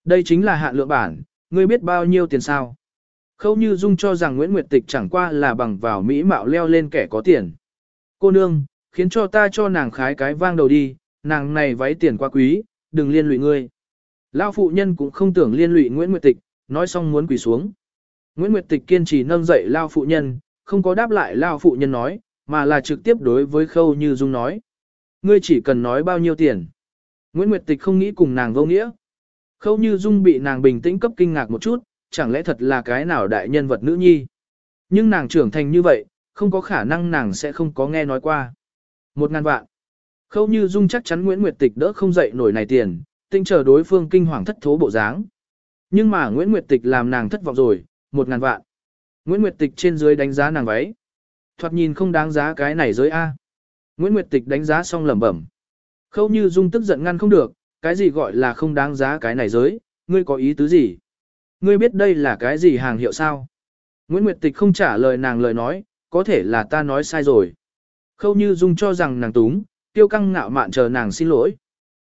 Speaker 1: Đây chính là hạn lượng bản, ngươi biết bao nhiêu tiền sao. Khâu Như Dung cho rằng Nguyễn Nguyệt Tịch chẳng qua là bằng vào mỹ mạo leo lên kẻ có tiền. Cô nương, khiến cho ta cho nàng khái cái vang đầu đi, nàng này váy tiền quá quý, đừng liên lụy ngươi. Lao phụ nhân cũng không tưởng liên lụy Nguyễn Nguyệt Tịch, nói xong muốn quỳ xuống. Nguyễn Nguyệt Tịch kiên trì nâng dậy Lao phụ nhân, không có đáp lại Lao phụ nhân nói, mà là trực tiếp đối với Khâu Như Dung nói. Ngươi chỉ cần nói bao nhiêu tiền. Nguyễn Nguyệt Tịch không nghĩ cùng nàng vô nghĩa. Khâu Như Dung bị nàng bình tĩnh cấp kinh ngạc một chút, chẳng lẽ thật là cái nào đại nhân vật nữ nhi. Nhưng nàng trưởng thành như vậy, không có khả năng nàng sẽ không có nghe nói qua. Một ngàn vạn. Khâu Như Dung chắc chắn Nguyễn Nguyệt Tịch đỡ không dậy nổi này tiền, tinh chờ đối phương kinh hoàng thất thố bộ dáng. Nhưng mà Nguyễn Nguyệt Tịch làm nàng thất vọng rồi, một ngàn vạn. Nguyễn Nguyệt Tịch trên dưới đánh giá nàng váy. Thoạt nhìn không đáng giá cái này giới A. Nguyễn Nguyệt Tịch đánh giá xong lẩm bẩm. Khâu Như Dung tức giận ngăn không được, cái gì gọi là không đáng giá cái này giới, ngươi có ý tứ gì? Ngươi biết đây là cái gì hàng hiệu sao? Nguyễn Nguyệt Tịch không trả lời nàng lời nói, có thể là ta nói sai rồi. Khâu Như Dung cho rằng nàng túng, tiêu căng ngạo mạn chờ nàng xin lỗi.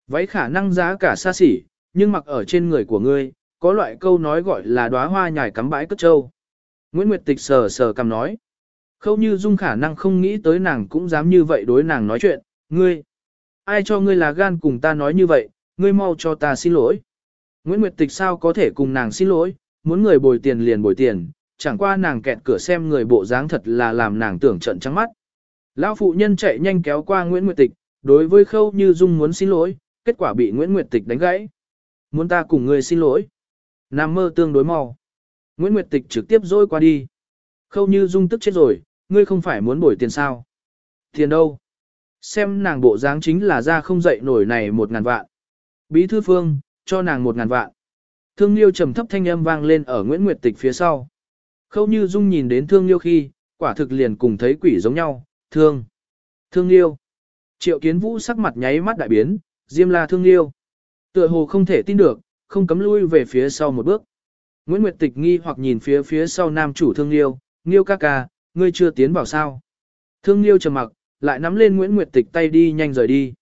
Speaker 1: Váy khả năng giá cả xa xỉ, nhưng mặc ở trên người của ngươi, có loại câu nói gọi là đóa hoa nhài cắm bãi cất trâu. Nguyễn Nguyệt Tịch sờ sờ cầm nói. Khâu Như Dung khả năng không nghĩ tới nàng cũng dám như vậy đối nàng nói chuyện, ngươi. Ai cho ngươi là gan cùng ta nói như vậy, ngươi mau cho ta xin lỗi. Nguyễn Nguyệt Tịch sao có thể cùng nàng xin lỗi, muốn người bồi tiền liền bồi tiền, chẳng qua nàng kẹt cửa xem người bộ dáng thật là làm nàng tưởng trận trắng mắt. Lão phụ nhân chạy nhanh kéo qua Nguyễn Nguyệt Tịch, đối với Khâu Như Dung muốn xin lỗi, kết quả bị Nguyễn Nguyệt Tịch đánh gãy. Muốn ta cùng ngươi xin lỗi. Nam mơ tương đối mau. Nguyễn Nguyệt Tịch trực tiếp dối qua đi. Khâu Như Dung tức chết rồi, ngươi không phải muốn bồi tiền sao? Tiền đâu? Xem nàng bộ dáng chính là ra không dậy nổi này một ngàn vạn. Bí thư phương, cho nàng một ngàn vạn. Thương Liêu trầm thấp thanh âm vang lên ở Nguyễn Nguyệt Tịch phía sau. Khâu Như Dung nhìn đến Thương Liêu khi, quả thực liền cùng thấy quỷ giống nhau, thương. Thương Liêu. Triệu Kiến Vũ sắc mặt nháy mắt đại biến, Diêm La Thương Liêu. Tựa hồ không thể tin được, không cấm lui về phía sau một bước. Nguyễn Nguyệt Tịch nghi hoặc nhìn phía phía sau nam chủ Thương Liêu, Liêu ca ca, ngươi chưa tiến vào sao. Thương Liêu trầm mặc, lại nắm lên Nguyễn Nguyệt Tịch tay đi nhanh rời đi.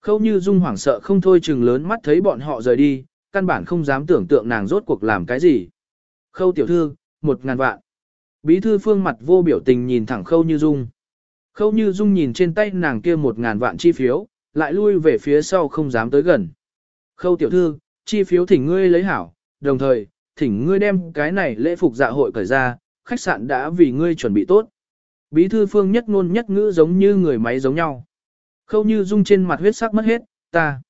Speaker 1: Khâu như dung hoảng sợ không thôi chừng lớn mắt thấy bọn họ rời đi, căn bản không dám tưởng tượng nàng rốt cuộc làm cái gì. Khâu tiểu thư, một ngàn vạn. Bí thư phương mặt vô biểu tình nhìn thẳng khâu như dung. Khâu như dung nhìn trên tay nàng kia một ngàn vạn chi phiếu, lại lui về phía sau không dám tới gần. Khâu tiểu thư, chi phiếu thỉnh ngươi lấy hảo, đồng thời, thỉnh ngươi đem cái này lễ phục dạ hội cởi ra, khách sạn đã vì ngươi chuẩn bị tốt. Bí thư phương nhất ngôn nhất ngữ giống như người máy giống nhau. Khâu như dung trên mặt huyết sắc mất hết, ta.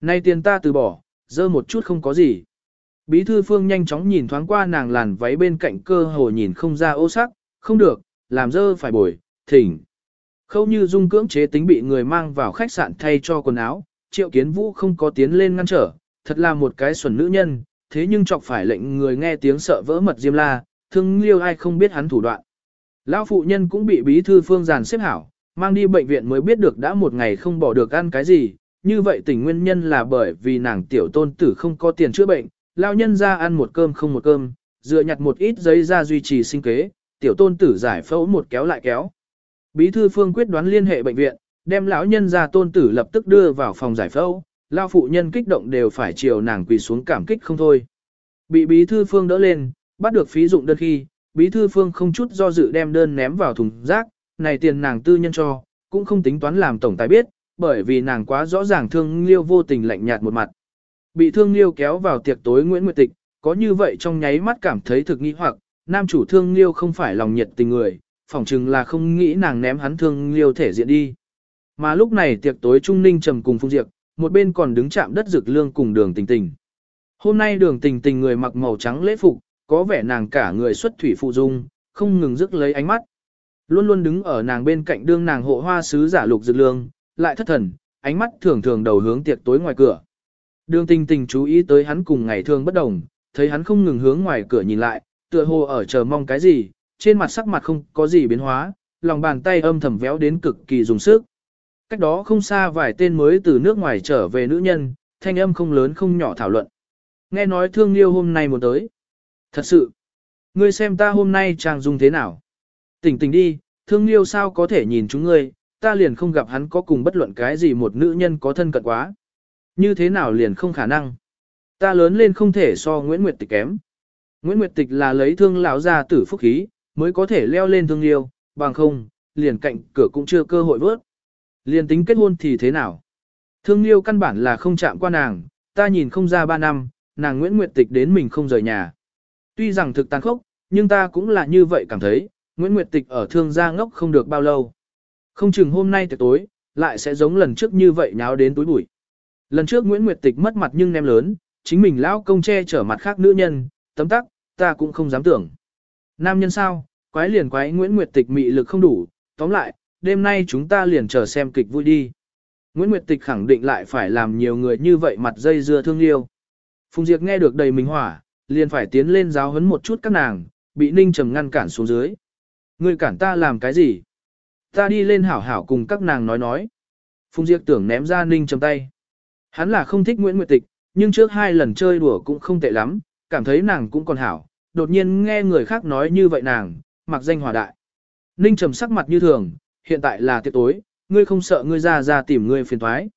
Speaker 1: Nay tiền ta từ bỏ, dơ một chút không có gì. Bí thư phương nhanh chóng nhìn thoáng qua nàng làn váy bên cạnh cơ hồ nhìn không ra ô sắc, không được, làm dơ phải bồi, thỉnh. Khâu như dung cưỡng chế tính bị người mang vào khách sạn thay cho quần áo, triệu kiến vũ không có tiến lên ngăn trở, thật là một cái xuẩn nữ nhân, thế nhưng chọc phải lệnh người nghe tiếng sợ vỡ mật diêm la, thương liêu ai không biết hắn thủ đoạn. Lão phụ nhân cũng bị bí thư phương giàn xếp hảo, mang đi bệnh viện mới biết được đã một ngày không bỏ được ăn cái gì, như vậy tình nguyên nhân là bởi vì nàng tiểu tôn tử không có tiền chữa bệnh, lão nhân ra ăn một cơm không một cơm, dựa nhặt một ít giấy ra duy trì sinh kế, tiểu tôn tử giải phẫu một kéo lại kéo. Bí thư phương quyết đoán liên hệ bệnh viện, đem lão nhân ra tôn tử lập tức đưa vào phòng giải phẫu, lão phụ nhân kích động đều phải chiều nàng quỳ xuống cảm kích không thôi. Bị bí thư phương đỡ lên, bắt được phí dụng đơn khi, bí thư phương không chút do dự đem đơn ném vào thùng rác, này tiền nàng tư nhân cho, cũng không tính toán làm tổng tài biết, bởi vì nàng quá rõ ràng thương liêu vô tình lạnh nhạt một mặt. Bị thương liêu kéo vào tiệc tối Nguyễn Nguyệt Tịch, có như vậy trong nháy mắt cảm thấy thực nghi hoặc, nam chủ thương liêu không phải lòng nhiệt tình người, phỏng chừng là không nghĩ nàng ném hắn thương liêu thể diện đi. Mà lúc này tiệc tối Trung Ninh trầm cùng Phung Diệp, một bên còn đứng chạm đất rực lương cùng đường tình tình. Hôm nay đường tình tình người mặc màu trắng lễ phục, có vẻ nàng cả người xuất thủy phụ dung, không ngừng rước lấy ánh mắt. Luôn luôn đứng ở nàng bên cạnh đương nàng hộ hoa sứ giả lục dược lương, lại thất thần, ánh mắt thường thường đầu hướng tiệc tối ngoài cửa. Đường tình tình chú ý tới hắn cùng ngày thường bất đồng, thấy hắn không ngừng hướng ngoài cửa nhìn lại, tựa hồ ở chờ mong cái gì, trên mặt sắc mặt không có gì biến hóa, lòng bàn tay âm thầm véo đến cực kỳ dùng sức. Cách đó không xa vài tên mới từ nước ngoài trở về nữ nhân, thanh âm không lớn không nhỏ thảo luận. nghe nói thương liêu hôm nay muốn tới. Thật sự, ngươi xem ta hôm nay trang dung thế nào. Tỉnh tỉnh đi, thương liêu sao có thể nhìn chúng ngươi, ta liền không gặp hắn có cùng bất luận cái gì một nữ nhân có thân cận quá. Như thế nào liền không khả năng. Ta lớn lên không thể so Nguyễn Nguyệt Tịch kém. Nguyễn Nguyệt Tịch là lấy thương lão ra tử phúc khí, mới có thể leo lên thương liêu, bằng không, liền cạnh cửa cũng chưa cơ hội vớt. Liền tính kết hôn thì thế nào? Thương liêu căn bản là không chạm qua nàng, ta nhìn không ra ba năm, nàng Nguyễn Nguyệt Tịch đến mình không rời nhà. Tuy rằng thực tàn khốc, nhưng ta cũng là như vậy cảm thấy, Nguyễn Nguyệt Tịch ở thương gia ngốc không được bao lâu. Không chừng hôm nay tới tối, lại sẽ giống lần trước như vậy nháo đến túi bụi. Lần trước Nguyễn Nguyệt Tịch mất mặt nhưng nem lớn, chính mình lão công che chở mặt khác nữ nhân, tấm tắc, ta cũng không dám tưởng. Nam nhân sao, quái liền quái Nguyễn Nguyệt Tịch mị lực không đủ, tóm lại, đêm nay chúng ta liền chờ xem kịch vui đi. Nguyễn Nguyệt Tịch khẳng định lại phải làm nhiều người như vậy mặt dây dưa thương liêu. Phùng Diệp nghe được đầy mình hỏa, liền phải tiến lên giáo huấn một chút các nàng, bị Ninh Trầm ngăn cản xuống dưới. Ngươi cản ta làm cái gì? Ta đi lên hảo hảo cùng các nàng nói nói. Phùng Diệp tưởng ném ra Ninh Trầm tay. Hắn là không thích Nguyễn Nguyệt Tịch, nhưng trước hai lần chơi đùa cũng không tệ lắm, cảm thấy nàng cũng còn hảo. Đột nhiên nghe người khác nói như vậy nàng, mặc danh hòa đại. Ninh Trầm sắc mặt như thường, hiện tại là tiệc tối, ngươi không sợ ngươi ra ra tìm ngươi phiền thoái.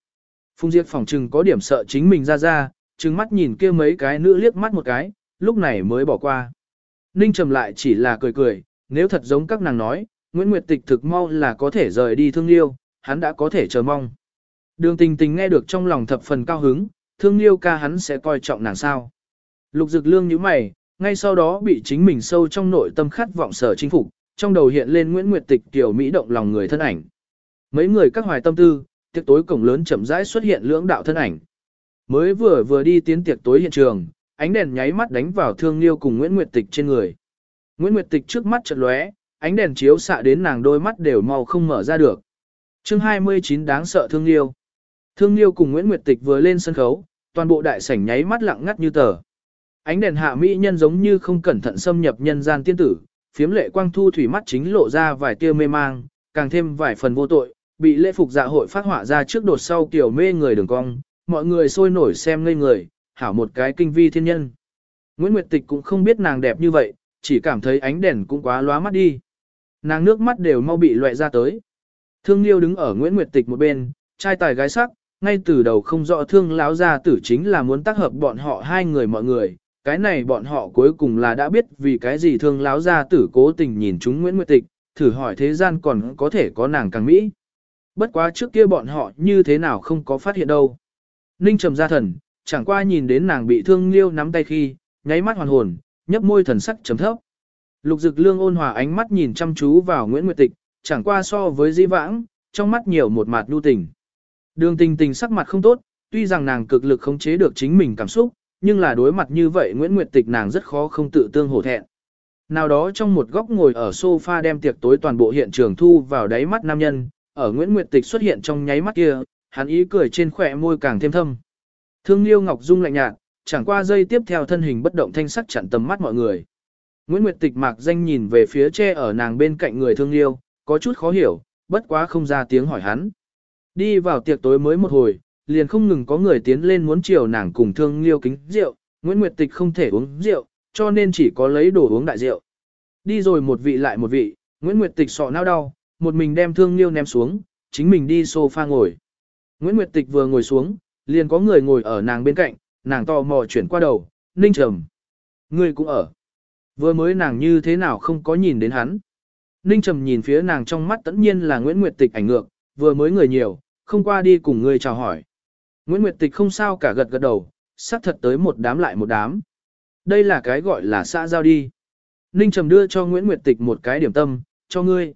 Speaker 1: Phùng Diệp phòng trừng có điểm sợ chính mình ra ra, trừng mắt nhìn kia mấy cái nữ liếc mắt một cái, lúc này mới bỏ qua. Ninh trầm lại chỉ là cười cười, nếu thật giống các nàng nói, Nguyễn Nguyệt Tịch thực mau là có thể rời đi thương liêu, hắn đã có thể chờ mong. Đường tình tình nghe được trong lòng thập phần cao hứng, thương liêu ca hắn sẽ coi trọng nàng sao. Lục dực lương như mày, ngay sau đó bị chính mình sâu trong nội tâm khát vọng sở chinh phục, trong đầu hiện lên Nguyễn Nguyệt Tịch tiểu Mỹ động lòng người thân ảnh. Mấy người các hoài tâm tư, tiệc tối cổng lớn chậm rãi xuất hiện lưỡng đạo thân ảnh. Mới vừa vừa đi tiến tiệc tối hiện trường, ánh đèn nháy mắt đánh vào Thương Liêu cùng Nguyễn Nguyệt Tịch trên người. Nguyễn Nguyệt Tịch trước mắt chợt lóe, ánh đèn chiếu xạ đến nàng đôi mắt đều mau không mở ra được. Chương 29 đáng sợ Thương Liêu. Thương Liêu cùng Nguyễn Nguyệt Tịch vừa lên sân khấu, toàn bộ đại sảnh nháy mắt lặng ngắt như tờ. Ánh đèn hạ mỹ nhân giống như không cẩn thận xâm nhập nhân gian tiên tử, phiếm lệ quang thu thủy mắt chính lộ ra vài tia mê mang, càng thêm vài phần vô tội, bị lễ phục dạ hội phát họa ra trước đột sau kiểu mê người đường cong, mọi người sôi nổi xem ngây người, hảo một cái kinh vi thiên nhân. Nguyễn Nguyệt Tịch cũng không biết nàng đẹp như vậy, chỉ cảm thấy ánh đèn cũng quá lóa mắt đi. Nàng nước mắt đều mau bị loại ra tới. Thương Liêu đứng ở Nguyễn Nguyệt Tịch một bên, trai tài gái sắc, ngay từ đầu không rõ thương láo ra tử chính là muốn tác hợp bọn họ hai người mọi người. Cái này bọn họ cuối cùng là đã biết vì cái gì thương láo ra tử cố tình nhìn chúng Nguyễn Nguyệt Tịch, thử hỏi thế gian còn có thể có nàng càng mỹ. Bất quá trước kia bọn họ như thế nào không có phát hiện đâu. Ninh trầm ra thần, chẳng qua nhìn đến nàng bị thương liêu nắm tay khi, nháy mắt hoàn hồn, nhấp môi thần sắc trầm thấp. Lục dực lương ôn hòa ánh mắt nhìn chăm chú vào Nguyễn Nguyệt Tịch, chẳng qua so với di vãng, trong mắt nhiều một mặt nhu tình. Đường tình tình sắc mặt không tốt, tuy rằng nàng cực lực khống chế được chính mình cảm xúc, nhưng là đối mặt như vậy Nguyễn Nguyệt Tịch nàng rất khó không tự tương hổ thẹn. Nào đó trong một góc ngồi ở sofa đem tiệc tối toàn bộ hiện trường thu vào đáy mắt nam nhân, ở Nguyễn Nguyệt Tịch xuất hiện trong nháy mắt kia, hắn ý cười trên khỏe môi càng thêm thâm. Thương Liêu Ngọc Dung lạnh nhạt, chẳng qua giây tiếp theo thân hình bất động thanh sắc chặn tầm mắt mọi người. Nguyễn Nguyệt Tịch mạc danh nhìn về phía che ở nàng bên cạnh người Thương Liêu, có chút khó hiểu, bất quá không ra tiếng hỏi hắn. Đi vào tiệc tối mới một hồi, liền không ngừng có người tiến lên muốn chiều nàng cùng Thương Liêu kính rượu, Nguyễn Nguyệt Tịch không thể uống rượu, cho nên chỉ có lấy đồ uống đại rượu. Đi rồi một vị lại một vị, Nguyễn Nguyệt Tịch sọ nao đau, một mình đem Thương Liêu ném xuống, chính mình đi sofa ngồi. Nguyễn Nguyệt Tịch vừa ngồi xuống, liền có người ngồi ở nàng bên cạnh, nàng tò mò chuyển qua đầu, ninh trầm. Ngươi cũng ở. Vừa mới nàng như thế nào không có nhìn đến hắn. Ninh trầm nhìn phía nàng trong mắt tất nhiên là Nguyễn Nguyệt Tịch ảnh ngược, vừa mới người nhiều, không qua đi cùng ngươi chào hỏi. Nguyễn Nguyệt Tịch không sao cả gật gật đầu, xác thật tới một đám lại một đám. Đây là cái gọi là xã giao đi. Ninh Trầm đưa cho Nguyễn Nguyệt Tịch một cái điểm tâm, cho ngươi.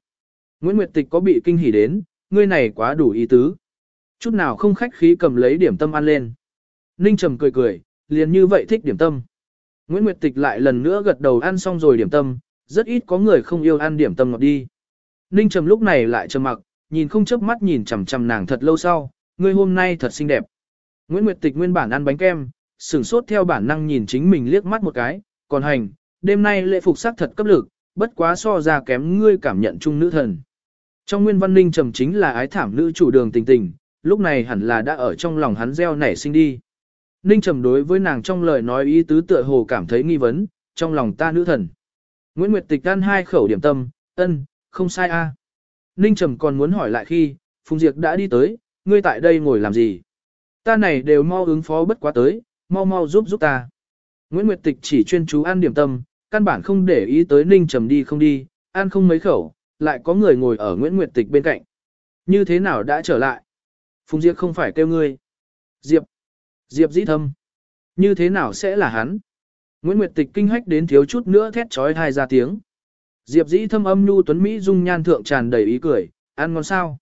Speaker 1: Nguyễn Nguyệt Tịch có bị kinh hỉ đến, ngươi này quá đủ ý tứ. Chút nào không khách khí cầm lấy điểm tâm ăn lên. Ninh Trầm cười cười, liền như vậy thích điểm tâm. Nguyễn Nguyệt Tịch lại lần nữa gật đầu ăn xong rồi điểm tâm, rất ít có người không yêu ăn điểm tâm ngọt đi. Ninh Trầm lúc này lại trầm mặc, nhìn không chớp mắt nhìn chằm chằm nàng thật lâu sau, ngươi hôm nay thật xinh đẹp. Nguyễn Nguyệt Tịch nguyên bản ăn bánh kem, sửng sốt theo bản năng nhìn chính mình liếc mắt một cái, còn hành, đêm nay lễ phục sắc thật cấp lực, bất quá so ra kém ngươi cảm nhận chung nữ thần. Trong nguyên văn ninh trầm chính là ái thảm nữ chủ đường tình tình, lúc này hẳn là đã ở trong lòng hắn gieo nảy sinh đi. Ninh Trầm đối với nàng trong lời nói ý tứ tựa hồ cảm thấy nghi vấn, trong lòng ta nữ thần. Nguyễn Nguyệt Tịch ăn hai khẩu điểm tâm, ân, không sai a. Ninh Trầm còn muốn hỏi lại khi, Phùng Diệp đã đi tới, ngươi tại đây ngồi làm gì? Ta này đều mau ứng phó bất quá tới, mau mau giúp giúp ta. Nguyễn Nguyệt Tịch chỉ chuyên chú ăn điểm tâm, căn bản không để ý tới Ninh Trầm đi không đi, ăn không mấy khẩu, lại có người ngồi ở Nguyễn Nguyệt Tịch bên cạnh. Như thế nào đã trở lại? Phùng Diệp không phải kêu ngươi. Diệp. Diệp dĩ thâm. Như thế nào sẽ là hắn? Nguyễn Nguyệt Tịch kinh hách đến thiếu chút nữa thét trói thai ra tiếng. Diệp dĩ thâm âm nhu tuấn Mỹ dung nhan thượng tràn đầy ý cười, ăn ngon sao?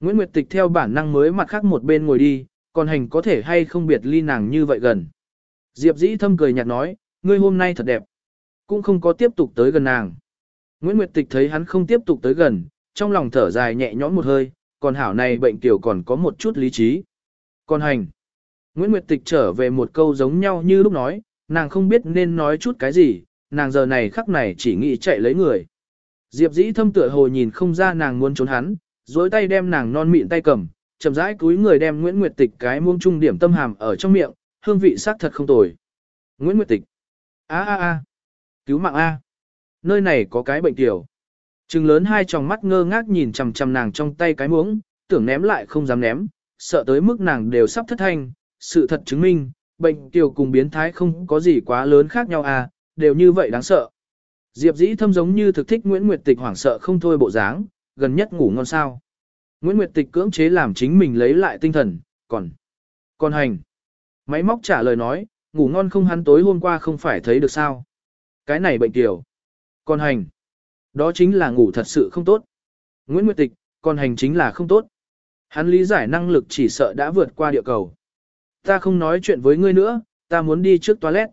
Speaker 1: Nguyễn Nguyệt Tịch theo bản năng mới mặt khác một bên ngồi đi, còn hành có thể hay không biệt ly nàng như vậy gần. Diệp dĩ thâm cười nhạt nói, ngươi hôm nay thật đẹp. Cũng không có tiếp tục tới gần nàng. Nguyễn Nguyệt Tịch thấy hắn không tiếp tục tới gần, trong lòng thở dài nhẹ nhõm một hơi, còn hảo này bệnh tiểu còn có một chút lý trí. Còn hành. Nguyễn Nguyệt Tịch trở về một câu giống nhau như lúc nói, nàng không biết nên nói chút cái gì, nàng giờ này khắc này chỉ nghĩ chạy lấy người. Diệp dĩ thâm tựa hồ nhìn không ra nàng muốn trốn hắn, dối tay đem nàng non mịn tay cầm, chậm rãi cúi người đem Nguyễn Nguyệt Tịch cái muông trung điểm tâm hàm ở trong miệng, hương vị sắc thật không tồi. Nguyễn Nguyệt Tịch. a a a Cứu mạng A. Nơi này có cái bệnh tiểu. Trừng lớn hai tròng mắt ngơ ngác nhìn chằm chằm nàng trong tay cái muỗng, tưởng ném lại không dám ném, sợ tới mức nàng đều sắp thất thanh. Sự thật chứng minh, bệnh tiểu cùng biến thái không có gì quá lớn khác nhau à, đều như vậy đáng sợ. Diệp dĩ thâm giống như thực thích Nguyễn Nguyệt Tịch hoảng sợ không thôi bộ dáng, gần nhất ngủ ngon sao. Nguyễn Nguyệt Tịch cưỡng chế làm chính mình lấy lại tinh thần, còn... Còn hành. Máy móc trả lời nói, ngủ ngon không hắn tối hôm qua không phải thấy được sao. Cái này bệnh tiểu. Còn hành. Đó chính là ngủ thật sự không tốt. Nguyễn Nguyệt Tịch, còn hành chính là không tốt. Hắn lý giải năng lực chỉ sợ đã vượt qua địa cầu. Ta không nói chuyện với ngươi nữa, ta muốn đi trước toilet.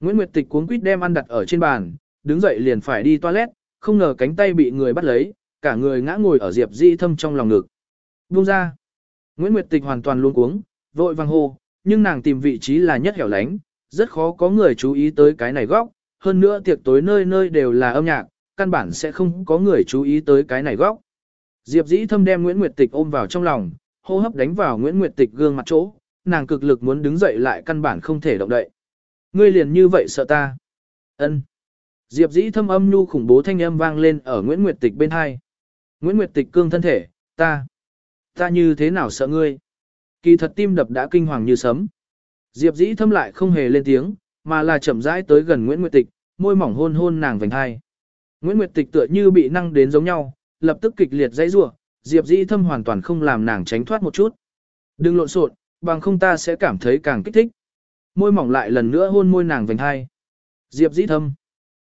Speaker 1: Nguyễn Nguyệt Tịch cuống quýt đem ăn đặt ở trên bàn, đứng dậy liền phải đi toilet, không ngờ cánh tay bị người bắt lấy, cả người ngã ngồi ở Diệp Di Thâm trong lòng ngực. Buông ra. Nguyễn Nguyệt Tịch hoàn toàn luôn cuống, vội vang hô, nhưng nàng tìm vị trí là nhất hẻo lánh, rất khó có người chú ý tới cái này góc, hơn nữa tiệc tối nơi nơi đều là âm nhạc, căn bản sẽ không có người chú ý tới cái này góc. Diệp Dĩ Thâm đem Nguyễn Nguyệt Tịch ôm vào trong lòng, hô hấp đánh vào Nguyễn Nguyệt Tịch gương mặt chỗ, nàng cực lực muốn đứng dậy lại căn bản không thể động đậy. Ngươi liền như vậy sợ ta? Ân. Diệp Dĩ Thâm âm nhu khủng bố thanh âm vang lên ở Nguyễn Nguyệt Tịch bên hai. Nguyễn Nguyệt Tịch cương thân thể, ta, ta như thế nào sợ ngươi? Kỳ thật tim đập đã kinh hoàng như sấm. Diệp Dĩ Thâm lại không hề lên tiếng, mà là chậm rãi tới gần Nguyễn Nguyệt Tịch, môi mỏng hôn hôn nàng vành hai. Nguyễn Nguyệt Tịch tựa như bị năng đến giống nhau, lập tức kịch liệt dãy rủa, Diệp Dĩ Thâm hoàn toàn không làm nàng tránh thoát một chút. Đừng lộn xộn, bằng không ta sẽ cảm thấy càng kích thích. Môi mỏng lại lần nữa hôn môi nàng vành hai. Diệp Dĩ Thâm,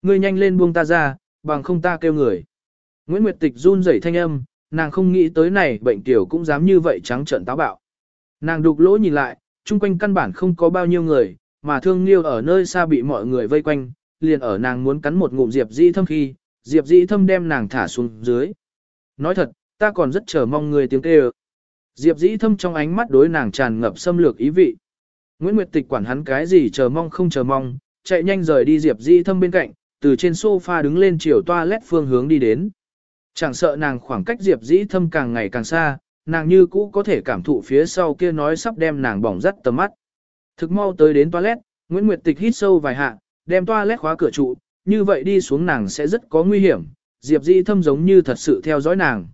Speaker 1: ngươi nhanh lên buông ta ra, bằng không ta kêu người. Nguyễn Nguyệt Tịch run rẩy thanh âm, nàng không nghĩ tới này bệnh tiểu cũng dám như vậy trắng trợn táo bạo. Nàng đục lỗ nhìn lại, chung quanh căn bản không có bao nhiêu người, mà thương liêu ở nơi xa bị mọi người vây quanh, liền ở nàng muốn cắn một ngụm Diệp Dĩ Thâm khi, Diệp Dĩ Thâm đem nàng thả xuống dưới. Nói thật, ta còn rất chờ mong người tiếng kêu. Diệp Dĩ Thâm trong ánh mắt đối nàng tràn ngập xâm lược ý vị. Nguyễn Nguyệt Tịch quản hắn cái gì chờ mong không chờ mong, chạy nhanh rời đi Diệp Dĩ Thâm bên cạnh, từ trên sofa đứng lên chiều toilet phương hướng đi đến. Chẳng sợ nàng khoảng cách Diệp Dĩ Thâm càng ngày càng xa, nàng như cũ có thể cảm thụ phía sau kia nói sắp đem nàng bỏng rất tầm mắt. Thực mau tới đến toilet, Nguyễn Nguyệt Tịch hít sâu vài hạ, đem toilet khóa cửa trụ, như vậy đi xuống nàng sẽ rất có nguy hiểm, Diệp Dĩ thâm giống như thật sự theo dõi nàng.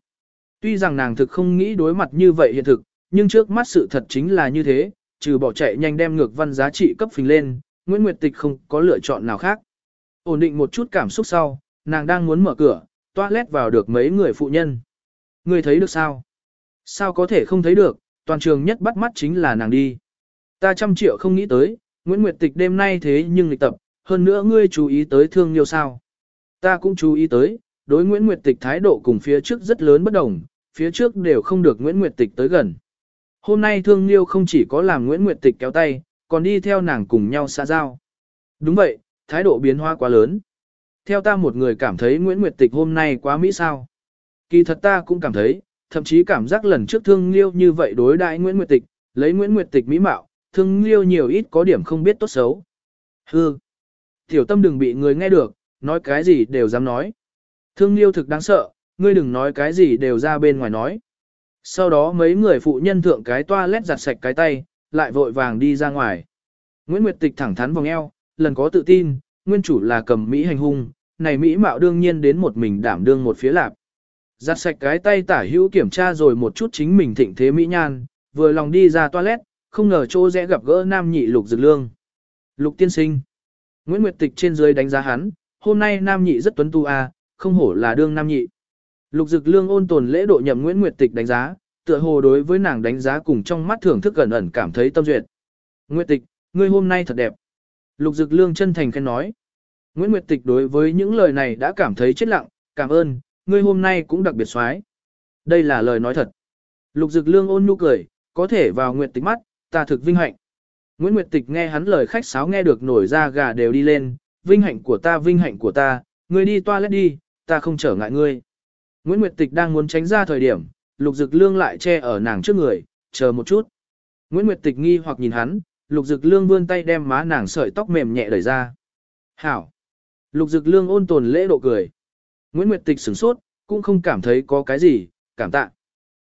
Speaker 1: Tuy rằng nàng thực không nghĩ đối mặt như vậy hiện thực, nhưng trước mắt sự thật chính là như thế, trừ bỏ chạy nhanh đem ngược văn giá trị cấp phình lên, Nguyễn Nguyệt Tịch không có lựa chọn nào khác. Ổn định một chút cảm xúc sau, nàng đang muốn mở cửa, toilet vào được mấy người phụ nhân. Người thấy được sao? Sao có thể không thấy được, toàn trường nhất bắt mắt chính là nàng đi. Ta trăm triệu không nghĩ tới, Nguyễn Nguyệt Tịch đêm nay thế nhưng lịch tập, hơn nữa ngươi chú ý tới thương liêu sao. Ta cũng chú ý tới, đối Nguyễn Nguyệt Tịch thái độ cùng phía trước rất lớn bất đồng, phía trước đều không được Nguyễn Nguyệt Tịch tới gần. Hôm nay thương liêu không chỉ có làm Nguyễn Nguyệt Tịch kéo tay, còn đi theo nàng cùng nhau xa giao. Đúng vậy, thái độ biến hóa quá lớn. Theo ta một người cảm thấy Nguyễn Nguyệt Tịch hôm nay quá mỹ sao. Kỳ thật ta cũng cảm thấy, thậm chí cảm giác lần trước thương liêu như vậy đối đại Nguyễn Nguyệt Tịch, lấy Nguyễn Nguyệt Tịch mỹ mạo, thương liêu nhiều ít có điểm không biết tốt xấu. Hư! Tiểu tâm đừng bị người nghe được, nói cái gì đều dám nói. Thương liêu thực đáng sợ, ngươi đừng nói cái gì đều ra bên ngoài nói. Sau đó mấy người phụ nhân thượng cái toa lét giặt sạch cái tay, lại vội vàng đi ra ngoài. Nguyễn Nguyệt Tịch thẳng thắn vòng eo, lần có tự tin, nguyên chủ là cầm Mỹ hành hung, này Mỹ mạo đương nhiên đến một mình đảm đương một phía lạp. Giặt sạch cái tay tả hữu kiểm tra rồi một chút chính mình thịnh thế Mỹ nhan, vừa lòng đi ra toilet, không ngờ chỗ rẽ gặp gỡ nam nhị lục dược lương. Lục tiên sinh. Nguyễn Nguyệt Tịch trên dưới đánh giá hắn, hôm nay nam nhị rất tuấn tu a, không hổ là đương nam nhị. Lục dực lương ôn tồn lễ độ nhậm Nguyễn Nguyệt Tịch đánh giá, tựa hồ đối với nàng đánh giá cùng trong mắt thưởng thức gần ẩn cảm thấy tâm duyệt. Nguyệt Tịch, ngươi hôm nay thật đẹp. Lục dực lương chân thành khen nói. Nguyễn Nguyệt Tịch đối với những lời này đã cảm thấy chết lặng, cảm ơn, ngươi hôm nay cũng đặc biệt xoái. Đây là lời nói thật. Lục dực lương ôn nhu cười, có thể vào Nguyệt Tịch mắt, ta thực vinh hạnh. Nguyễn Nguyệt Tịch nghe hắn lời khách sáo nghe được nổi ra gà đều đi lên, vinh hạnh của ta vinh hạnh của ta, ngươi đi toilet đi, ta không trở ngại ngươi. Nguyễn Nguyệt Tịch đang muốn tránh ra thời điểm, Lục Dực Lương lại che ở nàng trước người, chờ một chút. Nguyễn Nguyệt Tịch nghi hoặc nhìn hắn, Lục Dực Lương vươn tay đem má nàng sợi tóc mềm nhẹ đẩy ra. Hảo! Lục Dực Lương ôn tồn lễ độ cười. Nguyễn Nguyệt Tịch sửng sốt, cũng không cảm thấy có cái gì, cảm tạ.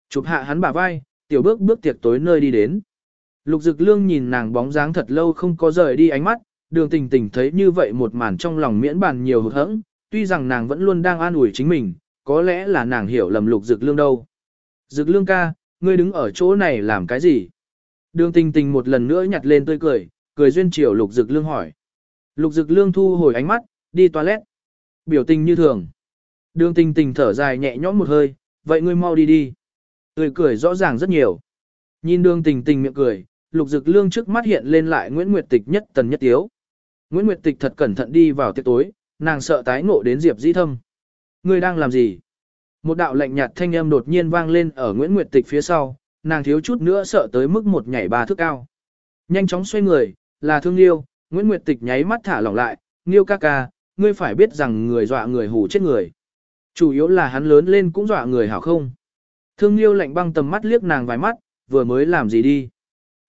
Speaker 1: Chụp hạ hắn bả vai, tiểu bước bước tiệc tối nơi đi đến. Lục Dực Lương nhìn nàng bóng dáng thật lâu không có rời đi ánh mắt, đường tình tình thấy như vậy một màn trong lòng miễn bàn nhiều hụt hẫng, tuy rằng nàng vẫn luôn đang an ủi chính mình, có lẽ là nàng hiểu lầm Lục Dực Lương đâu. Dực Lương ca, ngươi đứng ở chỗ này làm cái gì? Đường tình tình một lần nữa nhặt lên tươi cười, cười duyên chiều Lục Dực Lương hỏi. Lục Dực Lương thu hồi ánh mắt, đi toilet. Biểu tình như thường. Đường tình tình thở dài nhẹ nhõm một hơi, vậy ngươi mau đi đi. Tươi cười rõ ràng rất nhiều. Nhìn đường tình tình miệng cười, lục dực lương trước mắt hiện lên lại Nguyễn Nguyệt Tịch nhất tần nhất tiếu. Nguyễn Nguyệt Tịch thật cẩn thận đi vào tiệc tối, nàng sợ tái ngộ đến Diệp Dĩ Thâm. Ngươi đang làm gì? Một đạo lạnh nhạt thanh âm đột nhiên vang lên ở Nguyễn Nguyệt Tịch phía sau, nàng thiếu chút nữa sợ tới mức một nhảy ba thước cao. Nhanh chóng xoay người, là thương liêu, Nguyễn Nguyệt Tịch nháy mắt thả lỏng lại, Liêu ca ca, ngươi phải biết rằng người dọa người hù chết người. Chủ yếu là hắn lớn lên cũng dọa người hảo không. Thương Liêu lạnh băng tầm mắt liếc nàng vài mắt, vừa mới làm gì đi.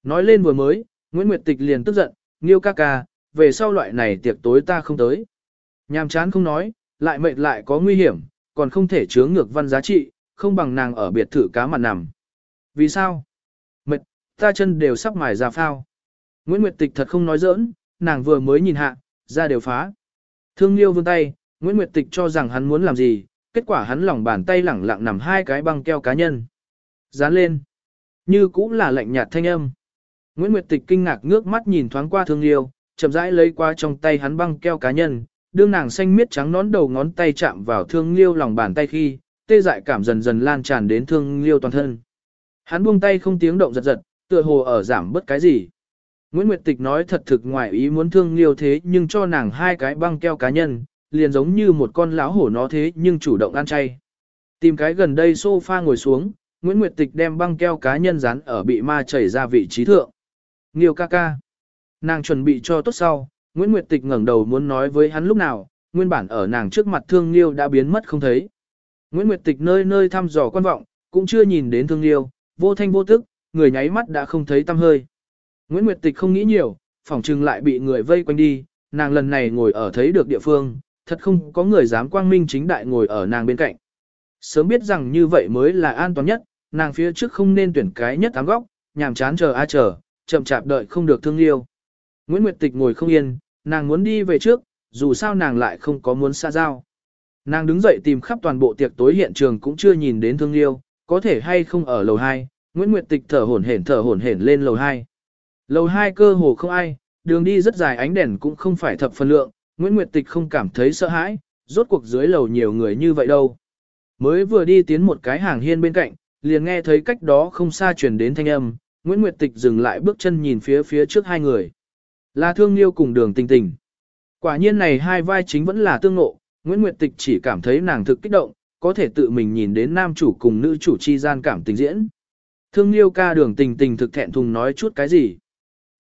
Speaker 1: Nói lên vừa mới, Nguyễn Nguyệt Tịch liền tức giận, liêu ca ca, về sau loại này tiệc tối ta không tới. Nhàm chán không nói, lại mệt lại có nguy hiểm, còn không thể chướng ngược văn giá trị, không bằng nàng ở biệt thự cá mặt nằm. Vì sao? Mệt, ta chân đều sắp mài ra phao. Nguyễn Nguyệt Tịch thật không nói giỡn, nàng vừa mới nhìn hạ, ra đều phá. Thương Liêu vươn tay, Nguyễn Nguyệt Tịch cho rằng hắn muốn làm gì, kết quả hắn lòng bàn tay lẳng lặng nằm hai cái băng keo cá nhân. Dán lên. Như cũng là lạnh nhạt thanh âm. Nguyễn Nguyệt Tịch kinh ngạc ngước mắt nhìn thoáng qua Thương Liêu, chậm rãi lấy qua trong tay hắn băng keo cá nhân, đương nàng xanh miết trắng nón đầu ngón tay chạm vào Thương Liêu lòng bàn tay khi, tê dại cảm dần dần lan tràn đến Thương Liêu toàn thân. Hắn buông tay không tiếng động giật giật, tựa hồ ở giảm bất cái gì. Nguyễn Nguyệt Tịch nói thật thực ngoài ý muốn Thương Liêu thế nhưng cho nàng hai cái băng keo cá nhân, liền giống như một con lão hổ nó thế nhưng chủ động ăn chay. Tìm cái gần đây sofa ngồi xuống, Nguyễn Nguyệt Tịch đem băng keo cá nhân dán ở bị ma chảy ra vị trí thượng. Nghiêu ca ca. Nàng chuẩn bị cho tốt sau, Nguyễn Nguyệt Tịch ngẩng đầu muốn nói với hắn lúc nào, nguyên bản ở nàng trước mặt thương liêu đã biến mất không thấy. Nguyễn Nguyệt Tịch nơi nơi thăm dò quan vọng, cũng chưa nhìn đến thương liêu vô thanh vô tức, người nháy mắt đã không thấy tăm hơi. Nguyễn Nguyệt Tịch không nghĩ nhiều, phỏng chừng lại bị người vây quanh đi, nàng lần này ngồi ở thấy được địa phương, thật không có người dám quang minh chính đại ngồi ở nàng bên cạnh. Sớm biết rằng như vậy mới là an toàn nhất, nàng phía trước không nên tuyển cái nhất tám góc, nhàm chán chờ a chờ, chậm chạp đợi không được thương liêu. Nguyễn Nguyệt Tịch ngồi không yên, nàng muốn đi về trước, dù sao nàng lại không có muốn xa giao. Nàng đứng dậy tìm khắp toàn bộ tiệc tối hiện trường cũng chưa nhìn đến thương liêu, có thể hay không ở lầu 2, Nguyễn Nguyệt Tịch thở hổn hển thở hổn hển lên lầu 2. Lầu 2 cơ hồ không ai, đường đi rất dài ánh đèn cũng không phải thập phần lượng, Nguyễn Nguyệt Tịch không cảm thấy sợ hãi, rốt cuộc dưới lầu nhiều người như vậy đâu. Mới vừa đi tiến một cái hàng hiên bên cạnh, liền nghe thấy cách đó không xa truyền đến thanh âm, Nguyễn Nguyệt Tịch dừng lại bước chân nhìn phía phía trước hai người. Là thương liêu cùng đường tình tình. Quả nhiên này hai vai chính vẫn là tương ngộ, Nguyễn Nguyệt Tịch chỉ cảm thấy nàng thực kích động, có thể tự mình nhìn đến nam chủ cùng nữ chủ chi gian cảm tình diễn. Thương liêu ca đường tình tình thực thẹn thùng nói chút cái gì.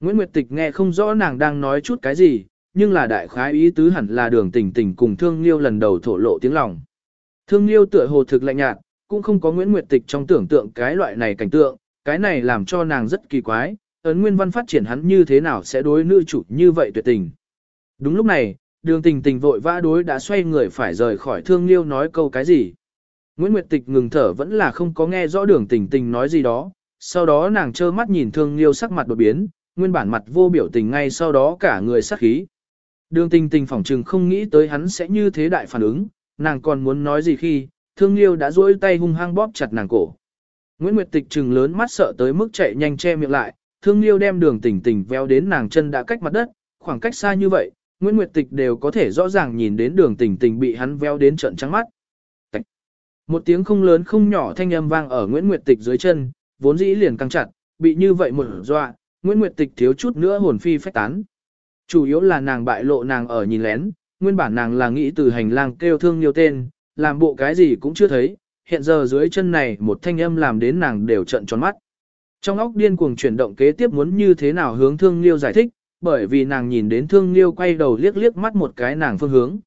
Speaker 1: Nguyễn Nguyệt Tịch nghe không rõ nàng đang nói chút cái gì, nhưng là đại khái ý tứ hẳn là đường tình tình cùng thương liêu lần đầu thổ lộ tiếng lòng. Thương liêu tựa hồ thực lạnh nhạt, cũng không có Nguyễn Nguyệt Tịch trong tưởng tượng cái loại này cảnh tượng, cái này làm cho nàng rất kỳ quái, ấn nguyên văn phát triển hắn như thế nào sẽ đối nữ chủ như vậy tuyệt tình. Đúng lúc này, đường tình tình vội vã đối đã xoay người phải rời khỏi thương liêu nói câu cái gì. Nguyễn Nguyệt Tịch ngừng thở vẫn là không có nghe rõ đường tình tình nói gì đó, sau đó nàng trơ mắt nhìn thương liêu sắc mặt đột biến, nguyên bản mặt vô biểu tình ngay sau đó cả người sắc khí. Đường tình tình phỏng trừng không nghĩ tới hắn sẽ như thế đại phản ứng, nàng còn muốn nói gì khi, thương liêu đã duỗi tay hung hăng bóp chặt nàng cổ. Nguyễn Nguyệt Tịch trừng lớn mắt sợ tới mức chạy nhanh che miệng lại, thương liêu đem đường tình tình véo đến nàng chân đã cách mặt đất, khoảng cách xa như vậy, Nguyễn Nguyệt Tịch đều có thể rõ ràng nhìn đến đường tình tình bị hắn veo đến trận trắng mắt. Một tiếng không lớn không nhỏ thanh âm vang ở Nguyễn Nguyệt Tịch dưới chân, vốn dĩ liền căng chặt, bị như vậy một dọa, Nguyễn Nguyệt Tịch thiếu chút nữa hồn phi phách tán. Chủ yếu là nàng bại lộ nàng ở nhìn lén, nguyên bản nàng là nghĩ từ hành lang kêu thương nhiều tên, làm bộ cái gì cũng chưa thấy, hiện giờ dưới chân này một thanh âm làm đến nàng đều trận tròn mắt. Trong óc điên cuồng chuyển động kế tiếp muốn như thế nào hướng thương liêu giải thích, bởi vì nàng nhìn đến thương liêu quay đầu liếc liếc mắt một cái nàng phương hướng.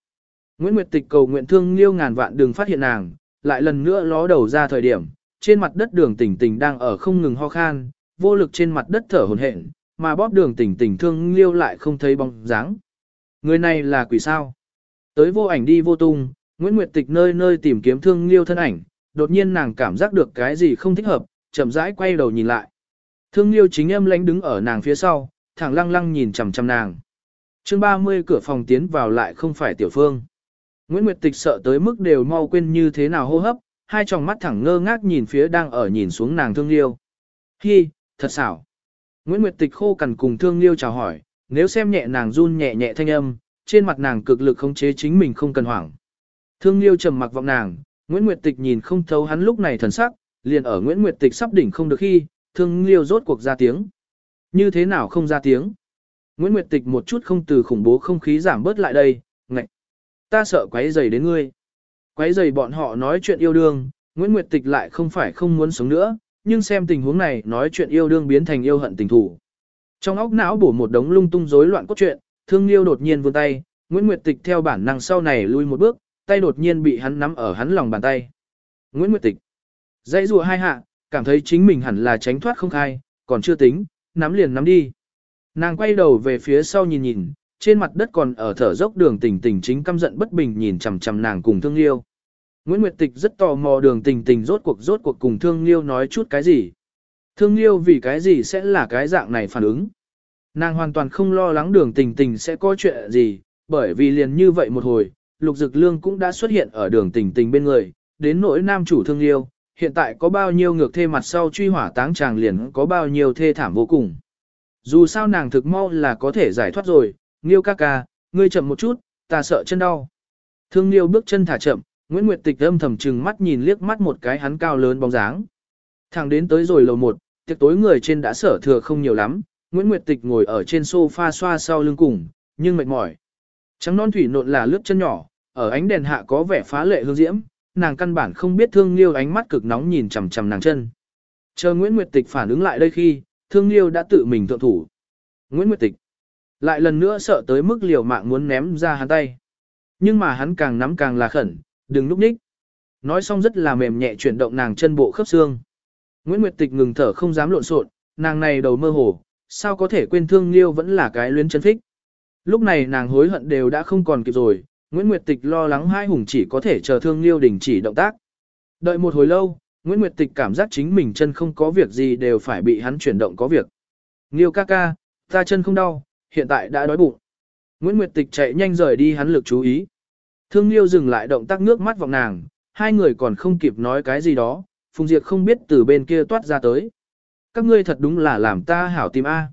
Speaker 1: Nguyễn Nguyệt Tịch cầu nguyện thương liêu ngàn vạn đừng phát hiện nàng, lại lần nữa ló đầu ra thời điểm, trên mặt đất đường tỉnh tỉnh đang ở không ngừng ho khan, vô lực trên mặt đất thở hổn hển, mà bóp đường tỉnh tỉnh thương liêu lại không thấy bóng dáng. Người này là quỷ sao? Tới vô ảnh đi vô tung, Nguyễn Nguyệt Tịch nơi nơi tìm kiếm thương liêu thân ảnh, đột nhiên nàng cảm giác được cái gì không thích hợp, chậm rãi quay đầu nhìn lại. Thương liêu chính em lánh đứng ở nàng phía sau, thẳng lăng lăng nhìn chằm chằm nàng. chương 30 cửa phòng tiến vào lại không phải tiểu phương. Nguyễn Nguyệt Tịch sợ tới mức đều mau quên như thế nào hô hấp, hai tròng mắt thẳng ngơ ngác nhìn phía đang ở nhìn xuống nàng thương liêu. Hi, thật xảo. Nguyễn Nguyệt Tịch khô cằn cùng thương liêu chào hỏi, nếu xem nhẹ nàng run nhẹ nhẹ thanh âm, trên mặt nàng cực lực khống chế chính mình không cần hoảng. Thương liêu trầm mặc vọng nàng, Nguyễn Nguyệt Tịch nhìn không thấu hắn lúc này thần sắc, liền ở Nguyễn Nguyệt Tịch sắp đỉnh không được khi, thương liêu rốt cuộc ra tiếng. Như thế nào không ra tiếng? Nguyễn Nguyệt Tịch một chút không từ khủng bố không khí giảm bớt lại đây, ngạch. Ta sợ quấy rầy đến ngươi. Quấy rầy bọn họ nói chuyện yêu đương, Nguyễn Nguyệt Tịch lại không phải không muốn sống nữa, nhưng xem tình huống này nói chuyện yêu đương biến thành yêu hận tình thủ. Trong óc não bổ một đống lung tung rối loạn cốt truyện, Thương Liêu đột nhiên vươn tay, Nguyễn Nguyệt Tịch theo bản năng sau này lui một bước, tay đột nhiên bị hắn nắm ở hắn lòng bàn tay. Nguyễn Nguyệt Tịch dãy rùa hai hạ, cảm thấy chính mình hẳn là tránh thoát không khai, còn chưa tính, nắm liền nắm đi. Nàng quay đầu về phía sau nhìn nhìn, trên mặt đất còn ở thở dốc đường tình tình chính căm giận bất bình nhìn chằm chằm nàng cùng thương liêu. Nguyễn Nguyệt Tịch rất tò mò đường tình tình rốt cuộc rốt cuộc cùng thương liêu nói chút cái gì. Thương liêu vì cái gì sẽ là cái dạng này phản ứng. Nàng hoàn toàn không lo lắng đường tình tình sẽ có chuyện gì, bởi vì liền như vậy một hồi, lục dực lương cũng đã xuất hiện ở đường tình tình bên người, đến nỗi nam chủ thương liêu, hiện tại có bao nhiêu ngược thê mặt sau truy hỏa táng chàng liền có bao nhiêu thê thảm vô cùng. Dù sao nàng thực mau là có thể giải thoát rồi, Nghiêu ca ca, ngươi chậm một chút, ta sợ chân đau. Thương Nghiêu bước chân thả chậm, Nguyễn Nguyệt Tịch âm thầm trừng mắt nhìn liếc mắt một cái hắn cao lớn bóng dáng. Thẳng đến tới rồi lầu một, tiệc tối người trên đã sở thừa không nhiều lắm, Nguyễn Nguyệt Tịch ngồi ở trên sofa xoa sau lưng cùng, nhưng mệt mỏi. Trắng non thủy nộn là lướt chân nhỏ, ở ánh đèn hạ có vẻ phá lệ hương diễm, nàng căn bản không biết Thương Liêu ánh mắt cực nóng nhìn chằm chằm nàng chân. Chờ Nguyễn Nguyệt Tịch phản ứng lại đây khi, Thương Liêu đã tự mình thượng thủ. Nguyễn Nguyệt Tịch lại lần nữa sợ tới mức liều mạng muốn ném ra hắn tay. Nhưng mà hắn càng nắm càng là khẩn, đừng núp ních. Nói xong rất là mềm nhẹ chuyển động nàng chân bộ khớp xương. Nguyễn Nguyệt Tịch ngừng thở không dám lộn xộn, nàng này đầu mơ hồ, sao có thể quên thương liêu vẫn là cái luyến chân thích. Lúc này nàng hối hận đều đã không còn kịp rồi, Nguyễn Nguyệt Tịch lo lắng hai hùng chỉ có thể chờ thương liêu đình chỉ động tác. Đợi một hồi lâu, Nguyễn Nguyệt Tịch cảm giác chính mình chân không có việc gì đều phải bị hắn chuyển động có việc. Liêu ca ca, ta chân không đau, hiện tại đã đói bụng. Nguyễn Nguyệt Tịch chạy nhanh rời đi hắn lực chú ý. Thương Liêu dừng lại động tác nước mắt vọng nàng, hai người còn không kịp nói cái gì đó, Phùng Diệp không biết từ bên kia toát ra tới. Các ngươi thật đúng là làm ta hảo tìm A.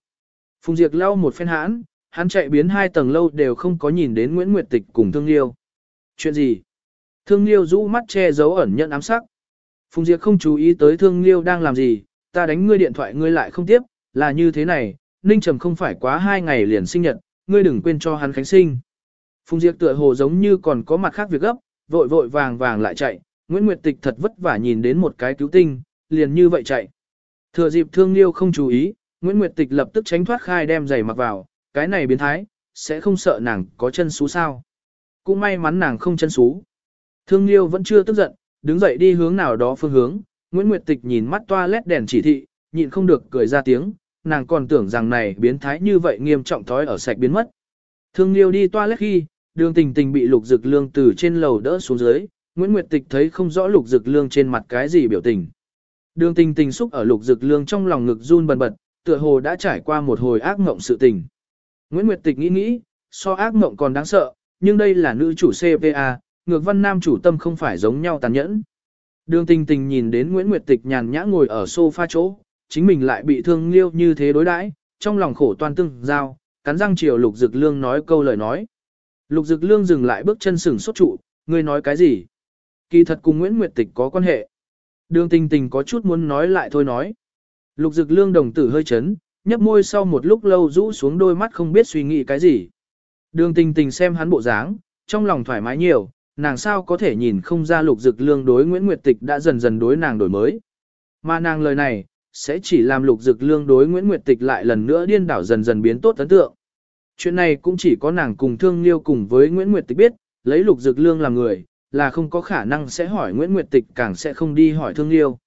Speaker 1: Phùng Diệp lau một phen hãn, hắn chạy biến hai tầng lâu đều không có nhìn đến Nguyễn Nguyệt Tịch cùng Thương Liêu. Chuyện gì? Thương Liêu rũ mắt che giấu ẩn nhận ám sắc. Phùng Diệp không chú ý tới Thương Liêu đang làm gì, ta đánh ngươi điện thoại ngươi lại không tiếp, là như thế này, Ninh Trầm không phải quá hai ngày liền sinh nhật, ngươi đừng quên cho hắn khánh sinh. Phùng Diệp tựa hồ giống như còn có mặt khác việc gấp, vội vội vàng vàng lại chạy, Nguyễn Nguyệt Tịch thật vất vả nhìn đến một cái cứu tinh, liền như vậy chạy. Thừa dịp thương liêu không chú ý, Nguyễn Nguyệt Tịch lập tức tránh thoát khai đem giày mặc vào, cái này biến thái, sẽ không sợ nàng có chân xú sao. Cũng may mắn nàng không chân xú. Thương liêu vẫn chưa tức giận, đứng dậy đi hướng nào đó phương hướng, Nguyễn Nguyệt Tịch nhìn mắt toa lét đèn chỉ thị, nhịn không được cười ra tiếng, nàng còn tưởng rằng này biến thái như vậy nghiêm trọng thói ở sạch biến mất. Thương Liêu đi toa lét khi, đường tình tình bị lục dực lương từ trên lầu đỡ xuống dưới, Nguyễn Nguyệt Tịch thấy không rõ lục dực lương trên mặt cái gì biểu tình. Đường tình tình xúc ở lục dực lương trong lòng ngực run bần bật, tựa hồ đã trải qua một hồi ác mộng sự tình. Nguyễn Nguyệt Tịch nghĩ nghĩ, so ác mộng còn đáng sợ, nhưng đây là nữ chủ CPA, ngược văn nam chủ tâm không phải giống nhau tàn nhẫn. Đường tình tình nhìn đến Nguyễn Nguyệt Tịch nhàn nhã ngồi ở sofa chỗ, chính mình lại bị thương liêu như thế đối đãi, trong lòng khổ toan tương giao, cắn răng chiều Lục Dực Lương nói câu lời nói. Lục Dực Lương dừng lại bước chân sừng sốt trụ, ngươi nói cái gì? Kỳ thật cùng Nguyễn Nguyệt Tịch có quan hệ. Đường tình tình có chút muốn nói lại thôi nói. Lục Dực Lương đồng tử hơi chấn, nhấp môi sau một lúc lâu rũ xuống đôi mắt không biết suy nghĩ cái gì. Đường tình tình xem hắn bộ dáng, trong lòng thoải mái nhiều, nàng sao có thể nhìn không ra lục dực lương đối Nguyễn Nguyệt Tịch đã dần dần đối nàng đổi mới. Mà nàng lời này, sẽ chỉ làm lục dực lương đối Nguyễn Nguyệt Tịch lại lần nữa điên đảo dần dần biến tốt ấn tượng. Chuyện này cũng chỉ có nàng cùng thương liêu cùng với Nguyễn Nguyệt Tịch biết, lấy lục dực lương làm người, là không có khả năng sẽ hỏi Nguyễn Nguyệt Tịch càng sẽ không đi hỏi thương liêu.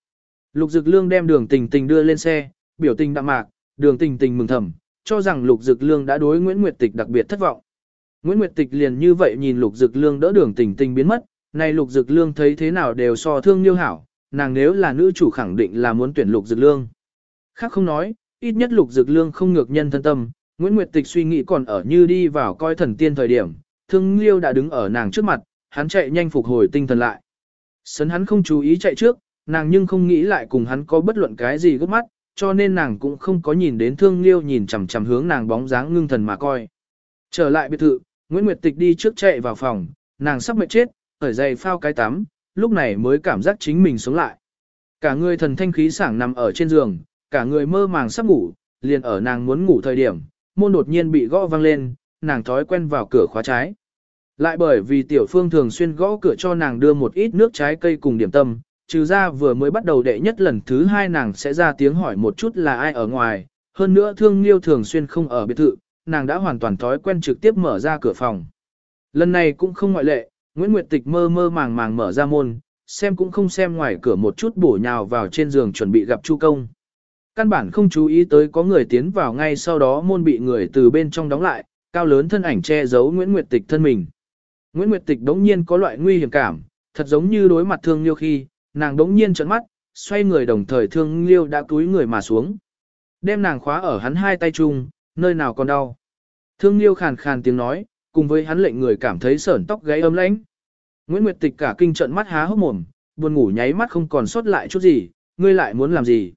Speaker 1: Lục dực lương đem đường tình tình đưa lên xe, biểu tình đạm mạc, đường tình tình mừng thầm, cho rằng lục dực lương đã đối Nguyễn Nguyệt Tịch đặc biệt thất vọng. Nguyễn Nguyệt Tịch liền như vậy nhìn Lục Dực Lương đỡ đường tình tình biến mất, này Lục Dực Lương thấy thế nào đều so thương liêu hảo, nàng nếu là nữ chủ khẳng định là muốn tuyển Lục Dực Lương. Khác không nói, ít nhất Lục Dực Lương không ngược nhân thân tâm, Nguyễn Nguyệt Tịch suy nghĩ còn ở như đi vào coi thần tiên thời điểm, thương liêu đã đứng ở nàng trước mặt, hắn chạy nhanh phục hồi tinh thần lại. Sấn hắn không chú ý chạy trước, nàng nhưng không nghĩ lại cùng hắn có bất luận cái gì gấp mắt, cho nên nàng cũng không có nhìn đến thương liêu nhìn chằm chằm hướng nàng bóng dáng ngưng thần mà coi. Trở lại biệt thự, Nguyễn Nguyệt Tịch đi trước chạy vào phòng, nàng sắp mệt chết, ở dày phao cái tắm, lúc này mới cảm giác chính mình sống lại. Cả người thần thanh khí sảng nằm ở trên giường, cả người mơ màng sắp ngủ, liền ở nàng muốn ngủ thời điểm, môn đột nhiên bị gõ vang lên, nàng thói quen vào cửa khóa trái. Lại bởi vì tiểu phương thường xuyên gõ cửa cho nàng đưa một ít nước trái cây cùng điểm tâm, trừ ra vừa mới bắt đầu đệ nhất lần thứ hai nàng sẽ ra tiếng hỏi một chút là ai ở ngoài, hơn nữa thương liêu thường xuyên không ở biệt thự, nàng đã hoàn toàn thói quen trực tiếp mở ra cửa phòng. Lần này cũng không ngoại lệ, Nguyễn Nguyệt Tịch mơ mơ màng màng mở ra môn, xem cũng không xem ngoài cửa một chút bổ nhào vào trên giường chuẩn bị gặp Chu Công. Căn bản không chú ý tới có người tiến vào ngay sau đó môn bị người từ bên trong đóng lại, cao lớn thân ảnh che giấu Nguyễn Nguyệt Tịch thân mình. Nguyễn Nguyệt Tịch đống nhiên có loại nguy hiểm cảm, thật giống như đối mặt thương liêu khi, nàng đống nhiên trợn mắt, xoay người đồng thời thương liêu đã túi người mà xuống. Đem nàng khóa ở hắn hai tay chung, nơi nào còn đau. Thương Liêu khàn khàn tiếng nói, cùng với hắn lệnh người cảm thấy sởn tóc gáy ấm lãnh. Nguyễn Nguyệt Tịch cả kinh trợn mắt há hốc mồm, buồn ngủ nháy mắt không còn sót lại chút gì, ngươi lại muốn làm gì?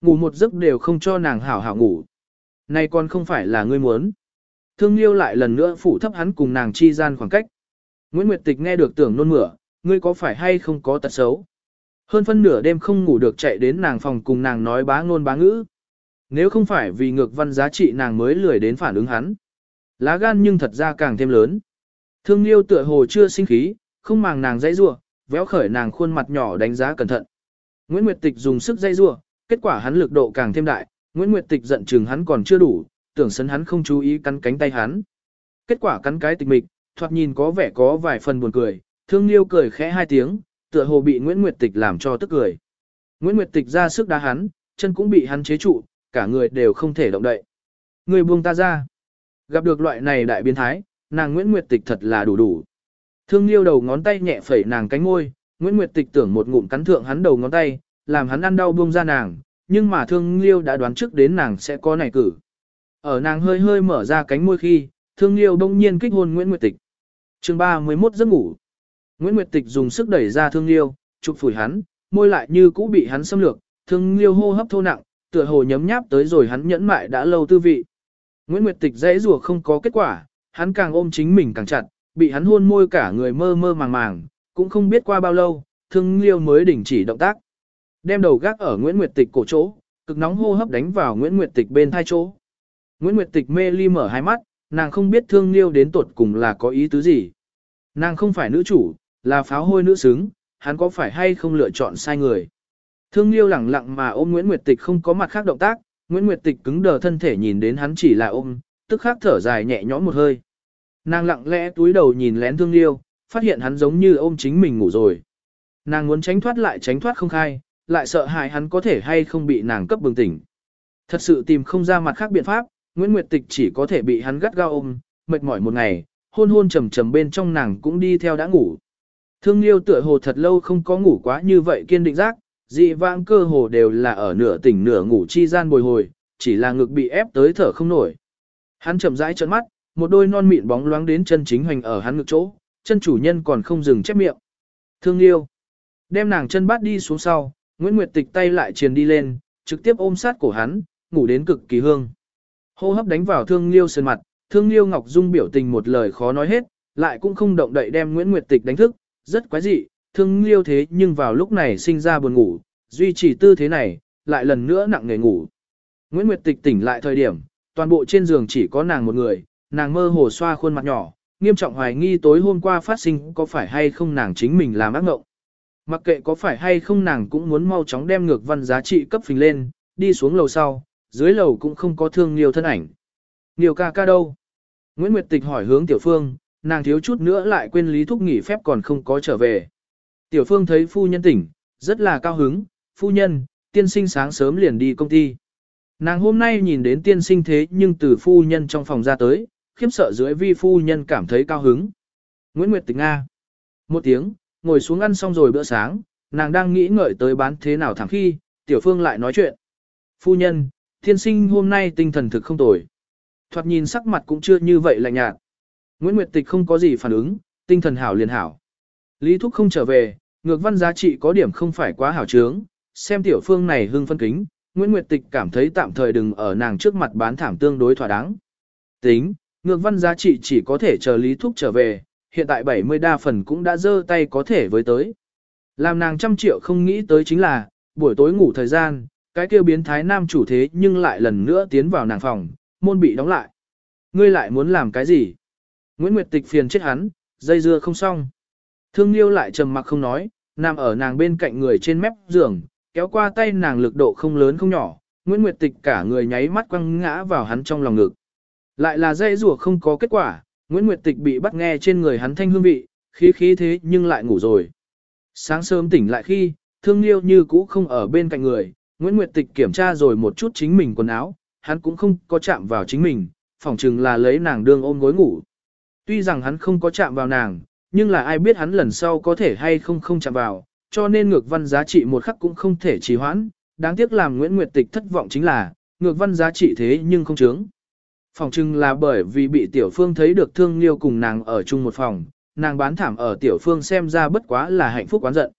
Speaker 1: Ngủ một giấc đều không cho nàng hảo hảo ngủ. Này còn không phải là ngươi muốn. Thương Liêu lại lần nữa phủ thấp hắn cùng nàng chi gian khoảng cách. Nguyễn Nguyệt Tịch nghe được tưởng nôn mửa, ngươi có phải hay không có tật xấu? Hơn phân nửa đêm không ngủ được chạy đến nàng phòng cùng nàng nói bá ngôn bá ngữ. Nếu không phải vì ngược văn giá trị nàng mới lười đến phản ứng hắn. Lá gan nhưng thật ra càng thêm lớn. Thương Liêu tựa hồ chưa sinh khí, không màng nàng dãy rua, véo khởi nàng khuôn mặt nhỏ đánh giá cẩn thận. Nguyễn Nguyệt Tịch dùng sức dãy rua, kết quả hắn lực độ càng thêm đại, Nguyễn Nguyệt Tịch giận chừng hắn còn chưa đủ, tưởng sấn hắn không chú ý cắn cánh tay hắn. Kết quả cắn cái tịch mịch, thoạt nhìn có vẻ có vài phần buồn cười, Thương Liêu cười khẽ hai tiếng, tựa hồ bị Nguyễn Nguyệt Tịch làm cho tức cười. Nguyễn Nguyệt Tịch ra sức đá hắn, chân cũng bị hắn chế trụ, cả người đều không thể động đậy. Người buông ta ra. Gặp được loại này đại biến thái, nàng Nguyễn Nguyệt Tịch thật là đủ đủ. Thương Liêu đầu ngón tay nhẹ phẩy nàng cánh môi, Nguyễn Nguyệt Tịch tưởng một ngụm cắn thượng hắn đầu ngón tay, làm hắn ăn đau buông ra nàng, nhưng mà Thương Liêu đã đoán trước đến nàng sẽ có này cử. Ở nàng hơi hơi mở ra cánh môi khi, Thương Liêu đông nhiên kích hôn Nguyễn Nguyệt Tịch. Chương 31 giấc ngủ. Nguyễn Nguyệt Tịch dùng sức đẩy ra Thương Liêu, chụp phủi hắn, môi lại như cũ bị hắn xâm lược, Thương Liêu hô hấp thô nặng, tựa hồ nhấm nháp tới rồi hắn nhẫn mại đã lâu tư vị. Nguyễn Nguyệt Tịch dãy rủa không có kết quả, hắn càng ôm chính mình càng chặt, bị hắn hôn môi cả người mơ mơ màng màng, cũng không biết qua bao lâu, thương liêu mới đình chỉ động tác. Đem đầu gác ở Nguyễn Nguyệt Tịch cổ chỗ, cực nóng hô hấp đánh vào Nguyễn Nguyệt Tịch bên thai chỗ. Nguyễn Nguyệt Tịch mê ly mở hai mắt, nàng không biết thương liêu đến tột cùng là có ý tứ gì. Nàng không phải nữ chủ, là pháo hôi nữ xứng, hắn có phải hay không lựa chọn sai người. Thương liêu lẳng lặng mà ôm Nguyễn Nguyệt Tịch không có mặt khác động tác, Nguyễn Nguyệt Tịch cứng đờ thân thể nhìn đến hắn chỉ là ôm, tức khắc thở dài nhẹ nhõm một hơi. Nàng lặng lẽ túi đầu nhìn lén thương liêu, phát hiện hắn giống như ôm chính mình ngủ rồi. Nàng muốn tránh thoát lại tránh thoát không khai, lại sợ hại hắn có thể hay không bị nàng cấp bừng tỉnh. Thật sự tìm không ra mặt khác biện pháp, Nguyễn Nguyệt Tịch chỉ có thể bị hắn gắt gao ôm, mệt mỏi một ngày, hôn hôn trầm trầm bên trong nàng cũng đi theo đã ngủ. Thương Liêu tựa hồ thật lâu không có ngủ quá như vậy kiên định giác, dị vãng cơ hồ đều là ở nửa tỉnh nửa ngủ chi gian bồi hồi, chỉ là ngực bị ép tới thở không nổi. Hắn chậm rãi trợn mắt, một đôi non mịn bóng loáng đến chân chính hoành ở hắn ngực chỗ, chân chủ nhân còn không dừng chép miệng. Thương Liêu, đem nàng chân bắt đi xuống sau, Nguyễn Nguyệt Tịch tay lại truyền đi lên, trực tiếp ôm sát cổ hắn, ngủ đến cực kỳ hương. Hô hấp đánh vào Thương Liêu sơn mặt, Thương Liêu Ngọc Dung biểu tình một lời khó nói hết, lại cũng không động đậy đem Nguyễn Nguyệt Tịch đánh thức, rất quái dị, Thương Liêu thế nhưng vào lúc này sinh ra buồn ngủ, duy trì tư thế này, lại lần nữa nặng nề ngủ. Nguyễn Nguyệt Tịch tỉnh lại thời điểm, toàn bộ trên giường chỉ có nàng một người, nàng mơ hồ xoa khuôn mặt nhỏ, nghiêm trọng hoài nghi tối hôm qua phát sinh có phải hay không nàng chính mình làm ác ngộng. Mặc kệ có phải hay không nàng cũng muốn mau chóng đem ngược văn giá trị cấp phình lên, đi xuống lầu sau, dưới lầu cũng không có thương liêu thân ảnh. Nhiều ca ca đâu? Nguyễn Nguyệt Tịch hỏi hướng Tiểu Phương, nàng thiếu chút nữa lại quên Lý Thúc nghỉ phép còn không có trở về. Tiểu Phương thấy phu nhân tỉnh, rất là cao hứng, phu nhân, tiên sinh sáng sớm liền đi công ty. Nàng hôm nay nhìn đến tiên sinh thế nhưng từ phu nhân trong phòng ra tới, khiếp sợ dưới vi phu nhân cảm thấy cao hứng. Nguyễn Nguyệt tỉnh Nga. Một tiếng, ngồi xuống ăn xong rồi bữa sáng, nàng đang nghĩ ngợi tới bán thế nào thẳng khi, tiểu phương lại nói chuyện. Phu nhân, tiên sinh hôm nay tinh thần thực không tồi. Thoạt nhìn sắc mặt cũng chưa như vậy lạnh nhạt. Nguyễn Nguyệt Tịch không có gì phản ứng, tinh thần hảo liền hảo. Lý Thúc không trở về, ngược văn giá trị có điểm không phải quá hảo trướng, xem tiểu phương này hưng phân kính, Nguyễn Nguyệt Tịch cảm thấy tạm thời đừng ở nàng trước mặt bán thảm tương đối thỏa đáng. Tính, ngược văn giá trị chỉ có thể chờ Lý Thúc trở về, hiện tại 70 đa phần cũng đã dơ tay có thể với tới. Làm nàng trăm triệu không nghĩ tới chính là, buổi tối ngủ thời gian, cái kêu biến thái nam chủ thế nhưng lại lần nữa tiến vào nàng phòng, môn bị đóng lại. Ngươi lại muốn làm cái gì? Nguyễn Nguyệt Tịch phiền chết hắn, dây dưa không xong. Thương Liêu lại trầm mặc không nói, nằm ở nàng bên cạnh người trên mép giường, kéo qua tay nàng lực độ không lớn không nhỏ, Nguyễn Nguyệt Tịch cả người nháy mắt quăng ngã vào hắn trong lòng ngực. Lại là dây rùa không có kết quả, Nguyễn Nguyệt Tịch bị bắt nghe trên người hắn thanh hương vị, khí khí thế nhưng lại ngủ rồi. Sáng sớm tỉnh lại khi, thương liêu như cũ không ở bên cạnh người, Nguyễn Nguyệt Tịch kiểm tra rồi một chút chính mình quần áo, hắn cũng không có chạm vào chính mình, phỏng chừng là lấy nàng đương ôm gối ngủ. Tuy rằng hắn không có chạm vào nàng, nhưng là ai biết hắn lần sau có thể hay không không chạm vào, cho nên ngược văn giá trị một khắc cũng không thể trì hoãn, đáng tiếc làm Nguyễn Nguyệt Tịch thất vọng chính là, ngược văn giá trị thế nhưng không chướng. Phòng trưng là bởi vì bị tiểu phương thấy được thương liêu cùng nàng ở chung một phòng, nàng bán thảm ở tiểu phương xem ra bất quá là hạnh phúc quán giận.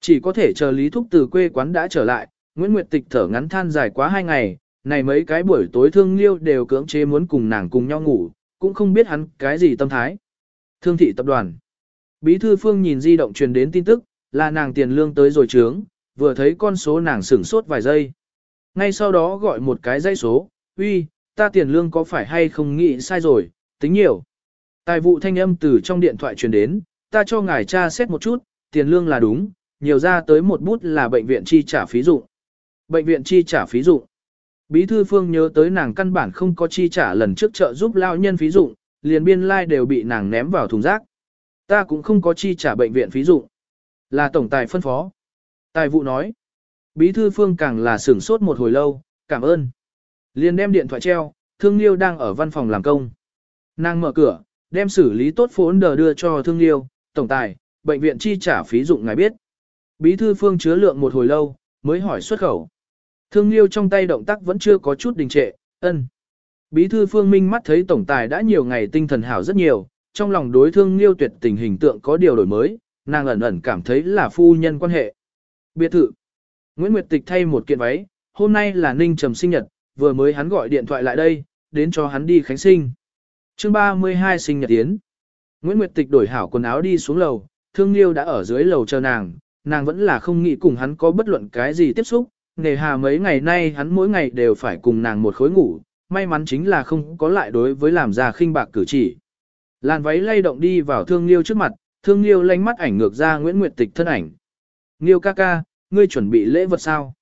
Speaker 1: Chỉ có thể chờ Lý Thúc từ quê quán đã trở lại, Nguyễn Nguyệt Tịch thở ngắn than dài quá hai ngày, này mấy cái buổi tối thương liêu đều cưỡng chế muốn cùng nàng cùng nhau ngủ, cũng không biết hắn cái gì tâm thái. Thương thị tập đoàn. Bí thư phương nhìn di động truyền đến tin tức, là nàng tiền lương tới rồi trướng, vừa thấy con số nàng sửng sốt vài giây. Ngay sau đó gọi một cái dây số, uy, ta tiền lương có phải hay không nghĩ sai rồi, tính nhiều. Tài vụ thanh âm từ trong điện thoại truyền đến, ta cho ngài tra xét một chút, tiền lương là đúng, nhiều ra tới một bút là bệnh viện chi trả phí dụng. Bệnh viện chi trả phí dụng. Bí thư phương nhớ tới nàng căn bản không có chi trả lần trước trợ giúp lao nhân phí dụng, liền biên lai like đều bị nàng ném vào thùng rác. Ta cũng không có chi trả bệnh viện phí dụng. Là tổng tài phân phó. Tài vụ nói. Bí thư phương càng là sửng sốt một hồi lâu, cảm ơn. Liền đem điện thoại treo, Thương Liêu đang ở văn phòng làm công. Nàng mở cửa, đem xử lý tốt phốn đờ đưa cho Thương Liêu, tổng tài, bệnh viện chi trả phí dụng ngài biết. Bí thư phương chứa lượng một hồi lâu, mới hỏi xuất khẩu. Thương Liêu trong tay động tác vẫn chưa có chút đình trệ, ân. Bí thư phương minh mắt thấy tổng tài đã nhiều ngày tinh thần hảo rất nhiều, trong lòng đối thương Liêu tuyệt tình hình tượng có điều đổi mới, nàng ẩn ẩn cảm thấy là phu nhân quan hệ. Biệt thự. Nguyễn Nguyệt Tịch thay một kiện váy, hôm nay là Ninh Trầm sinh nhật, vừa mới hắn gọi điện thoại lại đây, đến cho hắn đi khánh sinh. chương 32 sinh nhật tiến. Nguyễn Nguyệt Tịch đổi hảo quần áo đi xuống lầu, thương liêu đã ở dưới lầu chờ nàng, nàng vẫn là không nghĩ cùng hắn có bất luận cái gì tiếp xúc, nề hà mấy ngày nay hắn mỗi ngày đều phải cùng nàng một khối ngủ, may mắn chính là không có lại đối với làm ra khinh bạc cử chỉ. Làn váy lay động đi vào thương liêu trước mặt, thương liêu lánh mắt ảnh ngược ra Nguyễn Nguyệt Tịch thân ảnh. Liêu ca ca, ngươi chuẩn bị lễ vật sao?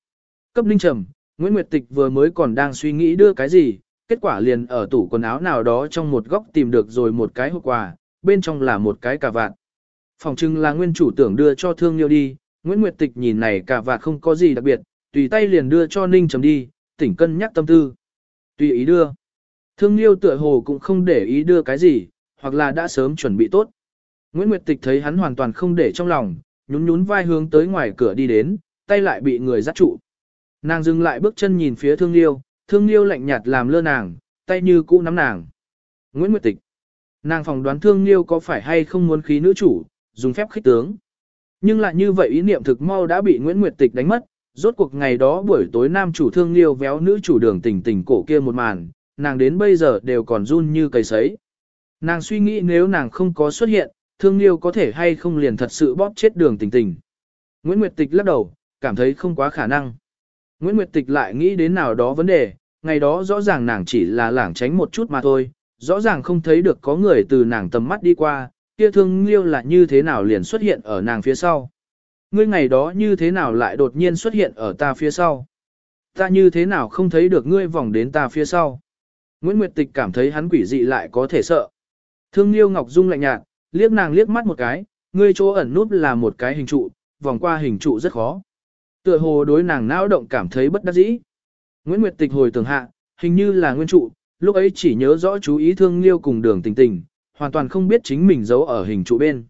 Speaker 1: Cấp ninh trầm, Nguyễn Nguyệt Tịch vừa mới còn đang suy nghĩ đưa cái gì, kết quả liền ở tủ quần áo nào đó trong một góc tìm được rồi một cái hộp quà, bên trong là một cái cà vạt. Phòng trưng là nguyên chủ tưởng đưa cho thương liêu đi, Nguyễn Nguyệt Tịch nhìn này cà vạt không có gì đặc biệt, tùy tay liền đưa cho Ninh Trầm đi, tỉnh cân nhắc tâm tư. Tùy ý đưa. Thương liêu tựa hồ cũng không để ý đưa cái gì, hoặc là đã sớm chuẩn bị tốt. Nguyễn Nguyệt Tịch thấy hắn hoàn toàn không để trong lòng, nhún nhún vai hướng tới ngoài cửa đi đến, tay lại bị người dắt trụ. Nàng dừng lại bước chân nhìn phía thương liêu, Thương Liêu lạnh nhạt làm lơ nàng, tay như cũ nắm nàng. Nguyễn Nguyệt Tịch. Nàng phòng đoán Thương Liêu có phải hay không muốn khí nữ chủ, dùng phép khích tướng. Nhưng lại như vậy ý niệm thực mau đã bị Nguyễn Nguyệt Tịch đánh mất, rốt cuộc ngày đó buổi tối nam chủ Thương Liêu véo nữ chủ đường tình tình cổ kia một màn, nàng đến bây giờ đều còn run như cầy sấy. Nàng suy nghĩ nếu nàng không có xuất hiện, Thương Liêu có thể hay không liền thật sự bóp chết đường tình tình. Nguyễn Nguyệt Tịch lắc đầu, cảm thấy không quá khả năng. Nguyễn Nguyệt Tịch lại nghĩ đến nào đó vấn đề, ngày đó rõ ràng nàng chỉ là lảng tránh một chút mà thôi, rõ ràng không thấy được có người từ nàng tầm mắt đi qua, kia thương liêu là như thế nào liền xuất hiện ở nàng phía sau. Ngươi ngày đó như thế nào lại đột nhiên xuất hiện ở ta phía sau. Ta như thế nào không thấy được ngươi vòng đến ta phía sau. Nguyễn Nguyệt Tịch cảm thấy hắn quỷ dị lại có thể sợ. Thương liêu Ngọc Dung lạnh nhạt, liếc nàng liếc mắt một cái, ngươi chỗ ẩn núp là một cái hình trụ, vòng qua hình trụ rất khó. Tựa hồ đối nàng não động cảm thấy bất đắc dĩ. Nguyễn Nguyệt Tịch hồi tưởng hạ, hình như là nguyên trụ, lúc ấy chỉ nhớ rõ chú ý thương liêu cùng đường tình tình, hoàn toàn không biết chính mình giấu ở hình trụ bên.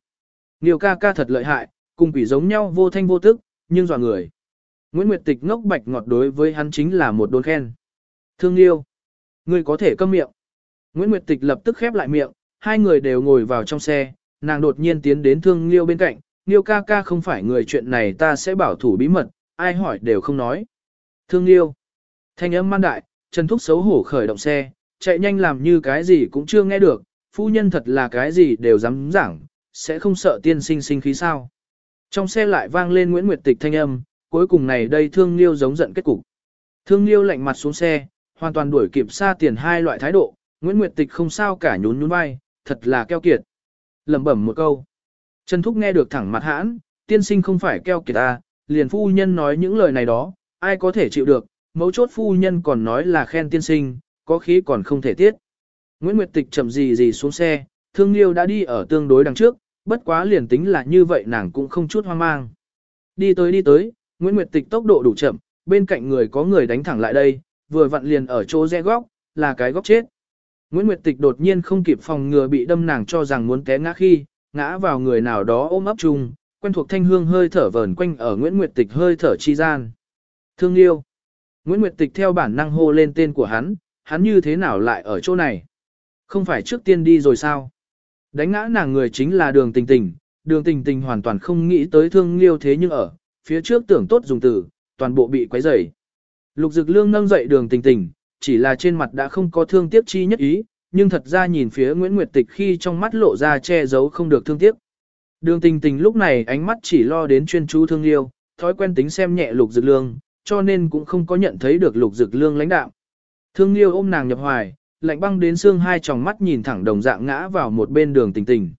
Speaker 1: Liêu ca ca thật lợi hại, cùng quỷ giống nhau vô thanh vô tức, nhưng dọa người. Nguyễn Nguyệt Tịch ngốc bạch ngọt đối với hắn chính là một đồn khen. Thương liêu, ngươi có thể câm miệng. Nguyễn Nguyệt Tịch lập tức khép lại miệng, hai người đều ngồi vào trong xe, nàng đột nhiên tiến đến thương liêu bên cạnh, liêu ca ca không phải người chuyện này ta sẽ bảo thủ bí mật, ai hỏi đều không nói. Thương liêu, thanh âm man đại, Trần Thúc xấu hổ khởi động xe, chạy nhanh làm như cái gì cũng chưa nghe được, phu nhân thật là cái gì đều dám giảng, sẽ không sợ tiên sinh sinh khí sao. Trong xe lại vang lên Nguyễn Nguyệt Tịch thanh âm, cuối cùng này đây thương liêu giống giận kết cục. Thương liêu lạnh mặt xuống xe, hoàn toàn đuổi kịp xa tiền hai loại thái độ, Nguyễn Nguyệt Tịch không sao cả nhún nhún vai, thật là keo kiệt. lẩm bẩm một câu. Trần Thúc nghe được thẳng mặt hãn, tiên sinh không phải keo kiệt ta, liền phu nhân nói những lời này đó, ai có thể chịu được, mấu chốt phu nhân còn nói là khen tiên sinh, có khí còn không thể tiết. Nguyễn Nguyệt Tịch chậm gì gì xuống xe, thương liêu đã đi ở tương đối đằng trước, bất quá liền tính là như vậy nàng cũng không chút hoang mang. Đi tới đi tới, Nguyễn Nguyệt Tịch tốc độ đủ chậm, bên cạnh người có người đánh thẳng lại đây, vừa vặn liền ở chỗ rẽ góc, là cái góc chết. Nguyễn Nguyệt Tịch đột nhiên không kịp phòng ngừa bị đâm nàng cho rằng muốn té ngã khi, ngã vào người nào đó ôm ấp chung, quen thuộc thanh hương hơi thở vờn quanh ở Nguyễn Nguyệt Tịch hơi thở chi gian. Thương yêu. Nguyễn Nguyệt Tịch theo bản năng hô lên tên của hắn, hắn như thế nào lại ở chỗ này? Không phải trước tiên đi rồi sao? Đánh ngã nàng người chính là đường tình tình, đường tình tình hoàn toàn không nghĩ tới thương liêu thế nhưng ở, phía trước tưởng tốt dùng từ, toàn bộ bị quấy rầy. Lục dực lương nâng dậy đường tình tình, chỉ là trên mặt đã không có thương tiếc chi nhất ý, nhưng thật ra nhìn phía Nguyễn Nguyệt Tịch khi trong mắt lộ ra che giấu không được thương tiếc. Đường tình tình lúc này ánh mắt chỉ lo đến chuyên chú thương liêu, thói quen tính xem nhẹ lục dực lương, cho nên cũng không có nhận thấy được lục dực lương lãnh đạo. Thương liêu ôm nàng nhập hoài, lạnh băng đến xương hai tròng mắt nhìn thẳng đồng dạng ngã vào một bên đường tình tình.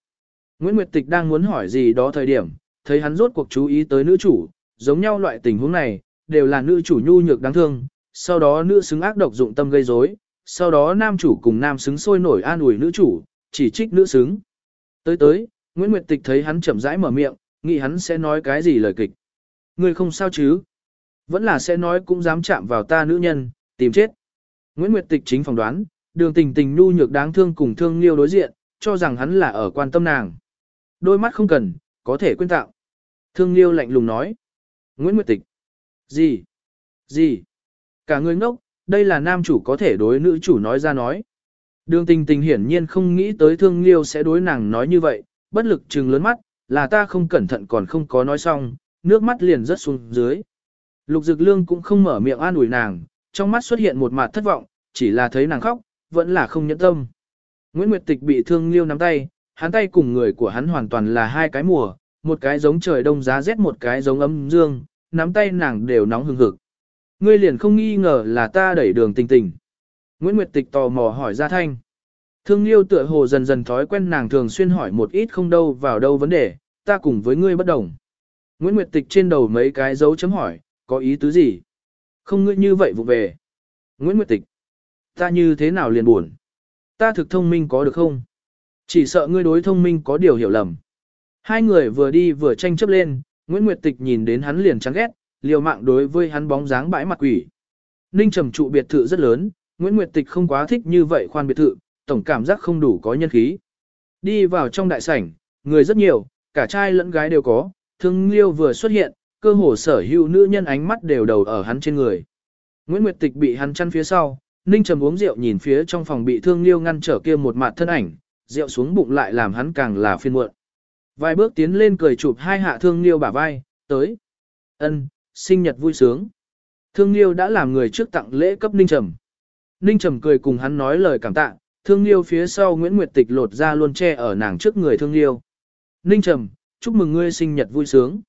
Speaker 1: Nguyễn Nguyệt Tịch đang muốn hỏi gì đó thời điểm, thấy hắn rốt cuộc chú ý tới nữ chủ, giống nhau loại tình huống này, đều là nữ chủ nhu nhược đáng thương, sau đó nữ xứng ác độc dụng tâm gây rối, sau đó nam chủ cùng nam xứng sôi nổi an ủi nữ chủ, chỉ trích nữ xứng. Tới tới, Nguyễn Nguyệt Tịch thấy hắn chậm rãi mở miệng, nghĩ hắn sẽ nói cái gì lời kịch. Người không sao chứ? Vẫn là sẽ nói cũng dám chạm vào ta nữ nhân, tìm chết. Nguyễn Nguyệt Tịch chính phỏng đoán, đường tình tình nhu nhược đáng thương cùng thương liêu đối diện, cho rằng hắn là ở quan tâm nàng. Đôi mắt không cần, có thể quên tạo. Thương liêu lạnh lùng nói. Nguyễn Nguyệt Tịch. Gì? Gì? Cả người ngốc, đây là nam chủ có thể đối nữ chủ nói ra nói. Đường tình tình hiển nhiên không nghĩ tới thương liêu sẽ đối nàng nói như vậy, bất lực trừng lớn mắt, là ta không cẩn thận còn không có nói xong, nước mắt liền rớt xuống dưới. Lục Dực Lương cũng không mở miệng an ủi nàng, trong mắt xuất hiện một mặt thất vọng, chỉ là thấy nàng khóc, vẫn là không nhẫn tâm. Nguyễn Nguyệt Tịch bị thương liêu nắm tay, hắn tay cùng người của hắn hoàn toàn là hai cái mùa, một cái giống trời đông giá rét một cái giống ấm dương, nắm tay nàng đều nóng hừng hực. Ngươi liền không nghi ngờ là ta đẩy đường tình tình. Nguyễn Nguyệt Tịch tò mò hỏi ra thanh. Thương Liêu tựa hồ dần dần thói quen nàng thường xuyên hỏi một ít không đâu vào đâu vấn đề, ta cùng với ngươi bất đồng. Nguyễn Nguyệt Tịch trên đầu mấy cái dấu chấm hỏi, có ý tứ gì? Không ngươi như vậy vụ về. Nguyễn Nguyệt Tịch, ta như thế nào liền buồn? Ta thực thông minh có được không? Chỉ sợ ngươi đối thông minh có điều hiểu lầm. Hai người vừa đi vừa tranh chấp lên, Nguyễn Nguyệt Tịch nhìn đến hắn liền chán ghét, liều mạng đối với hắn bóng dáng bãi mặt quỷ. Ninh trầm trụ biệt thự rất lớn, Nguyễn Nguyệt Tịch không quá thích như vậy khoan biệt thự, tổng cảm giác không đủ có nhân khí. Đi vào trong đại sảnh, người rất nhiều, cả trai lẫn gái đều có, thương liêu vừa xuất hiện, cơ hồ sở hữu nữ nhân ánh mắt đều đầu ở hắn trên người. Nguyễn Nguyệt Tịch bị hắn chăn phía sau, Ninh Trầm uống rượu nhìn phía trong phòng bị thương liêu ngăn trở kia một mặt thân ảnh, rượu xuống bụng lại làm hắn càng là phiên muộn. Vài bước tiến lên cười chụp hai hạ thương liêu bả vai, tới. ân sinh nhật vui sướng. Thương liêu đã làm người trước tặng lễ cấp Ninh Trầm. Ninh Trầm cười cùng hắn nói lời cảm tạ, thương liêu phía sau Nguyễn Nguyệt Tịch lột ra luôn che ở nàng trước người thương liêu. Ninh Trầm, chúc mừng ngươi sinh nhật vui sướng.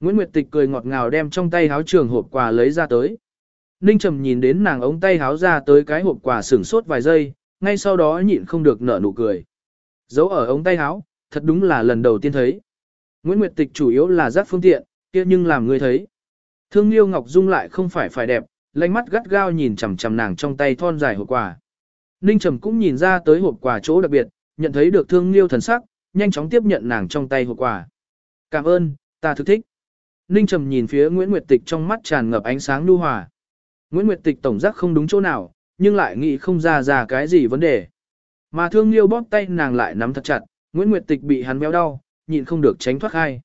Speaker 1: Nguyễn Nguyệt Tịch cười ngọt ngào đem trong tay háo trường hộp quà lấy ra tới. Ninh Trầm nhìn đến nàng ống tay háo ra tới cái hộp quà sửng sốt vài giây, ngay sau đó nhịn không được nở nụ cười. Giấu ở ống tay háo, thật đúng là lần đầu tiên thấy. Nguyễn Nguyệt Tịch chủ yếu là giác phương tiện, kia nhưng làm người thấy. Thương Liêu Ngọc Dung lại không phải phải đẹp, lánh mắt gắt gao nhìn chằm chằm nàng trong tay thon dài hộp quà. Ninh Trầm cũng nhìn ra tới hộp quà chỗ đặc biệt, nhận thấy được Thương Liêu thần sắc, nhanh chóng tiếp nhận nàng trong tay hộp quà. Cảm ơn, ta thực thích. Ninh Trầm nhìn phía Nguyễn Nguyệt Tịch trong mắt tràn ngập ánh sáng nhu hòa. Nguyễn Nguyệt Tịch tổng giác không đúng chỗ nào, nhưng lại nghĩ không ra ra cái gì vấn đề. Mà thương liêu bóp tay nàng lại nắm thật chặt, Nguyễn Nguyệt Tịch bị hắn béo đau, nhịn không được tránh thoát khai.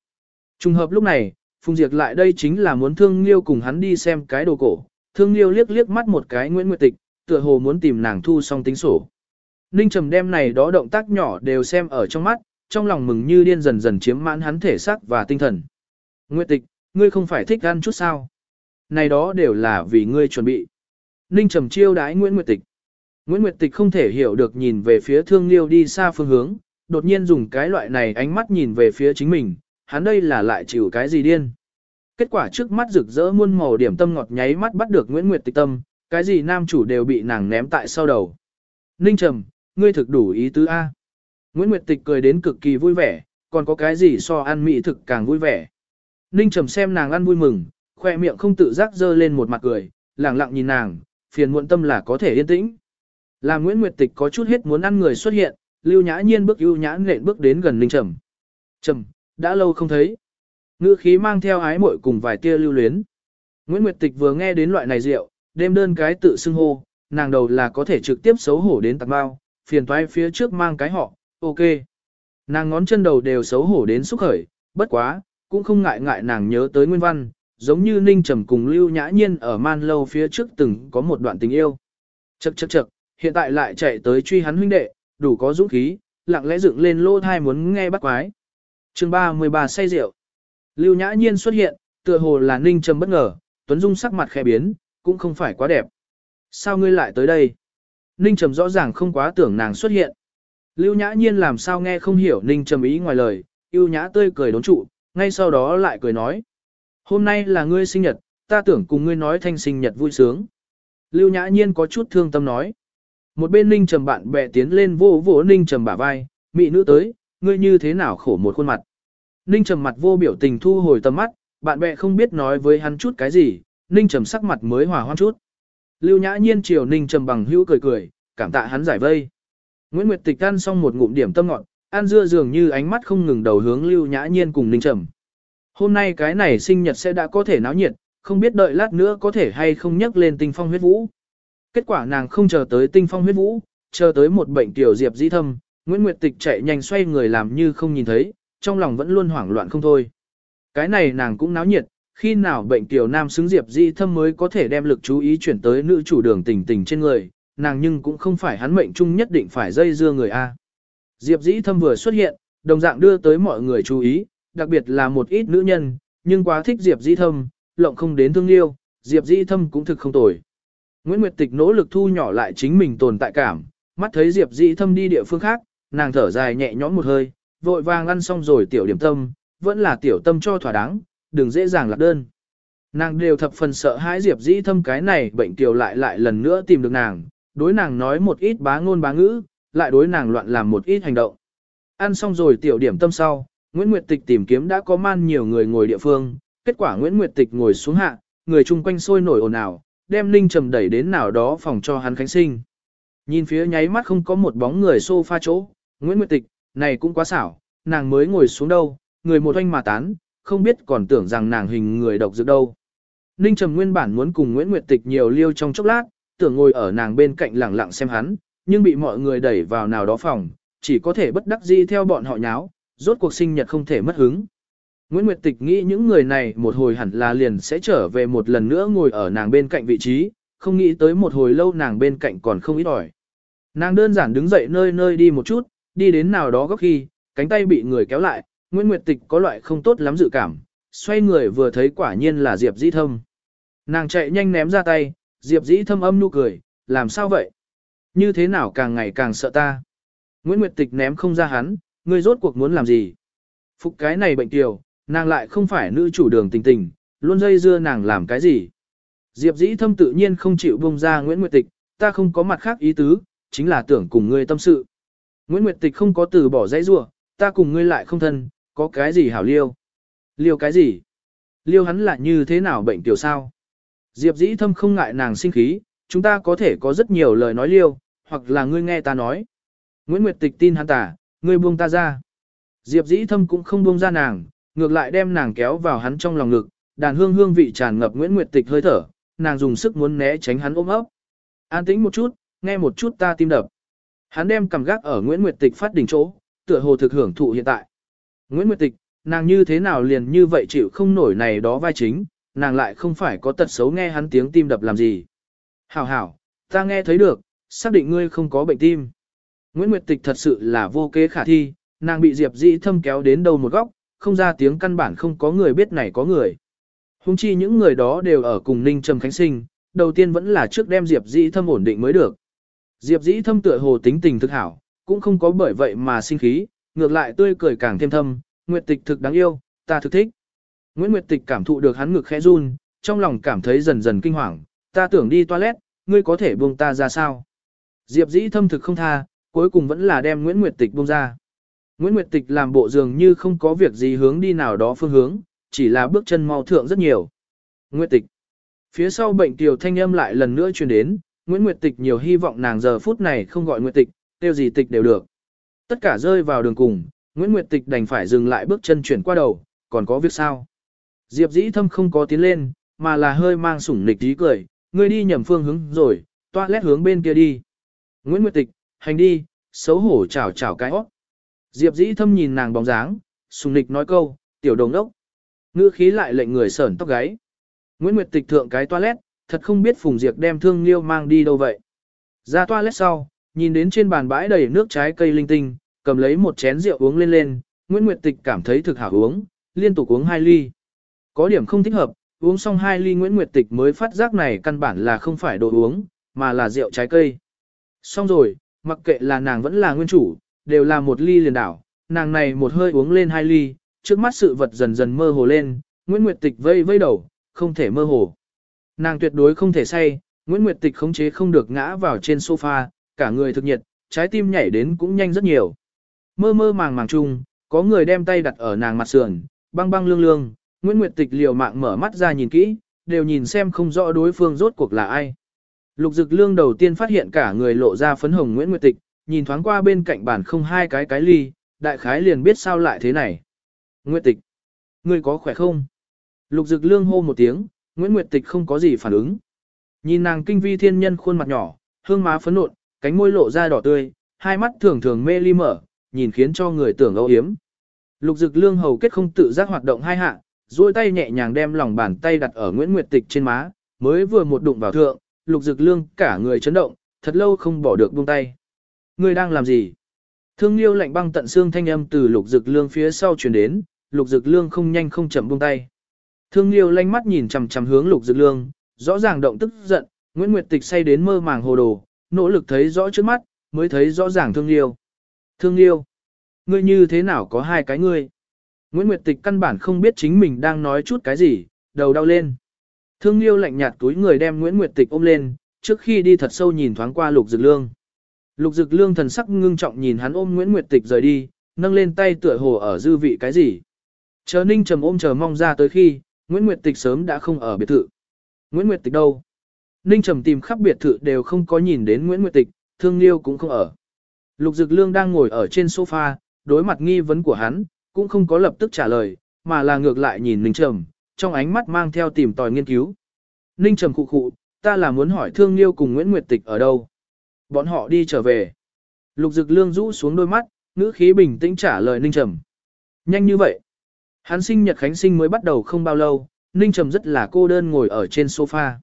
Speaker 1: Trùng hợp lúc này, Phùng Diệp lại đây chính là muốn thương liêu cùng hắn đi xem cái đồ cổ. Thương liêu liếc liếc mắt một cái Nguyễn Nguyệt Tịch, tựa hồ muốn tìm nàng thu xong tính sổ. Ninh trầm đem này đó động tác nhỏ đều xem ở trong mắt, trong lòng mừng như điên dần dần chiếm mãn hắn thể xác và tinh thần. Nguyệt Tịch, ngươi không phải thích ăn chút sao? Này đó đều là vì ngươi chuẩn bị. Ninh trầm chiêu đái Nguyễn Nguyệt Tịch. Nguyễn Nguyệt Tịch không thể hiểu được nhìn về phía thương liêu đi xa phương hướng, đột nhiên dùng cái loại này ánh mắt nhìn về phía chính mình, hắn đây là lại chịu cái gì điên. Kết quả trước mắt rực rỡ muôn màu điểm tâm ngọt nháy mắt bắt được Nguyễn Nguyệt Tịch tâm, cái gì nam chủ đều bị nàng ném tại sau đầu. Ninh Trầm, ngươi thực đủ ý tứ A. Nguyễn Nguyệt Tịch cười đến cực kỳ vui vẻ, còn có cái gì so ăn mỹ thực càng vui vẻ. Ninh Trầm xem nàng ăn vui mừng, khoe miệng không tự giác dơ lên một mặt cười, lẳng lặng nhìn nàng, phiền muộn tâm là có thể yên tĩnh. Là Nguyễn Nguyệt Tịch có chút hết muốn ăn người xuất hiện, Lưu Nhã Nhiên bước ưu nhã nện bước đến gần Ninh Trầm. Trầm, đã lâu không thấy. Ngữ khí mang theo ái muội cùng vài tia lưu luyến. Nguyễn Nguyệt Tịch vừa nghe đến loại này rượu, đêm đơn cái tự xưng hô, nàng đầu là có thể trực tiếp xấu hổ đến tạc bao, phiền toái phía trước mang cái họ, ok. Nàng ngón chân đầu đều xấu hổ đến xúc khởi, bất quá, cũng không ngại ngại nàng nhớ tới nguyên văn, giống như Ninh Trầm cùng Lưu Nhã Nhiên ở man lâu phía trước từng có một đoạn tình yêu. Chậc chậc chậc, hiện tại lại chạy tới truy hắn huynh đệ, đủ có dũng khí, lặng lẽ dựng lên lô thai muốn nghe bắt quái. chương 33 say rượu. Lưu Nhã Nhiên xuất hiện, tựa hồ là Ninh Trầm bất ngờ, Tuấn Dung sắc mặt khẽ biến, cũng không phải quá đẹp. Sao ngươi lại tới đây? Ninh Trầm rõ ràng không quá tưởng nàng xuất hiện. Lưu Nhã Nhiên làm sao nghe không hiểu Ninh Trầm ý ngoài lời, yêu nhã tươi cười đốn trụ, ngay sau đó lại cười nói. Hôm nay là ngươi sinh nhật, ta tưởng cùng ngươi nói thanh sinh nhật vui sướng. Lưu Nhã Nhiên có chút thương tâm nói. Một bên Ninh Trầm bạn bè tiến lên vô vỗ Ninh Trầm bả vai, mị nữ tới, ngươi như thế nào khổ một khuôn mặt. Ninh Trầm mặt vô biểu tình thu hồi tầm mắt, bạn bè không biết nói với hắn chút cái gì, Ninh Trầm sắc mặt mới hòa hoan chút. Lưu Nhã Nhiên chiều Ninh Trầm bằng hữu cười cười, cảm tạ hắn giải vây. Nguyễn Nguyệt Tịch ăn xong một ngụm điểm tâm ngọt, ăn dưa dường như ánh mắt không ngừng đầu hướng Lưu Nhã Nhiên cùng Ninh Trầm. Hôm nay cái này sinh nhật sẽ đã có thể náo nhiệt, không biết đợi lát nữa có thể hay không nhắc lên tinh phong huyết vũ. Kết quả nàng không chờ tới tinh phong huyết vũ, chờ tới một bệnh tiểu diệp di thâm, Nguyễn Nguyệt Tịch chạy nhanh xoay người làm như không nhìn thấy, trong lòng vẫn luôn hoảng loạn không thôi. Cái này nàng cũng náo nhiệt, khi nào bệnh tiểu nam xứng diệp di thâm mới có thể đem lực chú ý chuyển tới nữ chủ đường tình tình trên người, nàng nhưng cũng không phải hắn mệnh chung nhất định phải dây dưa người A. Diệp dĩ thâm vừa xuất hiện, đồng dạng đưa tới mọi người chú ý, đặc biệt là một ít nữ nhân, nhưng quá thích Diệp dĩ thâm, lộng không đến thương liêu, Diệp dĩ thâm cũng thực không tồi. Nguyễn Nguyệt Tịch nỗ lực thu nhỏ lại chính mình tồn tại cảm, mắt thấy Diệp dĩ thâm đi địa phương khác, nàng thở dài nhẹ nhõm một hơi, vội vàng ăn xong rồi tiểu điểm tâm, vẫn là tiểu tâm cho thỏa đáng, đừng dễ dàng lạc đơn. Nàng đều thập phần sợ hãi Diệp dĩ thâm cái này bệnh tiểu lại lại lần nữa tìm được nàng, đối nàng nói một ít bá ngôn bá ngữ, lại đối nàng loạn làm một ít hành động. Ăn xong rồi tiểu điểm tâm sau, Nguyễn Nguyệt Tịch tìm kiếm đã có man nhiều người ngồi địa phương, kết quả Nguyễn Nguyệt Tịch ngồi xuống hạ, người chung quanh sôi nổi ồn ào, đem Ninh Trầm đẩy đến nào đó phòng cho hắn khánh sinh. Nhìn phía nháy mắt không có một bóng người sofa chỗ, Nguyễn Nguyệt Tịch, này cũng quá xảo, nàng mới ngồi xuống đâu, người một oanh mà tán, không biết còn tưởng rằng nàng hình người độc dược đâu. Ninh Trầm nguyên bản muốn cùng Nguyễn Nguyệt Tịch nhiều liêu trong chốc lát, tưởng ngồi ở nàng bên cạnh lẳng lặng xem hắn, nhưng bị mọi người đẩy vào nào đó phòng, chỉ có thể bất đắc dĩ theo bọn họ nháo, rốt cuộc sinh nhật không thể mất hứng. Nguyễn Nguyệt Tịch nghĩ những người này một hồi hẳn là liền sẽ trở về một lần nữa ngồi ở nàng bên cạnh vị trí, không nghĩ tới một hồi lâu nàng bên cạnh còn không ít ỏi. Nàng đơn giản đứng dậy nơi nơi đi một chút, đi đến nào đó góc khi, cánh tay bị người kéo lại, Nguyễn Nguyệt Tịch có loại không tốt lắm dự cảm, xoay người vừa thấy quả nhiên là Diệp Dĩ Thâm. Nàng chạy nhanh ném ra tay, Diệp Dĩ Thâm âm nu cười, làm sao vậy? Như thế nào càng ngày càng sợ ta? Nguyễn Nguyệt Tịch ném không ra hắn, ngươi rốt cuộc muốn làm gì? Phục cái này bệnh tiểu, nàng lại không phải nữ chủ đường tình tình, luôn dây dưa nàng làm cái gì? Diệp Dĩ Thâm tự nhiên không chịu buông ra Nguyễn Nguyệt Tịch, ta không có mặt khác ý tứ, chính là tưởng cùng ngươi tâm sự. Nguyễn Nguyệt Tịch không có từ bỏ dãy rua, ta cùng ngươi lại không thân, có cái gì hảo liêu? Liêu cái gì? Liêu hắn là như thế nào bệnh tiểu sao? Diệp dĩ thâm không ngại nàng sinh khí, chúng ta có thể có rất nhiều lời nói liêu, hoặc là ngươi nghe ta nói. Nguyễn Nguyệt Tịch tin hắn tả, ngươi buông ta ra. Diệp dĩ thâm cũng không buông ra nàng, ngược lại đem nàng kéo vào hắn trong lòng ngực, đàn hương hương vị tràn ngập Nguyễn Nguyệt Tịch hơi thở, nàng dùng sức muốn né tránh hắn ôm ấp. An tĩnh một chút, nghe một chút ta tim đập. Hắn đem cầm gác ở Nguyễn Nguyệt Tịch phát đỉnh chỗ, tựa hồ thực hưởng thụ hiện tại. Nguyễn Nguyệt Tịch, nàng như thế nào liền như vậy chịu không nổi này đó vai chính, nàng lại không phải có tật xấu nghe hắn tiếng tim đập làm gì. Hảo hảo, ta nghe thấy được, xác định ngươi không có bệnh tim. Nguyễn Nguyệt Tịch thật sự là vô kế khả thi, nàng bị Diệp Dĩ thâm kéo đến đầu một góc, không ra tiếng căn bản không có người biết này có người. Hùng chi những người đó đều ở cùng Ninh Trầm Khánh Sinh, đầu tiên vẫn là trước đem Diệp Dĩ thâm ổn định mới được. Diệp Dĩ thâm tựa hồ tính tình thực hảo, cũng không có bởi vậy mà sinh khí, ngược lại tươi cười càng thêm thâm, Nguyệt Tịch thực đáng yêu, ta thực thích. Nguyễn Nguyệt Tịch cảm thụ được hắn ngực khẽ run, trong lòng cảm thấy dần dần kinh hoàng, ta tưởng đi toilet, ngươi có thể buông ta ra sao? Diệp dĩ thâm thực không tha, cuối cùng vẫn là đem Nguyễn Nguyệt Tịch buông ra. Nguyễn Nguyệt Tịch làm bộ dường như không có việc gì hướng đi nào đó phương hướng, chỉ là bước chân mau thượng rất nhiều. Nguyệt Tịch. Phía sau bệnh tiểu thanh âm lại lần nữa truyền đến, Nguyễn Nguyệt Tịch nhiều hy vọng nàng giờ phút này không gọi Nguyệt Tịch, tiêu gì tịch đều được. Tất cả rơi vào đường cùng, Nguyễn Nguyệt Tịch đành phải dừng lại bước chân chuyển qua đầu, còn có việc sao? Diệp dĩ thâm không có tiến lên, mà là hơi mang sủng nịch tí cười, ngươi đi nhầm phương hướng rồi, toa lét hướng bên kia đi. Nguyễn Nguyệt Tịch, hành đi, xấu hổ chảo chảo cái óc. Diệp dĩ thâm nhìn nàng bóng dáng, Sùng nịch nói câu, tiểu đồng ốc. Ngữ khí lại lệnh người sởn tóc gáy. Nguyễn Nguyệt Tịch thượng cái toilet, thật không biết Phùng Diệp đem thương liêu mang đi đâu vậy. Ra toilet sau, nhìn đến trên bàn bãi đầy nước trái cây linh tinh, cầm lấy một chén rượu uống lên lên, Nguyễn Nguyệt Tịch cảm thấy thực hảo uống, liên tục uống hai ly. Có điểm không thích hợp, uống xong hai ly Nguyễn Nguyệt Tịch mới phát giác này căn bản là không phải đồ uống, mà là rượu trái cây. Xong rồi, mặc kệ là nàng vẫn là nguyên chủ, đều là một ly liền đảo, nàng này một hơi uống lên hai ly, trước mắt sự vật dần dần mơ hồ lên, Nguyễn Nguyệt Tịch vây vây đầu, không thể mơ hồ. Nàng tuyệt đối không thể say, Nguyễn Nguyệt Tịch khống chế không được ngã vào trên sofa, cả người thực nhiệt, trái tim nhảy đến cũng nhanh rất nhiều. Mơ mơ màng màng chung, có người đem tay đặt ở nàng mặt sườn, băng băng lương lương, Nguyễn Nguyệt Tịch liều mạng mở mắt ra nhìn kỹ, đều nhìn xem không rõ đối phương rốt cuộc là ai. Lục Dực Lương đầu tiên phát hiện cả người lộ ra phấn hồng Nguyễn Nguyệt Tịch, nhìn thoáng qua bên cạnh bàn không hai cái cái ly, đại khái liền biết sao lại thế này. Nguyệt Tịch, ngươi có khỏe không? Lục Dực Lương hô một tiếng, Nguyễn Nguyệt Tịch không có gì phản ứng. Nhìn nàng kinh vi thiên nhân khuôn mặt nhỏ, hương má phấn nộn, cánh môi lộ ra đỏ tươi, hai mắt thường thường mê ly mở, nhìn khiến cho người tưởng âu yếm. Lục Dực Lương hầu kết không tự giác hoạt động hai hạ, duỗi tay nhẹ nhàng đem lòng bàn tay đặt ở Nguyễn Nguyệt Tịch trên má, mới vừa một đụng vào thượng, Lục Dực Lương cả người chấn động, thật lâu không bỏ được buông tay. Ngươi đang làm gì? Thương Liêu lạnh băng tận xương thanh âm từ Lục Dực Lương phía sau truyền đến, Lục Dực Lương không nhanh không chậm buông tay. Thương Liêu lanh mắt nhìn chằm chằm hướng Lục Dực Lương, rõ ràng động tức giận, Nguyễn Nguyệt Tịch say đến mơ màng hồ đồ, nỗ lực thấy rõ trước mắt, mới thấy rõ ràng Thương Liêu. Thương Liêu, ngươi như thế nào có hai cái ngươi? Nguyễn Nguyệt Tịch căn bản không biết chính mình đang nói chút cái gì, đầu đau lên. Thương Liêu lạnh nhạt túi người đem Nguyễn Nguyệt Tịch ôm lên, trước khi đi thật sâu nhìn thoáng qua Lục Dực Lương. Lục Dực Lương thần sắc ngưng trọng nhìn hắn ôm Nguyễn Nguyệt Tịch rời đi, nâng lên tay tựa hồ ở dư vị cái gì. Chờ Ninh trầm ôm chờ mong ra tới khi, Nguyễn Nguyệt Tịch sớm đã không ở biệt thự. Nguyễn Nguyệt Tịch đâu? Ninh trầm tìm khắp biệt thự đều không có nhìn đến Nguyễn Nguyệt Tịch, Thương Liêu cũng không ở. Lục Dực Lương đang ngồi ở trên sofa, đối mặt nghi vấn của hắn, cũng không có lập tức trả lời, mà là ngược lại nhìn Ninh Trầm, trong ánh mắt mang theo tìm tòi nghiên cứu. Ninh Trầm khụ khụ, ta là muốn hỏi Thương Liêu cùng Nguyễn Nguyệt Tịch ở đâu. Bọn họ đi trở về. Lục Dực Lương rũ xuống đôi mắt, ngữ khí bình tĩnh trả lời Ninh Trầm. Nhanh như vậy. Hắn sinh nhật khánh sinh mới bắt đầu không bao lâu, Ninh Trầm rất là cô đơn ngồi ở trên sofa.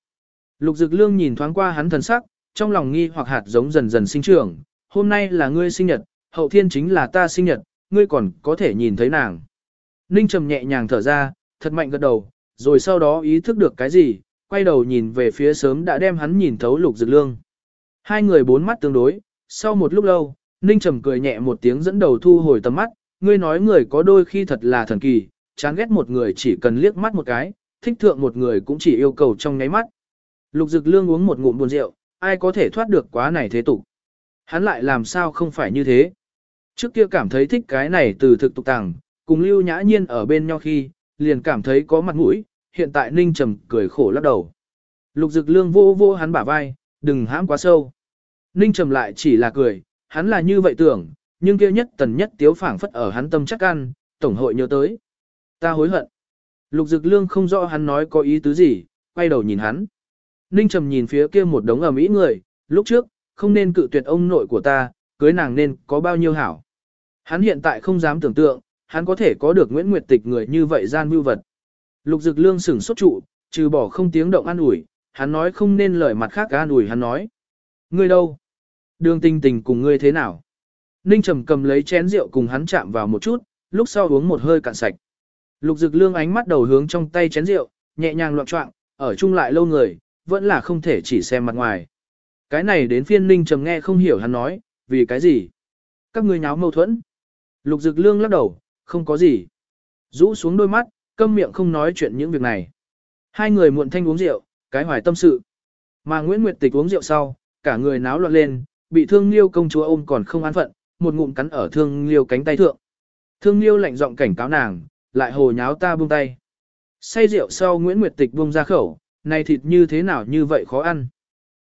Speaker 1: Lục Dực Lương nhìn thoáng qua hắn thần sắc, trong lòng nghi hoặc hạt giống dần dần sinh trưởng, hôm nay là ngươi sinh nhật, hậu thiên chính là ta sinh nhật, ngươi còn có thể nhìn thấy nàng. Ninh Trầm nhẹ nhàng thở ra, thật mạnh gật đầu, rồi sau đó ý thức được cái gì, quay đầu nhìn về phía sớm đã đem hắn nhìn thấu Lục Dực Lương. Hai người bốn mắt tương đối, sau một lúc lâu, Ninh Trầm cười nhẹ một tiếng dẫn đầu thu hồi tầm mắt, ngươi nói người có đôi khi thật là thần kỳ, chán ghét một người chỉ cần liếc mắt một cái, thích thượng một người cũng chỉ yêu cầu trong nháy mắt. Lục Dực Lương uống một ngụm buồn rượu, ai có thể thoát được quá này thế tục. Hắn lại làm sao không phải như thế. Trước kia cảm thấy thích cái này từ thực tục tàng, cùng Lưu Nhã Nhiên ở bên nhau khi, liền cảm thấy có mặt mũi, hiện tại Ninh Trầm cười khổ lắc đầu. Lục Dực Lương vô vô hắn bả vai, đừng hãm quá sâu. Ninh Trầm lại chỉ là cười, hắn là như vậy tưởng, nhưng kia nhất tần nhất tiếu phảng phất ở hắn tâm chắc ăn, tổng hội nhớ tới. Ta hối hận. Lục Dực Lương không rõ hắn nói có ý tứ gì, quay đầu nhìn hắn. Ninh Trầm nhìn phía kia một đống ầm ĩ người, lúc trước, không nên cự tuyệt ông nội của ta, cưới nàng nên có bao nhiêu hảo. Hắn hiện tại không dám tưởng tượng, hắn có thể có được Nguyễn Nguyệt Tịch người như vậy gian mưu vật. Lục Dực Lương sửng sốt trụ, trừ bỏ không tiếng động an ủi, hắn nói không nên lời mặt khác an ủi hắn nói. Ngươi đâu? Đường tình tình cùng ngươi thế nào? Ninh Trầm cầm lấy chén rượu cùng hắn chạm vào một chút, lúc sau uống một hơi cạn sạch. Lục Dực Lương ánh mắt đầu hướng trong tay chén rượu, nhẹ nhàng loạn trọng, ở chung lại lâu người, vẫn là không thể chỉ xem mặt ngoài. Cái này đến phiên Ninh Trầm nghe không hiểu hắn nói, vì cái gì? Các ngươi nháo mâu thuẫn. Lục Dực Lương lắc đầu, không có gì. Rũ xuống đôi mắt, câm miệng không nói chuyện những việc này. Hai người muộn thanh uống rượu, cái hoài tâm sự. Mà Nguyễn Nguyệt Tịch uống rượu sau, cả người náo loạn lên, bị thương liêu công chúa ôm còn không an phận, một ngụm cắn ở thương liêu cánh tay thượng. Thương liêu lạnh giọng cảnh cáo nàng, lại hồ nháo ta buông tay. Say rượu sau Nguyễn Nguyệt Tịch buông ra khẩu, này thịt như thế nào như vậy khó ăn.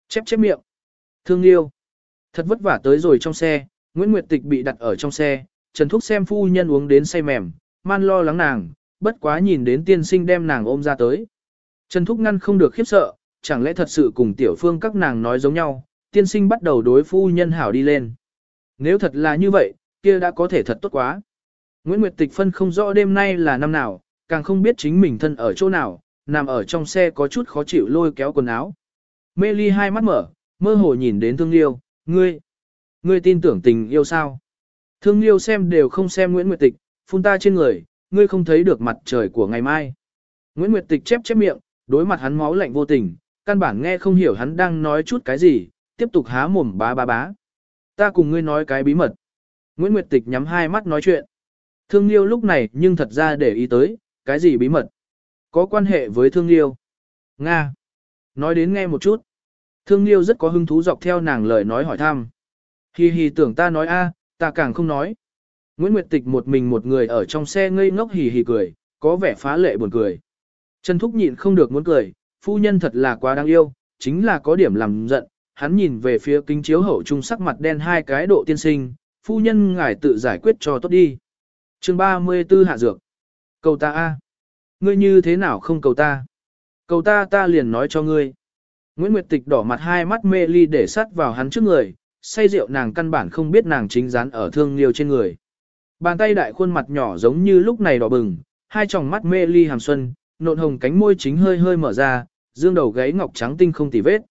Speaker 1: Chép chép miệng. Thương liêu. Thật vất vả tới rồi trong xe, Nguyễn Nguyệt Tịch bị đặt ở trong xe, Trần Thúc xem phu nhân uống đến say mềm, man lo lắng nàng, bất quá nhìn đến tiên sinh đem nàng ôm ra tới. Trần Thúc ngăn không được khiếp sợ, chẳng lẽ thật sự cùng tiểu phương các nàng nói giống nhau, tiên sinh bắt đầu đối phu nhân hảo đi lên. Nếu thật là như vậy, kia đã có thể thật tốt quá. Nguyễn Nguyệt Tịch phân không rõ đêm nay là năm nào, càng không biết chính mình thân ở chỗ nào, nằm ở trong xe có chút khó chịu lôi kéo quần áo. Mê ly hai mắt mở, mơ hồ nhìn đến thương liêu, ngươi, ngươi tin tưởng tình yêu sao? Thương liêu xem đều không xem Nguyễn Nguyệt Tịch, phun ta trên người, ngươi không thấy được mặt trời của ngày mai. Nguyễn Nguyệt Tịch chép chép miệng, đối mặt hắn máu lạnh vô tình, căn bản nghe không hiểu hắn đang nói chút cái gì, tiếp tục há mồm bá bá bá. Ta cùng ngươi nói cái bí mật. Nguyễn Nguyệt Tịch nhắm hai mắt nói chuyện. Thương Liêu lúc này nhưng thật ra để ý tới, cái gì bí mật? Có quan hệ với Thương Liêu. Nga. Nói đến nghe một chút. Thương Liêu rất có hứng thú dọc theo nàng lời nói hỏi thăm. Hi hi tưởng ta nói a, ta càng không nói. Nguyễn Nguyệt Tịch một mình một người ở trong xe ngây ngốc hì hì cười, có vẻ phá lệ buồn cười. Trần Thúc nhịn không được muốn cười, phu nhân thật là quá đáng yêu, chính là có điểm làm giận. Hắn nhìn về phía kính chiếu hậu trung sắc mặt đen hai cái độ tiên sinh, phu nhân ngài tự giải quyết cho tốt đi. chương 34 hạ dược. Cầu ta a Ngươi như thế nào không cầu ta? Cầu ta ta liền nói cho ngươi. Nguyễn Nguyệt Tịch đỏ mặt hai mắt mê ly để sát vào hắn trước người, say rượu nàng căn bản không biết nàng chính dán ở thương liêu trên người. Bàn tay đại khuôn mặt nhỏ giống như lúc này đỏ bừng, hai tròng mắt mê ly hàm xuân, nộn hồng cánh môi chính hơi hơi mở ra, dương đầu gáy ngọc trắng tinh không tì vết.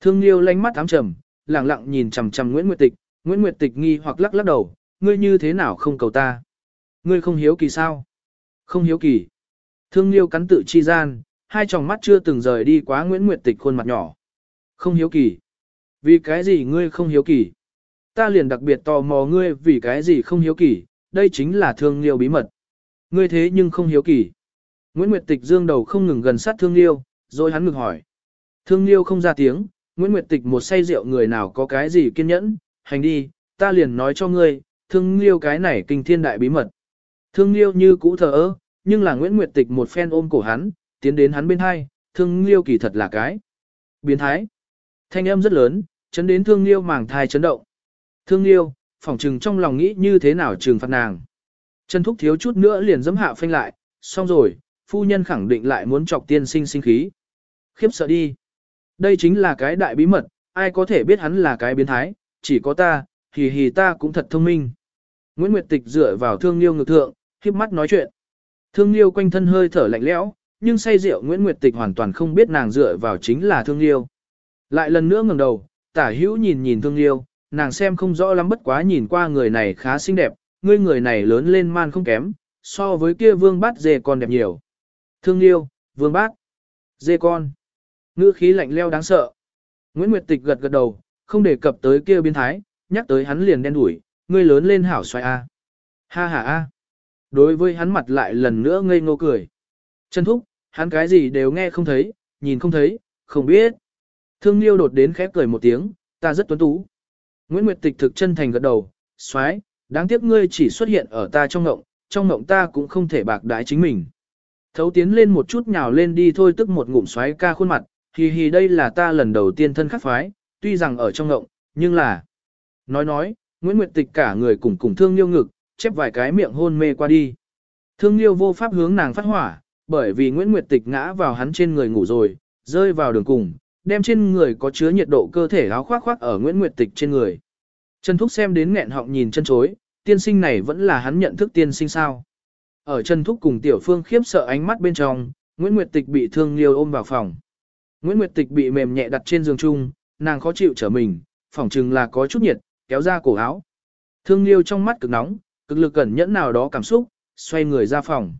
Speaker 1: Thương liêu lánh mắt ám trầm, lặng lặng nhìn chằm chằm Nguyễn Nguyệt Tịch, Nguyễn Nguyệt Tịch nghi hoặc lắc lắc đầu, ngươi như thế nào không cầu ta? Ngươi không hiếu kỳ sao? Không hiếu kỳ. Thương liêu cắn tự chi gian, hai tròng mắt chưa từng rời đi quá Nguyễn Nguyệt Tịch khuôn mặt nhỏ. Không hiếu kỳ. Vì cái gì ngươi không hiếu kỳ? Ta liền đặc biệt tò mò ngươi vì cái gì không hiếu kỳ, đây chính là thương liêu bí mật. Ngươi thế nhưng không hiếu kỳ. Nguyễn Nguyệt Tịch dương đầu không ngừng gần sát thương liêu, rồi hắn ngừng hỏi. Thương liêu không ra tiếng, Nguyễn Nguyệt Tịch một say rượu người nào có cái gì kiên nhẫn, hành đi, ta liền nói cho ngươi, thương liêu cái này kinh thiên đại bí mật. Thương liêu như cũ thờ ơ, nhưng là Nguyễn Nguyệt Tịch một phen ôm cổ hắn, tiến đến hắn bên hai, thương liêu kỳ thật là cái. Biến thái. Thanh âm rất lớn, chấn đến thương liêu màng thai chấn động. Thương liêu, phỏng trừng trong lòng nghĩ như thế nào trừng phạt nàng. Trần Thúc thiếu chút nữa liền dẫm hạ phanh lại, xong rồi, phu nhân khẳng định lại muốn chọc tiên sinh sinh khí. Khiếp sợ đi. Đây chính là cái đại bí mật, ai có thể biết hắn là cái biến thái, chỉ có ta, hì hì ta cũng thật thông minh. Nguyễn Nguyệt Tịch dựa vào thương liêu ngược thượng, khiếp mắt nói chuyện. Thương liêu quanh thân hơi thở lạnh lẽo, nhưng say rượu Nguyễn Nguyệt Tịch hoàn toàn không biết nàng dựa vào chính là thương liêu. Lại lần nữa ngẩng đầu, tả hữu nhìn nhìn thương liêu, nàng xem không rõ lắm bất quá nhìn qua người này khá xinh đẹp, ngươi người này lớn lên man không kém, so với kia vương bát dê con đẹp nhiều. Thương liêu, vương bát, dê con. Ngữ khí lạnh leo đáng sợ. Nguyễn Nguyệt Tịch gật gật đầu, không đề cập tới kia biến thái, nhắc tới hắn liền đen đuổi, ngươi lớn lên hảo xoay a. Ha ha a. Đối với hắn mặt lại lần nữa ngây ngô cười. Chân thúc, hắn cái gì đều nghe không thấy, nhìn không thấy, không biết. Thương Liêu đột đến khép cười một tiếng, ta rất tuấn tú. Nguyễn Nguyệt Tịch thực chân thành gật đầu, xoái, đáng tiếc ngươi chỉ xuất hiện ở ta trong ngộng, trong ngộng ta cũng không thể bạc đái chính mình. Thấu tiến lên một chút nhào lên đi thôi tức một ngụm xoáy ca khuôn mặt, hì hì đây là ta lần đầu tiên thân khắc phái, tuy rằng ở trong ngộng, nhưng là... Nói nói, Nguyễn Nguyệt Tịch cả người cùng cùng thương liêu ngực, chép vài cái miệng hôn mê qua đi. Thương liêu vô pháp hướng nàng phát hỏa, bởi vì Nguyễn Nguyệt Tịch ngã vào hắn trên người ngủ rồi, rơi vào đường cùng, đem trên người có chứa nhiệt độ cơ thể áo khoác khoác ở Nguyễn Nguyệt Tịch trên người. Trần Thúc xem đến nghẹn họng nhìn chân chối, tiên sinh này vẫn là hắn nhận thức tiên sinh sao. Ở Trần Thúc cùng Tiểu Phương khiếp sợ ánh mắt bên trong, Nguyễn Nguyệt Tịch bị thương liêu ôm vào phòng. Nguyễn Nguyệt Tịch bị mềm nhẹ đặt trên giường chung, nàng khó chịu trở mình, phỏng chừng là có chút nhiệt, kéo ra cổ áo. Thương liêu trong mắt cực nóng, cực lực cẩn nhẫn nào đó cảm xúc, xoay người ra phòng.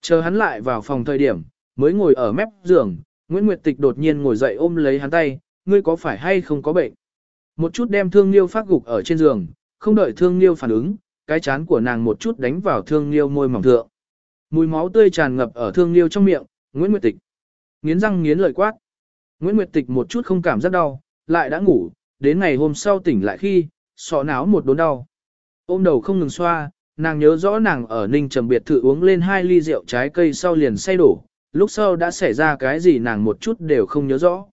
Speaker 1: Chờ hắn lại vào phòng thời điểm, mới ngồi ở mép giường, Nguyễn Nguyệt Tịch đột nhiên ngồi dậy ôm lấy hắn tay, ngươi có phải hay không có bệnh? Một chút đem thương liêu phát gục ở trên giường, không đợi thương liêu phản ứng, cái chán của nàng một chút đánh vào thương liêu môi mỏng thượng. Mùi máu tươi tràn ngập ở thương liêu trong miệng, Nguyễn Nguyệt Tịch. Nghiến răng nghiến lợi quát. Nguyễn Nguyệt Tịch một chút không cảm giác đau, lại đã ngủ, đến ngày hôm sau tỉnh lại khi, sọ não một đốn đau. Ôm đầu không ngừng xoa, nàng nhớ rõ nàng ở Ninh Trầm biệt thự uống lên hai ly rượu trái cây sau liền say đổ, lúc sau đã xảy ra cái gì nàng một chút đều không nhớ rõ.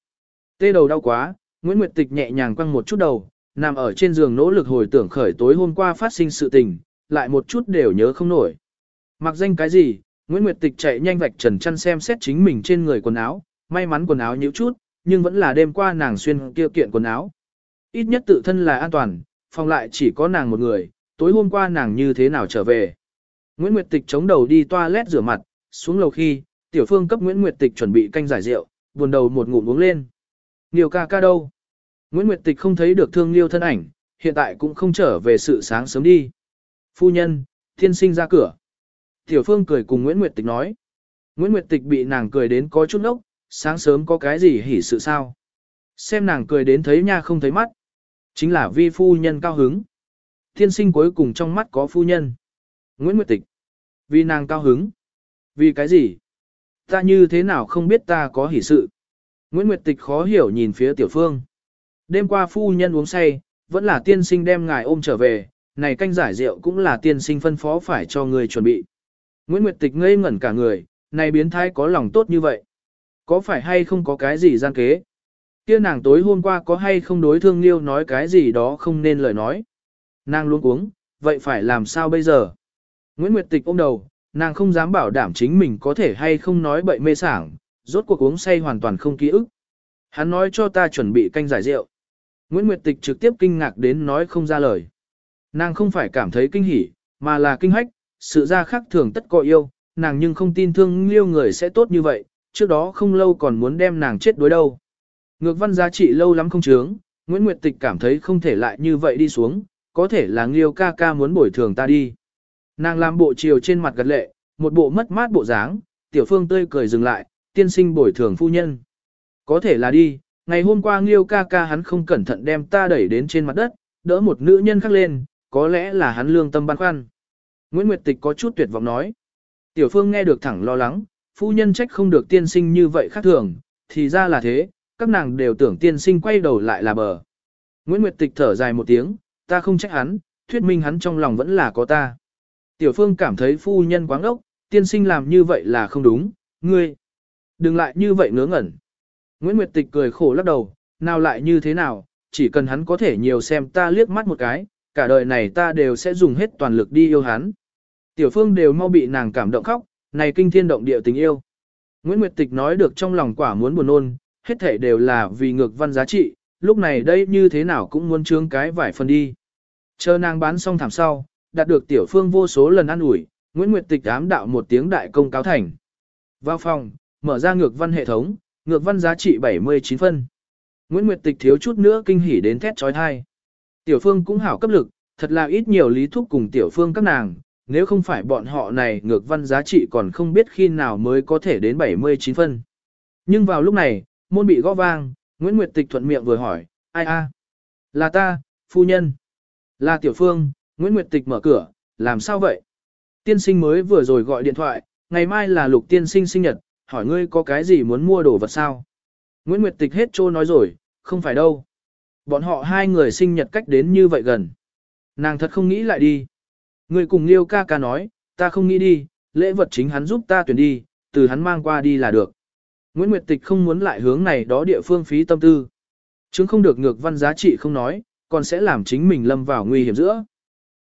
Speaker 1: Tê đầu đau quá, Nguyễn Nguyệt Tịch nhẹ nhàng quăng một chút đầu, nằm ở trên giường nỗ lực hồi tưởng khởi tối hôm qua phát sinh sự tình, lại một chút đều nhớ không nổi. Mặc danh cái gì, Nguyễn Nguyệt Tịch chạy nhanh vạch trần chăn xem xét chính mình trên người quần áo, may mắn quần áo nhíu chút, nhưng vẫn là đêm qua nàng xuyên kia kiện quần áo. Ít nhất tự thân là an toàn, phòng lại chỉ có nàng một người, tối hôm qua nàng như thế nào trở về. Nguyễn Nguyệt Tịch chống đầu đi toilet rửa mặt, xuống lầu khi, Tiểu Phương cấp Nguyễn Nguyệt Tịch chuẩn bị canh giải rượu, buồn đầu một ngụm uống lên. Nhiều ca ca đâu? Nguyễn Nguyệt Tịch không thấy được thương liêu thân ảnh, hiện tại cũng không trở về sự sáng sớm đi. Phu nhân, thiên sinh ra cửa. Tiểu Phương cười cùng Nguyễn Nguyệt Tịch nói. Nguyễn Nguyệt Tịch bị nàng cười đến có chút nốc, sáng sớm có cái gì hỉ sự sao? Xem nàng cười đến thấy nha không thấy mắt. Chính là vi phu nhân cao hứng. Thiên sinh cuối cùng trong mắt có phu nhân. Nguyễn Nguyệt Tịch. Vì nàng cao hứng. Vì cái gì? Ta như thế nào không biết ta có hỷ sự. Nguyễn Nguyệt Tịch khó hiểu nhìn phía tiểu phương. Đêm qua phu nhân uống say, vẫn là tiên sinh đem ngài ôm trở về, này canh giải rượu cũng là tiên sinh phân phó phải cho người chuẩn bị. Nguyễn Nguyệt Tịch ngây ngẩn cả người, này biến thái có lòng tốt như vậy. Có phải hay không có cái gì gian kế? Kia nàng tối hôm qua có hay không đối thương liêu nói cái gì đó không nên lời nói. Nàng luôn uống, vậy phải làm sao bây giờ? Nguyễn Nguyệt Tịch ôm đầu, nàng không dám bảo đảm chính mình có thể hay không nói bậy mê sảng, rốt cuộc uống say hoàn toàn không ký ức. Hắn nói cho ta chuẩn bị canh giải rượu. Nguyễn Nguyệt Tịch trực tiếp kinh ngạc đến nói không ra lời. Nàng không phải cảm thấy kinh hỉ, mà là kinh hách, sự ra khác thường tất có yêu, nàng nhưng không tin thương liêu người sẽ tốt như vậy, trước đó không lâu còn muốn đem nàng chết đối đâu. Ngược văn giá trị lâu lắm không chướng, Nguyễn Nguyệt Tịch cảm thấy không thể lại như vậy đi xuống, có thể là Nghiêu ca ca muốn bồi thường ta đi. Nàng làm bộ chiều trên mặt gật lệ, một bộ mất mát bộ dáng, tiểu phương tươi cười dừng lại, tiên sinh bồi thường phu nhân. Có thể là đi, ngày hôm qua Nghiêu ca ca hắn không cẩn thận đem ta đẩy đến trên mặt đất, đỡ một nữ nhân khác lên, có lẽ là hắn lương tâm băn khoăn. Nguyễn Nguyệt Tịch có chút tuyệt vọng nói. Tiểu phương nghe được thẳng lo lắng, phu nhân trách không được tiên sinh như vậy khác thường, thì ra là thế, các nàng đều tưởng tiên sinh quay đầu lại là bờ. Nguyễn Nguyệt Tịch thở dài một tiếng, ta không trách hắn, thuyết minh hắn trong lòng vẫn là có ta. Tiểu Phương cảm thấy phu nhân quáng ốc, tiên sinh làm như vậy là không đúng, ngươi. Đừng lại như vậy ngớ ngẩn. Nguyễn Nguyệt Tịch cười khổ lắc đầu, nào lại như thế nào, chỉ cần hắn có thể nhiều xem ta liếc mắt một cái, cả đời này ta đều sẽ dùng hết toàn lực đi yêu hắn. Tiểu Phương đều mau bị nàng cảm động khóc, này kinh thiên động địa tình yêu. Nguyễn Nguyệt Tịch nói được trong lòng quả muốn buồn nôn, hết thể đều là vì ngược văn giá trị, lúc này đây như thế nào cũng muốn trướng cái vải phần đi. Chờ nàng bán xong thảm sau, đạt được tiểu phương vô số lần ăn ủi, Nguyễn Nguyệt Tịch ám đạo một tiếng đại công cáo thành. Vào phòng, mở ra ngược văn hệ thống, ngược văn giá trị 79 phân. Nguyễn Nguyệt Tịch thiếu chút nữa kinh hỉ đến thét trói thai. Tiểu Phương cũng hảo cấp lực, thật là ít nhiều lý thúc cùng Tiểu Phương các nàng, nếu không phải bọn họ này ngược văn giá trị còn không biết khi nào mới có thể đến 79 phân. Nhưng vào lúc này, môn bị gõ vang, Nguyễn Nguyệt Tịch thuận miệng vừa hỏi, ai a? Là ta, phu nhân. Là Tiểu Phương, Nguyễn Nguyệt Tịch mở cửa, làm sao vậy? Tiên sinh mới vừa rồi gọi điện thoại, ngày mai là lục tiên sinh sinh nhật, hỏi ngươi có cái gì muốn mua đồ vật sao? Nguyễn Nguyệt Tịch hết trô nói rồi, không phải đâu. Bọn họ hai người sinh nhật cách đến như vậy gần. Nàng thật không nghĩ lại đi. Người cùng Liêu ca ca nói, ta không nghĩ đi, lễ vật chính hắn giúp ta tuyển đi, từ hắn mang qua đi là được. Nguyễn Nguyệt Tịch không muốn lại hướng này đó địa phương phí tâm tư. Chứng không được ngược văn giá trị không nói, còn sẽ làm chính mình lâm vào nguy hiểm giữa.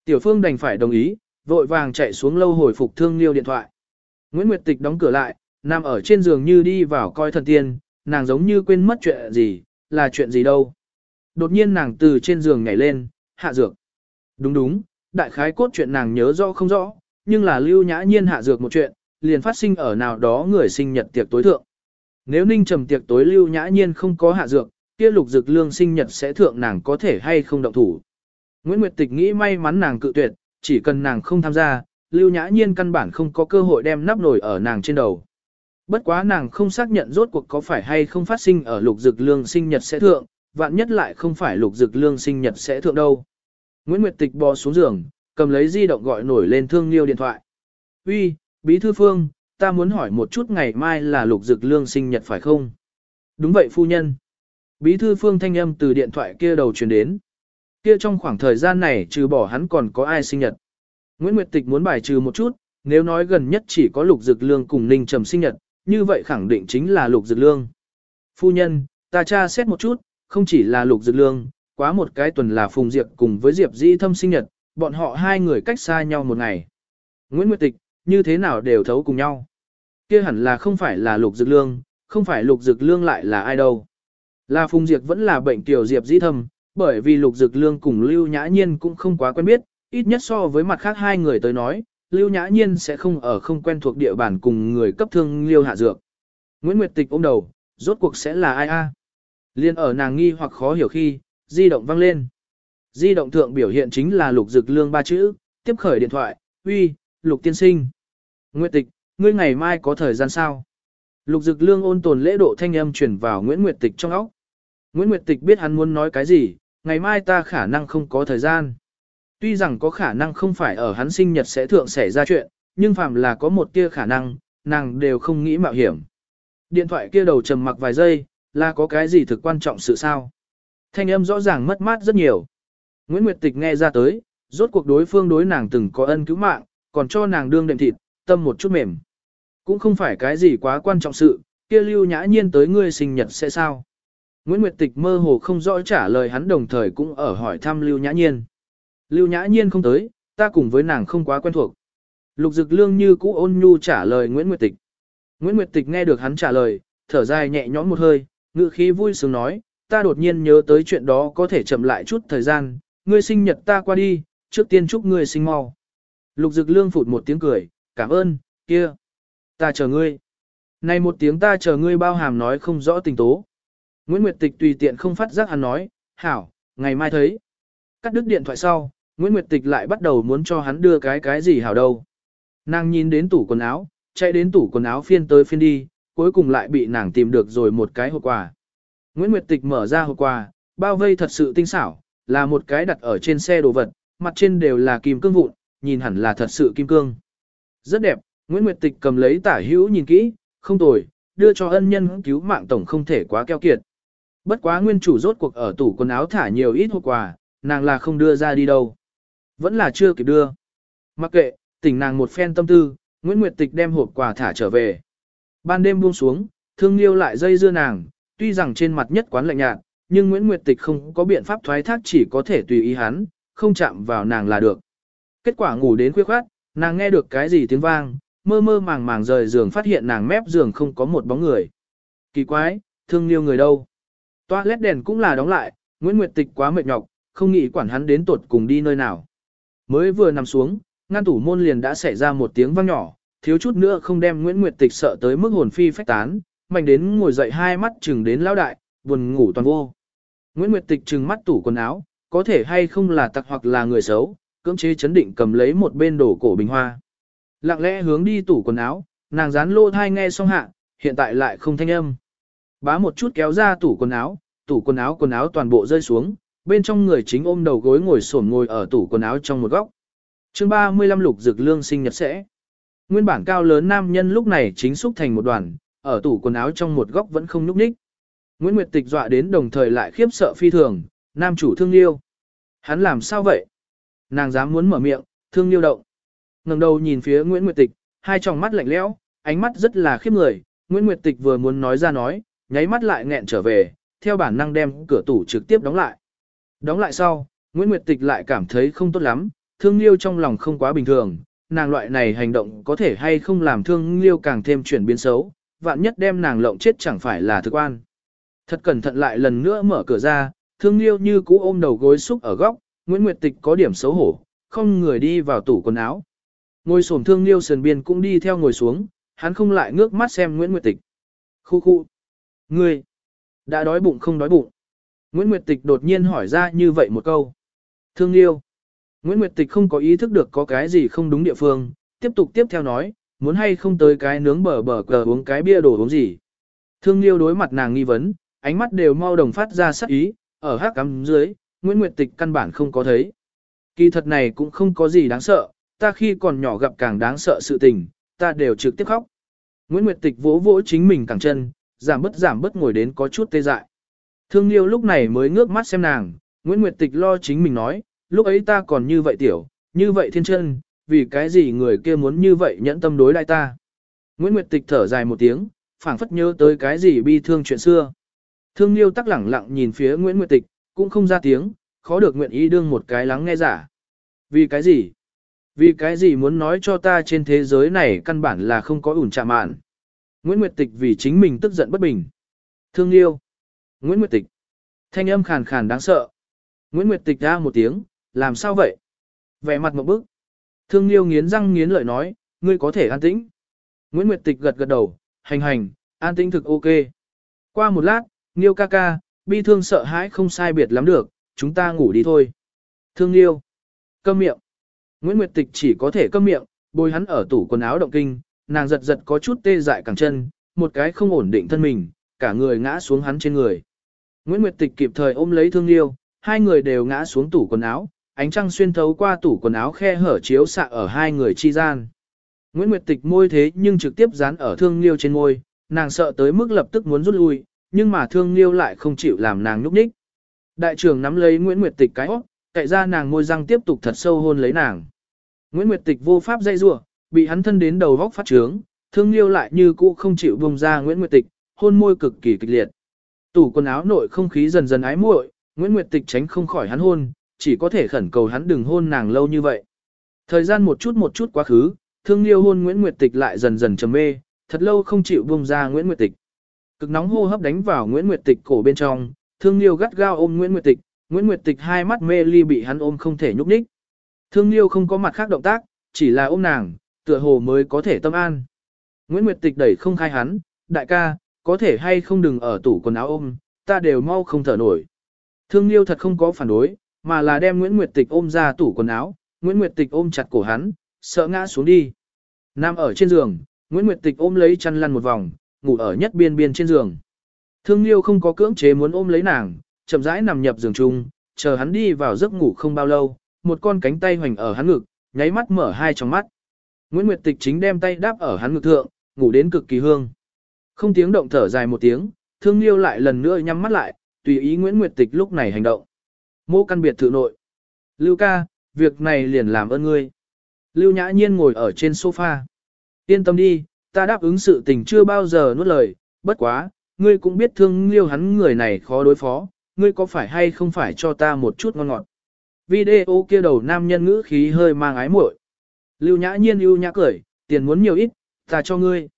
Speaker 1: Tiểu Phương đành phải đồng ý, vội vàng chạy xuống lâu hồi phục thương liêu điện thoại. Nguyễn Nguyệt Tịch đóng cửa lại, nằm ở trên giường như đi vào coi thần tiên, nàng giống như quên mất chuyện gì, là chuyện gì đâu. Đột nhiên nàng từ trên giường nhảy lên, hạ dược. Đúng đúng, đại khái cốt chuyện nàng nhớ rõ không rõ, nhưng là lưu nhã nhiên hạ dược một chuyện, liền phát sinh ở nào đó người sinh nhật tiệc tối thượng. Nếu ninh trầm tiệc tối lưu nhã nhiên không có hạ dược, kia lục dược lương sinh nhật sẽ thượng nàng có thể hay không động thủ. Nguyễn Nguyệt Tịch nghĩ may mắn nàng cự tuyệt, chỉ cần nàng không tham gia, lưu nhã nhiên căn bản không có cơ hội đem nắp nổi ở nàng trên đầu. Bất quá nàng không xác nhận rốt cuộc có phải hay không phát sinh ở lục dực lương sinh nhật sẽ thượng, vạn nhất lại không phải lục dực lương sinh nhật sẽ thượng đâu. Nguyễn Nguyệt Tịch bò xuống giường, cầm lấy di động gọi nổi lên thương liêu điện thoại. Uy, Bí Thư Phương, ta muốn hỏi một chút ngày mai là lục dực lương sinh nhật phải không? Đúng vậy phu nhân. Bí Thư Phương thanh âm từ điện thoại kia đầu truyền đến. Kia trong khoảng thời gian này trừ bỏ hắn còn có ai sinh nhật. Nguyễn Nguyệt Tịch muốn bài trừ một chút, nếu nói gần nhất chỉ có lục dực lương cùng ninh trầm sinh nhật, như vậy khẳng định chính là lục dực lương. Phu nhân, ta tra xét một chút, không chỉ là lục dực lương, quá một cái tuần là Phùng Diệp cùng với Diệp Di thâm sinh nhật, bọn họ hai người cách xa nhau một ngày. Nguyễn Nguyệt Tịch, như thế nào đều thấu cùng nhau. kia hẳn là không phải là lục dực lương, không phải lục dực lương lại là ai đâu. Là Phùng Diệp vẫn là bệnh tiểu Diệp Di thâm, bởi vì lục dực lương cùng Lưu Nhã Nhiên cũng không quá quen biết, ít nhất so với mặt khác hai người tới nói, Lưu Nhã Nhiên sẽ không ở không quen thuộc địa bàn cùng người cấp thương Liêu Hạ Dược. Nguyễn Nguyệt Tịch ôm đầu, rốt cuộc sẽ là ai a? Liên ở nàng nghi hoặc khó hiểu khi, di động vang lên. Di động thượng biểu hiện chính là Lục Dực Lương ba chữ, tiếp khởi điện thoại, uy, Lục Tiên Sinh. Nguyệt Tịch, ngươi ngày mai có thời gian sao? Lục Dực Lương ôn tồn lễ độ thanh âm truyền vào Nguyễn Nguyệt Tịch trong óc. Nguyễn Nguyệt Tịch biết hắn muốn nói cái gì, ngày mai ta khả năng không có thời gian. Tuy rằng có khả năng không phải ở hắn sinh nhật sẽ thượng xảy ra chuyện, nhưng phàm là có một tia khả năng, nàng đều không nghĩ mạo hiểm. Điện thoại kia đầu trầm mặc vài giây, là có cái gì thực quan trọng sự sao? Thanh âm rõ ràng mất mát rất nhiều. Nguyễn Nguyệt Tịch nghe ra tới, rốt cuộc đối phương đối nàng từng có ân cứu mạng, còn cho nàng đương đệm thịt, tâm một chút mềm. Cũng không phải cái gì quá quan trọng sự, kia lưu nhã nhiên tới ngươi sinh nhật sẽ sao? Nguyễn Nguyệt Tịch mơ hồ không rõ trả lời hắn đồng thời cũng ở hỏi thăm lưu nhã nhiên. Lưu nhã nhiên không tới, ta cùng với nàng không quá quen thuộc. Lục Dực Lương như cũ ôn nhu trả lời Nguyễn Nguyệt Tịch. Nguyễn Nguyệt Tịch nghe được hắn trả lời, thở dài nhẹ nhõm một hơi, ngự khí vui sướng nói, ta đột nhiên nhớ tới chuyện đó có thể chậm lại chút thời gian, ngươi sinh nhật ta qua đi, trước tiên chúc ngươi sinh mau. Lục Dực Lương phụt một tiếng cười, cảm ơn, kia, ta chờ ngươi. Này một tiếng ta chờ ngươi bao hàm nói không rõ tình tố. Nguyễn Nguyệt Tịch tùy tiện không phát giác hắn nói, hảo, ngày mai thấy. Cắt đứt điện thoại sau, Nguyễn Nguyệt Tịch lại bắt đầu muốn cho hắn đưa cái cái gì hảo đâu. Nàng nhìn đến tủ quần áo, chạy đến tủ quần áo phiên tới phiên đi, cuối cùng lại bị nàng tìm được rồi một cái hộp quà. Nguyễn Nguyệt Tịch mở ra hộp quà, bao vây thật sự tinh xảo, là một cái đặt ở trên xe đồ vật, mặt trên đều là kim cương vụn, nhìn hẳn là thật sự kim cương. Rất đẹp, Nguyễn Nguyệt Tịch cầm lấy tả hữu nhìn kỹ, không tồi, đưa cho ân nhân cứu mạng tổng không thể quá keo kiệt. Bất quá nguyên chủ rốt cuộc ở tủ quần áo thả nhiều ít hộp quà, nàng là không đưa ra đi đâu. Vẫn là chưa kịp đưa. Mặc kệ, tỉnh nàng một phen tâm tư, Nguyễn Nguyệt Tịch đem hộp quà thả trở về. Ban đêm buông xuống, thương liêu lại dây dưa nàng, tuy rằng trên mặt nhất quán lạnh nhạt, nhưng Nguyễn Nguyệt Tịch không có biện pháp thoái thác chỉ có thể tùy ý hắn, không chạm vào nàng là được. Kết quả ngủ đến khuya khoát, nàng nghe được cái gì tiếng vang, mơ mơ màng màng rời giường phát hiện nàng mép giường không có một bóng người. Kỳ quái, thương liêu người đâu? Toilet đèn cũng là đóng lại, Nguyễn Nguyệt Tịch quá mệt nhọc, không nghĩ quản hắn đến tuột cùng đi nơi nào. Mới vừa nằm xuống, ngăn tủ môn liền đã xảy ra một tiếng vang nhỏ, thiếu chút nữa không đem Nguyễn Nguyệt Tịch sợ tới mức hồn phi phách tán, mạnh đến ngồi dậy hai mắt chừng đến lão đại, buồn ngủ toàn vô. Nguyễn Nguyệt Tịch trừng mắt tủ quần áo, có thể hay không là tặc hoặc là người xấu, cưỡng chế chấn định cầm lấy một bên đổ cổ bình hoa. Lặng lẽ hướng đi tủ quần áo, nàng dán lô thai nghe xong hạ, hiện tại lại không thanh âm. Bá một chút kéo ra tủ quần áo, tủ quần áo quần áo toàn bộ rơi xuống, bên trong người chính ôm đầu gối ngồi xổm ngồi ở tủ quần áo trong một góc. Chương 35 lục dược lương sinh nhật sẽ. Nguyên bản cao lớn nam nhân lúc này chính xúc thành một đoàn, ở tủ quần áo trong một góc vẫn không nhúc nhích. Nguyễn Nguyệt Tịch dọa đến đồng thời lại khiếp sợ phi thường, nam chủ thương liêu. Hắn làm sao vậy? Nàng dám muốn mở miệng, thương liêu động. ngẩng đầu nhìn phía Nguyễn Nguyệt Tịch, hai tròng mắt lạnh lẽo, ánh mắt rất là khiếp người. Nguyễn Nguyệt Tịch vừa muốn nói ra nói, nháy mắt lại nghẹn trở về, theo bản năng đem cửa tủ trực tiếp đóng lại. Đóng lại sau, Nguyễn Nguyệt Tịch lại cảm thấy không tốt lắm, thương liêu trong lòng không quá bình thường, nàng loại này hành động có thể hay không làm thương liêu càng thêm chuyển biến xấu, vạn nhất đem nàng lộng chết chẳng phải là thực quan. Thật cẩn thận lại lần nữa mở cửa ra, thương liêu như cũ ôm đầu gối xúc ở góc, Nguyễn Nguyệt Tịch có điểm xấu hổ, không người đi vào tủ quần áo. Ngồi xổm thương liêu sườn biên cũng đi theo ngồi xuống, hắn không lại ngước mắt xem Nguyễn Nguyệt Tịch. Khu khu. Ngươi, đã đói bụng không đói bụng. Nguyễn Nguyệt Tịch đột nhiên hỏi ra như vậy một câu. Thương liêu. Nguyễn Nguyệt Tịch không có ý thức được có cái gì không đúng địa phương, tiếp tục tiếp theo nói, muốn hay không tới cái nướng bờ bờ cờ uống cái bia đồ uống gì. Thương liêu đối mặt nàng nghi vấn, ánh mắt đều mau đồng phát ra sắc ý, ở hát cắm dưới, Nguyễn Nguyệt Tịch căn bản không có thấy. Kỳ thật này cũng không có gì đáng sợ, ta khi còn nhỏ gặp càng đáng sợ sự tình, ta đều trực tiếp khóc. Nguyễn Nguyệt Tịch vỗ vỗ chính mình cẳng chân, giảm bớt giảm bớt ngồi đến có chút tê dại. Thương Liêu lúc này mới ngước mắt xem nàng, Nguyễn Nguyệt Tịch lo chính mình nói, lúc ấy ta còn như vậy tiểu, như vậy thiên chân, vì cái gì người kia muốn như vậy nhẫn tâm đối đại ta. Nguyễn Nguyệt Tịch thở dài một tiếng, phảng phất nhớ tới cái gì bi thương chuyện xưa. Thương Liêu tắc lẳng lặng nhìn phía Nguyễn Nguyệt Tịch, cũng không ra tiếng, khó được nguyện ý đương một cái lắng nghe giả. Vì cái gì? Vì cái gì muốn nói cho ta trên thế giới này căn bản là không có ủn chạm mạn. Nguyễn Nguyệt Tịch vì chính mình tức giận bất bình. Thương Liêu. Nguyễn Nguyệt Tịch. Thanh âm khàn khàn đáng sợ. Nguyễn Nguyệt Tịch ra một tiếng, làm sao vậy? Vẻ mặt một bức. Thương Liêu nghiến răng nghiến lợi nói, ngươi có thể an tĩnh. Nguyễn Nguyệt Tịch gật gật đầu, hành hành, an tĩnh thực ok. Qua một lát, Nghiêu ca ca, bi thương sợ hãi không sai biệt lắm được, chúng ta ngủ đi thôi. Thương Liêu. Câm miệng. Nguyễn Nguyệt Tịch chỉ có thể câm miệng, bôi hắn ở tủ quần áo động kinh, nàng giật giật có chút tê dại cẳng chân, một cái không ổn định thân mình, cả người ngã xuống hắn trên người. Nguyễn Nguyệt Tịch kịp thời ôm lấy Thương Liêu, hai người đều ngã xuống tủ quần áo, ánh trăng xuyên thấu qua tủ quần áo khe hở chiếu xạ ở hai người chi gian. Nguyễn Nguyệt Tịch môi thế nhưng trực tiếp dán ở Thương Liêu trên môi, nàng sợ tới mức lập tức muốn rút lui, nhưng mà Thương Liêu lại không chịu làm nàng nhúc nhích. Đại trưởng nắm lấy Nguyễn Nguyệt Tịch cái óc, cậy ra nàng môi răng tiếp tục thật sâu hôn lấy nàng. Nguyễn Nguyệt Tịch vô pháp dây rủa, bị hắn thân đến đầu vóc phát trướng, Thương Liêu lại như cũ không chịu buông ra Nguyễn Nguyệt Tịch, hôn môi cực kỳ kịch liệt. Tủ quần áo nội không khí dần dần ái muội, Nguyễn Nguyệt Tịch tránh không khỏi hắn hôn, chỉ có thể khẩn cầu hắn đừng hôn nàng lâu như vậy. Thời gian một chút một chút quá khứ, thương liêu hôn Nguyễn Nguyệt Tịch lại dần dần trầm mê, thật lâu không chịu buông ra Nguyễn Nguyệt Tịch. Cực nóng hô hấp đánh vào Nguyễn Nguyệt Tịch cổ bên trong, thương liêu gắt gao ôm Nguyễn Nguyệt Tịch, Nguyễn Nguyệt Tịch hai mắt mê ly bị hắn ôm không thể nhúc nhích. Thương liêu không có mặt khác động tác, chỉ là ôm nàng, tựa hồ mới có thể tâm an. Nguyễn Nguyệt Tịch đẩy không khai hắn, đại ca, có thể hay không đừng ở tủ quần áo ôm, ta đều mau không thở nổi. Thương Liêu thật không có phản đối, mà là đem Nguyễn Nguyệt Tịch ôm ra tủ quần áo, Nguyễn Nguyệt Tịch ôm chặt cổ hắn, sợ ngã xuống đi. Nam ở trên giường, Nguyễn Nguyệt Tịch ôm lấy chăn lăn một vòng, ngủ ở nhất biên biên trên giường. Thương Liêu không có cưỡng chế muốn ôm lấy nàng, chậm rãi nằm nhập giường chung, chờ hắn đi vào giấc ngủ không bao lâu, một con cánh tay hoành ở hắn ngực, nháy mắt mở hai tròng mắt. Nguyễn Nguyệt Tịch chính đem tay đáp ở hắn ngực thượng, ngủ đến cực kỳ hương. Không tiếng động thở dài một tiếng, Thương Liêu lại lần nữa nhắm mắt lại, tùy ý Nguyễn Nguyệt Tịch lúc này hành động. Mô căn biệt thự nội. Lưu ca, việc này liền làm ơn ngươi. Lưu nhã nhiên ngồi ở trên sofa. Yên tâm đi, ta đáp ứng sự tình chưa bao giờ nuốt lời, bất quá, ngươi cũng biết thương liêu hắn người này khó đối phó, ngươi có phải hay không phải cho ta một chút ngon ngọt. Video kia đầu nam nhân ngữ khí hơi mang ái muội. Lưu nhã nhiên lưu nhã cười, tiền muốn nhiều ít, ta cho ngươi.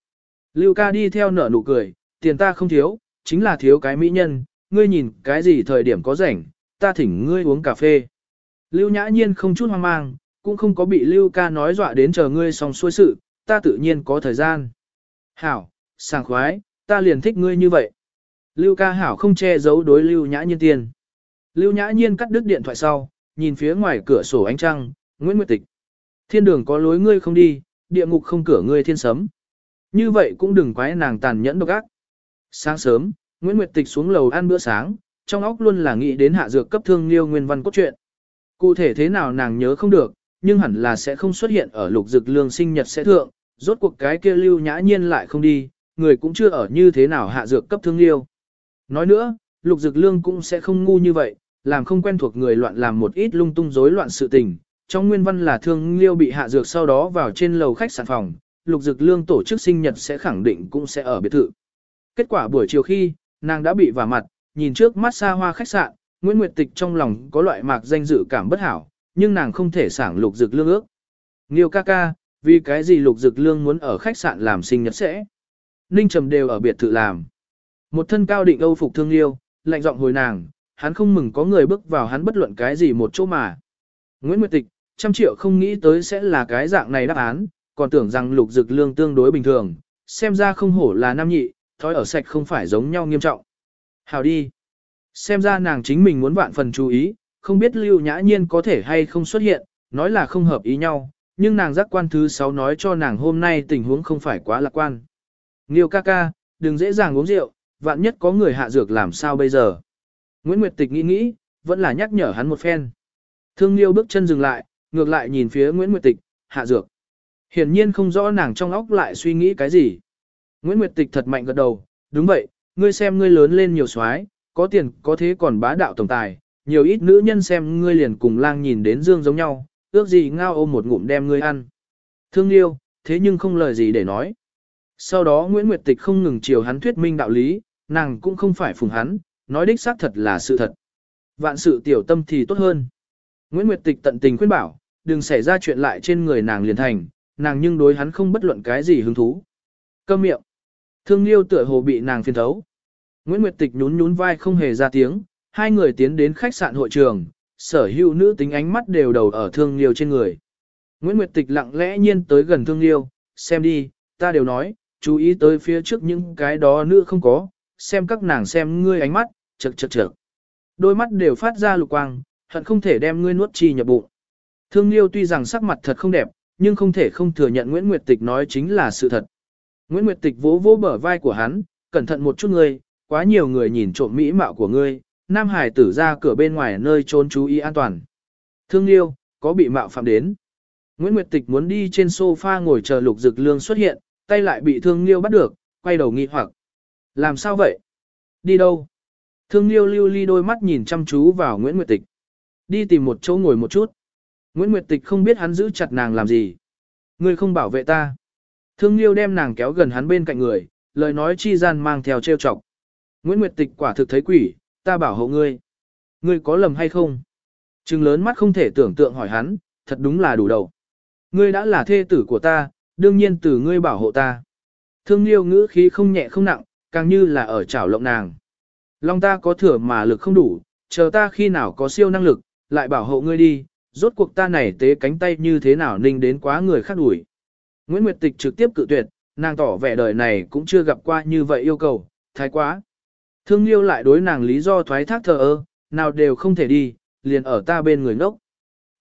Speaker 1: Lưu ca đi theo nở nụ cười, tiền ta không thiếu, chính là thiếu cái mỹ nhân, ngươi nhìn cái gì thời điểm có rảnh, ta thỉnh ngươi uống cà phê. Lưu nhã nhiên không chút hoang mang, cũng không có bị Lưu ca nói dọa đến chờ ngươi xong xuôi sự, ta tự nhiên có thời gian. Hảo, sảng khoái, ta liền thích ngươi như vậy. Lưu ca hảo không che giấu đối Lưu Nhã Nhiên tiền. Lưu Nhã Nhiên cắt đứt điện thoại sau, nhìn phía ngoài cửa sổ ánh trăng, Nguyễn Nguyệt Tịch. Thiên đường có lối ngươi không đi, địa ngục không cửa ngươi thiên sấm. Như vậy cũng đừng quái nàng tàn nhẫn độc ác. Sáng sớm, Nguyễn Nguyệt Tịch xuống lầu ăn bữa sáng, trong óc luôn là nghĩ đến hạ dược cấp thương liêu nguyên văn cốt truyện. Cụ thể thế nào nàng nhớ không được, nhưng hẳn là sẽ không xuất hiện ở lục dực lương sinh nhật sẽ thượng, rốt cuộc cái kia lưu nhã nhiên lại không đi, người cũng chưa ở như thế nào hạ dược cấp thương liêu. Nói nữa, lục dực lương cũng sẽ không ngu như vậy, làm không quen thuộc người loạn làm một ít lung tung rối loạn sự tình. Trong nguyên văn là thương liêu bị hạ dược sau đó vào trên lầu khách sạn phòng, lục dực lương tổ chức sinh nhật sẽ khẳng định cũng sẽ ở biệt thự. Kết quả buổi chiều khi, nàng đã bị vả mặt, nhìn trước mắt xa hoa khách sạn, Nguyễn Nguyệt Tịch trong lòng có loại mạc danh dự cảm bất hảo, nhưng nàng không thể sảng lục dực lương ước. Nghiêu ca ca, vì cái gì lục dực lương muốn ở khách sạn làm sinh nhật sẽ? Ninh Trầm đều ở biệt thự làm. Một thân cao định âu phục thương liêu, lạnh giọng hồi nàng, hắn không mừng có người bước vào hắn bất luận cái gì một chỗ mà. Nguyễn Nguyệt Tịch, trăm triệu không nghĩ tới sẽ là cái dạng này đáp án, còn tưởng rằng lục dực lương tương đối bình thường, xem ra không hổ là nam nhị, thói ở sạch không phải giống nhau nghiêm trọng. Hào đi. Xem ra nàng chính mình muốn vạn phần chú ý, không biết lưu nhã nhiên có thể hay không xuất hiện, nói là không hợp ý nhau, nhưng nàng giác quan thứ 6 nói cho nàng hôm nay tình huống không phải quá lạc quan. Nghiêu ca ca, đừng dễ dàng uống rượu, vạn nhất có người hạ dược làm sao bây giờ. Nguyễn Nguyệt Tịch nghĩ nghĩ, vẫn là nhắc nhở hắn một phen. Thương Liêu bước chân dừng lại, ngược lại nhìn phía Nguyễn Nguyệt Tịch, hạ dược. Hiển nhiên không rõ nàng trong óc lại suy nghĩ cái gì. Nguyễn Nguyệt Tịch thật mạnh gật đầu, đúng vậy, ngươi xem ngươi lớn lên nhiều soái, có tiền có thế còn bá đạo tổng tài, nhiều ít nữ nhân xem ngươi liền cùng lang nhìn đến dương giống nhau, ước gì ngao ôm một ngụm đem ngươi ăn. Thương yêu thế nhưng không lời gì để nói. Sau đó Nguyễn Nguyệt Tịch không ngừng chiều hắn thuyết minh đạo lý, nàng cũng không phải phùng hắn, nói đích xác thật là sự thật. Vạn sự tiểu tâm thì tốt hơn. Nguyễn Nguyệt Tịch tận tình khuyên bảo, đừng xảy ra chuyện lại trên người nàng liền thành, nàng nhưng đối hắn không bất luận cái gì hứng thú. Câm miệng. Thương Liêu tựa hồ bị nàng phiền thấu. Nguyễn Nguyệt Tịch nhún nhún vai không hề ra tiếng, hai người tiến đến khách sạn hội trường, sở hữu nữ tính ánh mắt đều đầu ở Thương Liêu trên người. Nguyễn Nguyệt Tịch lặng lẽ nhiên tới gần Thương Liêu, xem đi, ta đều nói, chú ý tới phía trước những cái đó nữ không có, xem các nàng xem ngươi ánh mắt, chật chật chật. Đôi mắt đều phát ra lục quang, hận không thể đem ngươi nuốt chi nhập bụng. Thương Liêu tuy rằng sắc mặt thật không đẹp, nhưng không thể không thừa nhận Nguyễn Nguyệt Tịch nói chính là sự thật. Nguyễn Nguyệt Tịch vỗ vỗ bờ vai của hắn, cẩn thận một chút ngươi, quá nhiều người nhìn trộm mỹ mạo của ngươi, Nam Hải tử ra cửa bên ngoài nơi trốn chú ý an toàn. Thương Liêu, có bị mạo phạm đến. Nguyễn Nguyệt Tịch muốn đi trên sofa ngồi chờ lục dực lương xuất hiện, tay lại bị Thương Liêu bắt được, quay đầu nghi hoặc. Làm sao vậy? Đi đâu? Thương Liêu lưu ly đôi mắt nhìn chăm chú vào Nguyễn Nguyệt Tịch. Đi tìm một chỗ ngồi một chút. Nguyễn Nguyệt Tịch không biết hắn giữ chặt nàng làm gì. Ngươi không bảo vệ ta. Thương Liêu đem nàng kéo gần hắn bên cạnh người, lời nói chi gian mang theo trêu chọc. Nguyễn Nguyệt Tịch quả thực thấy quỷ, ta bảo hộ ngươi. Ngươi có lầm hay không? Trừng lớn mắt không thể tưởng tượng hỏi hắn, thật đúng là đủ đầu. Ngươi đã là thê tử của ta, đương nhiên từ ngươi bảo hộ ta. Thương Liêu ngữ khí không nhẹ không nặng, càng như là ở chảo lộng nàng. Long ta có thừa mà lực không đủ, chờ ta khi nào có siêu năng lực, lại bảo hộ ngươi đi, rốt cuộc ta này tế cánh tay như thế nào ninh đến quá người khác đuổi. Nguyễn Nguyệt Tịch trực tiếp cự tuyệt, nàng tỏ vẻ đời này cũng chưa gặp qua như vậy yêu cầu, thái quá. Thương Liêu lại đối nàng lý do thoái thác thờ ơ, nào đều không thể đi, liền ở ta bên người ngốc.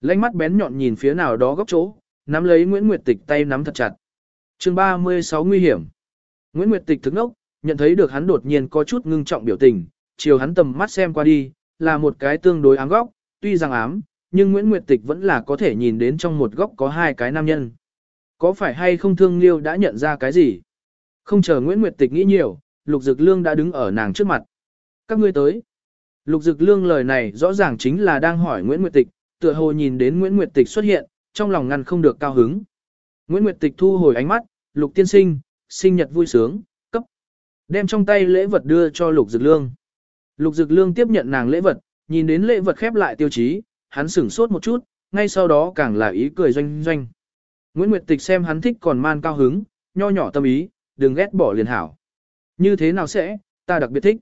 Speaker 1: Lánh mắt bén nhọn nhìn phía nào đó góc chỗ, nắm lấy Nguyễn Nguyệt Tịch tay nắm thật chặt. chương 36 nguy hiểm. Nguyễn Nguyệt Tịch thức ngốc, nhận thấy được hắn đột nhiên có chút ngưng trọng biểu tình, chiều hắn tầm mắt xem qua đi, là một cái tương đối ám góc, tuy rằng ám, nhưng Nguyễn Nguyệt Tịch vẫn là có thể nhìn đến trong một góc có hai cái nam nhân. Có phải hay không thương liêu đã nhận ra cái gì? Không chờ Nguyễn Nguyệt Tịch nghĩ nhiều, Lục Dực Lương đã đứng ở nàng trước mặt. Các ngươi tới. Lục Dực Lương lời này rõ ràng chính là đang hỏi Nguyễn Nguyệt Tịch, tựa hồ nhìn đến Nguyễn Nguyệt Tịch xuất hiện, trong lòng ngăn không được cao hứng. Nguyễn Nguyệt Tịch thu hồi ánh mắt, Lục Tiên Sinh, sinh nhật vui sướng, cấp. Đem trong tay lễ vật đưa cho Lục Dực Lương. Lục Dực Lương tiếp nhận nàng lễ vật, nhìn đến lễ vật khép lại tiêu chí, hắn sửng sốt một chút, ngay sau đó càng là ý cười doanh doanh. Nguyễn Nguyệt Tịch xem hắn thích còn man cao hứng, nho nhỏ tâm ý, đừng ghét bỏ liền hảo. Như thế nào sẽ, ta đặc biệt thích.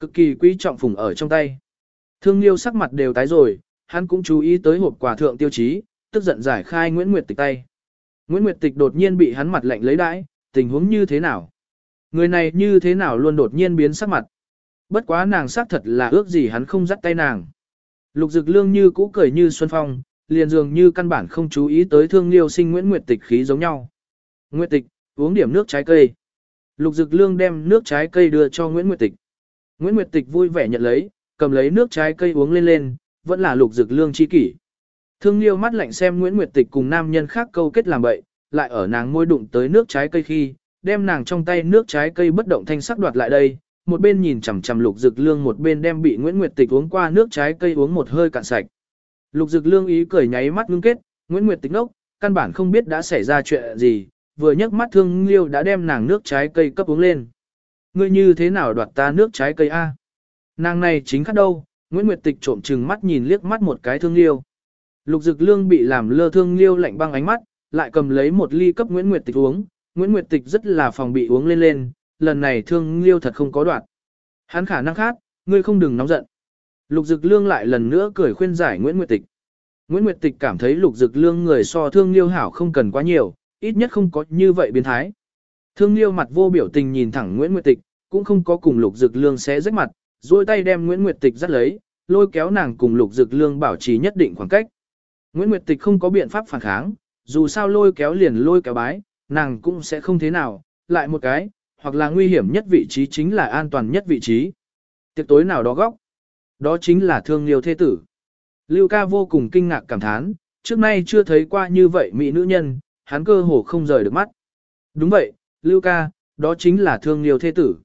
Speaker 1: Cực kỳ quý trọng phùng ở trong tay. Thương Liêu sắc mặt đều tái rồi, hắn cũng chú ý tới hộp quà thượng tiêu chí, tức giận giải khai Nguyễn Nguyệt Tịch tay. Nguyễn Nguyệt Tịch đột nhiên bị hắn mặt lạnh lấy đãi, tình huống như thế nào? Người này như thế nào luôn đột nhiên biến sắc mặt? Bất quá nàng xác thật là ước gì hắn không dắt tay nàng. Lục Dực Lương như cũ cười như xuân phong, liền dường như căn bản không chú ý tới thương liêu sinh Nguyễn Nguyệt Tịch khí giống nhau. Nguyệt Tịch, uống điểm nước trái cây. Lục Dực Lương đem nước trái cây đưa cho Nguyễn Nguyệt Tịch. Nguyễn Nguyệt Tịch vui vẻ nhận lấy, cầm lấy nước trái cây uống lên lên, vẫn là Lục Dực Lương chi kỷ. Thương liêu mắt lạnh xem Nguyễn Nguyệt Tịch cùng nam nhân khác câu kết làm bậy, lại ở nàng môi đụng tới nước trái cây khi, đem nàng trong tay nước trái cây bất động thanh sắc đoạt lại đây, một bên nhìn chằm chằm Lục Dực Lương một bên đem bị Nguyễn Nguyệt Tịch uống qua nước trái cây uống một hơi cạn sạch. Lục Dực Lương ý cười nháy mắt ngưng kết, Nguyễn Nguyệt Tịch nốc, căn bản không biết đã xảy ra chuyện gì, vừa nhấc mắt Thương Liêu đã đem nàng nước trái cây cấp uống lên. Ngươi như thế nào đoạt ta nước trái cây a? Nàng này chính khắc đâu? Nguyễn Nguyệt Tịch trộm chừng mắt nhìn liếc mắt một cái Thương Liêu. Lục Dực Lương bị làm lơ Thương Liêu lạnh băng ánh mắt, lại cầm lấy một ly cấp Nguyễn Nguyệt Tịch uống, Nguyễn Nguyệt Tịch rất là phòng bị uống lên lên, lần này Thương Liêu thật không có đoạn. Hắn khả năng khác, ngươi không đừng nóng giận. Lục Dực Lương lại lần nữa cười khuyên giải Nguyễn Nguyệt Tịch. Nguyễn Nguyệt Tịch cảm thấy Lục Dực Lương người so Thương Liêu hảo không cần quá nhiều, ít nhất không có như vậy biến thái. Thương Liêu mặt vô biểu tình nhìn thẳng Nguyễn Nguyệt Tịch, cũng không có cùng Lục Dực Lương xé rách mặt, duỗi tay đem Nguyễn Nguyệt Tịch dắt lấy, lôi kéo nàng cùng Lục Dực Lương bảo trì nhất định khoảng cách. Nguyễn Nguyệt Tịch không có biện pháp phản kháng, dù sao lôi kéo liền lôi kéo bái, nàng cũng sẽ không thế nào, lại một cái, hoặc là nguy hiểm nhất vị trí chính là an toàn nhất vị trí. Tiệc tối nào đó góc, đó chính là thương liêu thế tử. Lưu ca vô cùng kinh ngạc cảm thán, trước nay chưa thấy qua như vậy mỹ nữ nhân, hắn cơ hồ không rời được mắt. Đúng vậy, Lưu ca, đó chính là thương liêu thế tử.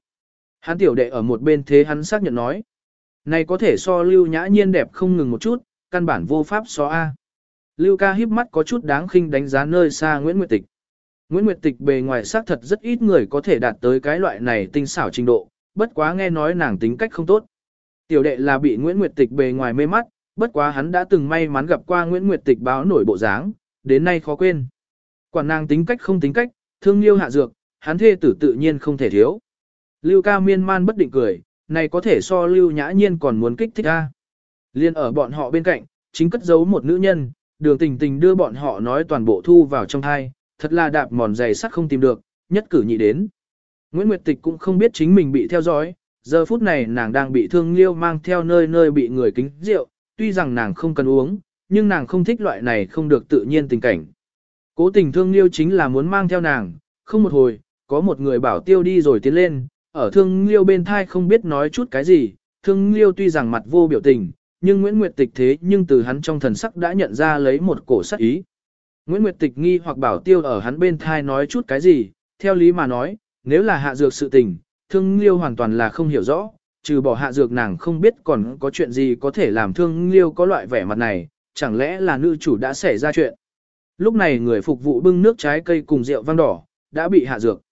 Speaker 1: Hắn tiểu đệ ở một bên thế hắn xác nhận nói. Này có thể so Lưu nhã nhiên đẹp không ngừng một chút, căn bản vô pháp so A. Lưu ca híp mắt có chút đáng khinh đánh giá nơi xa Nguyễn Nguyệt Tịch. Nguyễn Nguyệt Tịch bề ngoài xác thật rất ít người có thể đạt tới cái loại này tinh xảo trình độ, bất quá nghe nói nàng tính cách không tốt. Tiểu đệ là bị Nguyễn Nguyệt Tịch bề ngoài mê mắt, bất quá hắn đã từng may mắn gặp qua Nguyễn Nguyệt Tịch báo nổi bộ dáng, đến nay khó quên. Quản nàng tính cách không tính cách, thương liêu hạ dược, hắn thê tử tự nhiên không thể thiếu. Lưu ca miên man bất định cười, này có thể so lưu nhã nhiên còn muốn kích thích a. Liên ở bọn họ bên cạnh, chính cất giấu một nữ nhân, đường tình tình đưa bọn họ nói toàn bộ thu vào trong thai, thật là đạp mòn giày sắt không tìm được, nhất cử nhị đến. Nguyễn Nguyệt Tịch cũng không biết chính mình bị theo dõi, giờ phút này nàng đang bị thương liêu mang theo nơi nơi bị người kính rượu, tuy rằng nàng không cần uống, nhưng nàng không thích loại này không được tự nhiên tình cảnh. Cố tình thương liêu chính là muốn mang theo nàng, không một hồi, có một người bảo tiêu đi rồi tiến lên, ở thương liêu bên thai không biết nói chút cái gì, thương liêu tuy rằng mặt vô biểu tình, nhưng Nguyễn Nguyệt Tịch thế nhưng từ hắn trong thần sắc đã nhận ra lấy một cổ sắc ý. Nguyễn Nguyệt Tịch nghi hoặc bảo tiêu ở hắn bên thai nói chút cái gì, theo lý mà nói, nếu là hạ dược sự tình, thương liêu hoàn toàn là không hiểu rõ, trừ bỏ hạ dược nàng không biết còn có chuyện gì có thể làm thương liêu có loại vẻ mặt này, chẳng lẽ là nữ chủ đã xảy ra chuyện. Lúc này người phục vụ bưng nước trái cây cùng rượu vang đỏ, đã bị hạ dược.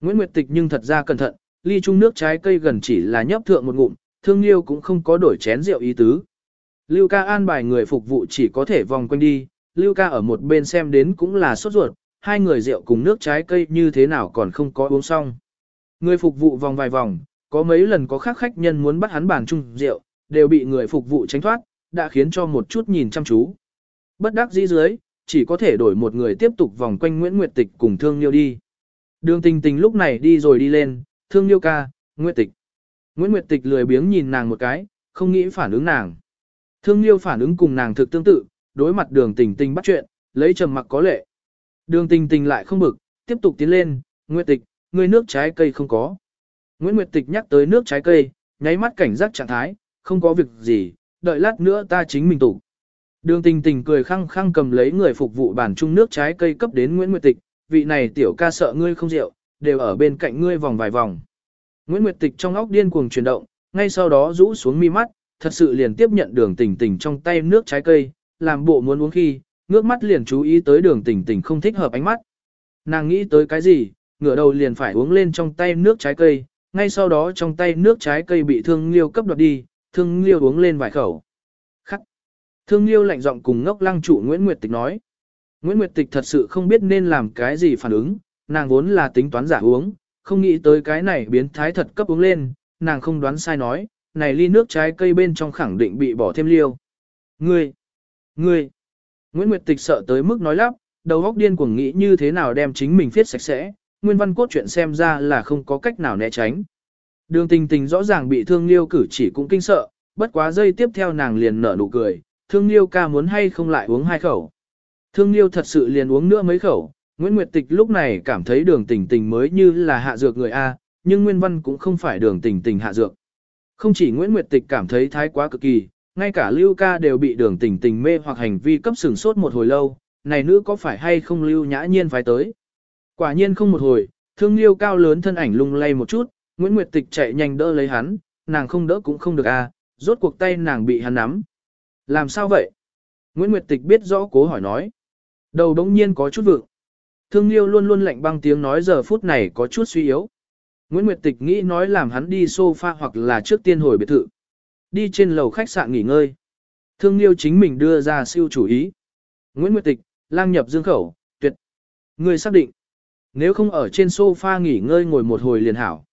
Speaker 1: Nguyễn Nguyệt Tịch nhưng thật ra cẩn thận, ly chung nước trái cây gần chỉ là nhấp thượng một ngụm, thương liêu cũng không có đổi chén rượu ý tứ. Lưu ca an bài người phục vụ chỉ có thể vòng quanh đi, Lưu ca ở một bên xem đến cũng là sốt ruột, hai người rượu cùng nước trái cây như thế nào còn không có uống xong. Người phục vụ vòng vài vòng, có mấy lần có khác khách nhân muốn bắt hắn bàn chung rượu, đều bị người phục vụ tránh thoát, đã khiến cho một chút nhìn chăm chú. Bất đắc dĩ dưới, chỉ có thể đổi một người tiếp tục vòng quanh Nguyễn Nguyệt Tịch cùng Thương Liêu đi. Đường tình tình lúc này đi rồi đi lên, Thương Liêu ca, Nguyệt Tịch. Nguyễn Nguyệt Tịch lười biếng nhìn nàng một cái, không nghĩ phản ứng nàng. Thương Liêu phản ứng cùng nàng thực tương tự, đối mặt đường tình tình bắt chuyện, lấy trầm mặc có lệ. Đường tình tình lại không bực, tiếp tục tiến lên, Nguyệt Tịch, ngươi nước trái cây không có. Nguyễn Nguyệt Tịch nhắc tới nước trái cây, nháy mắt cảnh giác trạng thái, không có việc gì, đợi lát nữa ta chính mình tủ. Đường tình tình cười khăng khăng cầm lấy người phục vụ bản chung nước trái cây cấp đến Nguyễn Nguyệt Tịch, vị này tiểu ca sợ ngươi không rượu, đều ở bên cạnh ngươi vòng vài vòng. Nguyễn Nguyệt Tịch trong óc điên cuồng chuyển động, ngay sau đó rũ xuống mi mắt, thật sự liền tiếp nhận đường tình tình trong tay nước trái cây, làm bộ muốn uống khi, ngước mắt liền chú ý tới đường tỉnh tỉnh không thích hợp ánh mắt. Nàng nghĩ tới cái gì, ngửa đầu liền phải uống lên trong tay nước trái cây, ngay sau đó trong tay nước trái cây bị thương liêu cấp đoạt đi, thương liêu uống lên vài khẩu. Khắc. Thương liêu lạnh giọng cùng ngốc lăng chủ Nguyễn Nguyệt Tịch nói. Nguyễn Nguyệt Tịch thật sự không biết nên làm cái gì phản ứng, nàng vốn là tính toán giả uống, không nghĩ tới cái này biến thái thật cấp uống lên, nàng không đoán sai nói, này ly nước trái cây bên trong khẳng định bị bỏ thêm liêu. Ngươi! Ngươi! Nguyễn Nguyệt Tịch sợ tới mức nói lắp, đầu óc điên cuồng nghĩ như thế nào đem chính mình viết sạch sẽ, nguyên văn cốt truyện xem ra là không có cách nào né tránh. Đường tình tình rõ ràng bị thương liêu cử chỉ cũng kinh sợ, bất quá giây tiếp theo nàng liền nở nụ cười, thương liêu ca muốn hay không lại uống hai khẩu. Thương liêu thật sự liền uống nữa mấy khẩu, Nguyễn Nguyệt Tịch lúc này cảm thấy đường tình tình mới như là hạ dược người A, nhưng nguyên văn cũng không phải đường tình tình hạ dược. Không chỉ Nguyễn Nguyệt Tịch cảm thấy thái quá cực kỳ, ngay cả Lưu ca đều bị đường tình tình mê hoặc hành vi cấp sừng sốt một hồi lâu, này nữ có phải hay không Lưu nhã nhiên phải tới. Quả nhiên không một hồi, thương Liêu cao lớn thân ảnh lung lay một chút, Nguyễn Nguyệt Tịch chạy nhanh đỡ lấy hắn, nàng không đỡ cũng không được a, rốt cuộc tay nàng bị hắn nắm. Làm sao vậy? Nguyễn Nguyệt Tịch biết rõ cố hỏi nói. Đầu đống nhiên có chút vượng. Thương Liêu luôn luôn lạnh băng tiếng nói giờ phút này có chút suy yếu. Nguyễn Nguyệt Tịch nghĩ nói làm hắn đi sofa hoặc là trước tiên hồi biệt thự. Đi trên lầu khách sạn nghỉ ngơi. Thương Liêu chính mình đưa ra siêu chủ ý. Nguyễn Nguyệt Tịch, lang nhập dương khẩu, tuyệt. Người xác định. Nếu không ở trên sofa nghỉ ngơi ngồi một hồi liền hảo.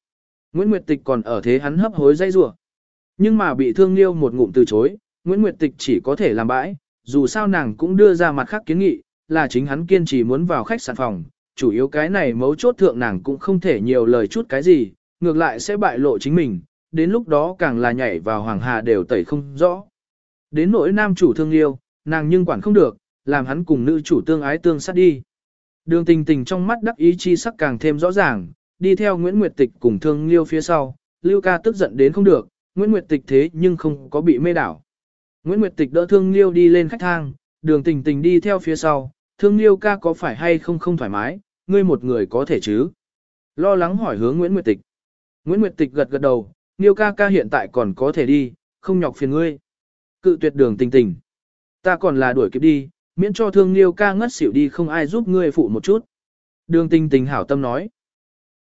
Speaker 1: Nguyễn Nguyệt Tịch còn ở thế hắn hấp hối dây rủa Nhưng mà bị thương liêu một ngụm từ chối, Nguyễn Nguyệt Tịch chỉ có thể làm bãi, dù sao nàng cũng đưa ra mặt khác kiến nghị, là chính hắn kiên trì muốn vào khách sạn phòng, chủ yếu cái này mấu chốt thượng nàng cũng không thể nhiều lời chút cái gì, ngược lại sẽ bại lộ chính mình, đến lúc đó càng là nhảy vào hoàng hà đều tẩy không rõ. Đến nỗi nam chủ thương liêu, nàng nhưng quản không được, làm hắn cùng nữ chủ tương ái tương sát đi. Đường tình tình trong mắt đắc ý chi sắc càng thêm rõ ràng, đi theo Nguyễn Nguyệt Tịch cùng thương liêu phía sau, Lưu ca tức giận đến không được, Nguyễn Nguyệt Tịch thế nhưng không có bị mê đảo. Nguyễn Nguyệt Tịch đỡ thương liêu đi lên khách thang, đường tình tình đi theo phía sau, thương liêu ca có phải hay không không thoải mái, ngươi một người có thể chứ? Lo lắng hỏi hướng Nguyễn Nguyệt Tịch. Nguyễn Nguyệt Tịch gật gật đầu, Niêu ca ca hiện tại còn có thể đi, không nhọc phiền ngươi. Cự tuyệt đường tình tình. Ta còn là đuổi kịp đi, miễn cho thương Niêu ca ngất xỉu đi không ai giúp ngươi phụ một chút. Đường tình tình hảo tâm nói.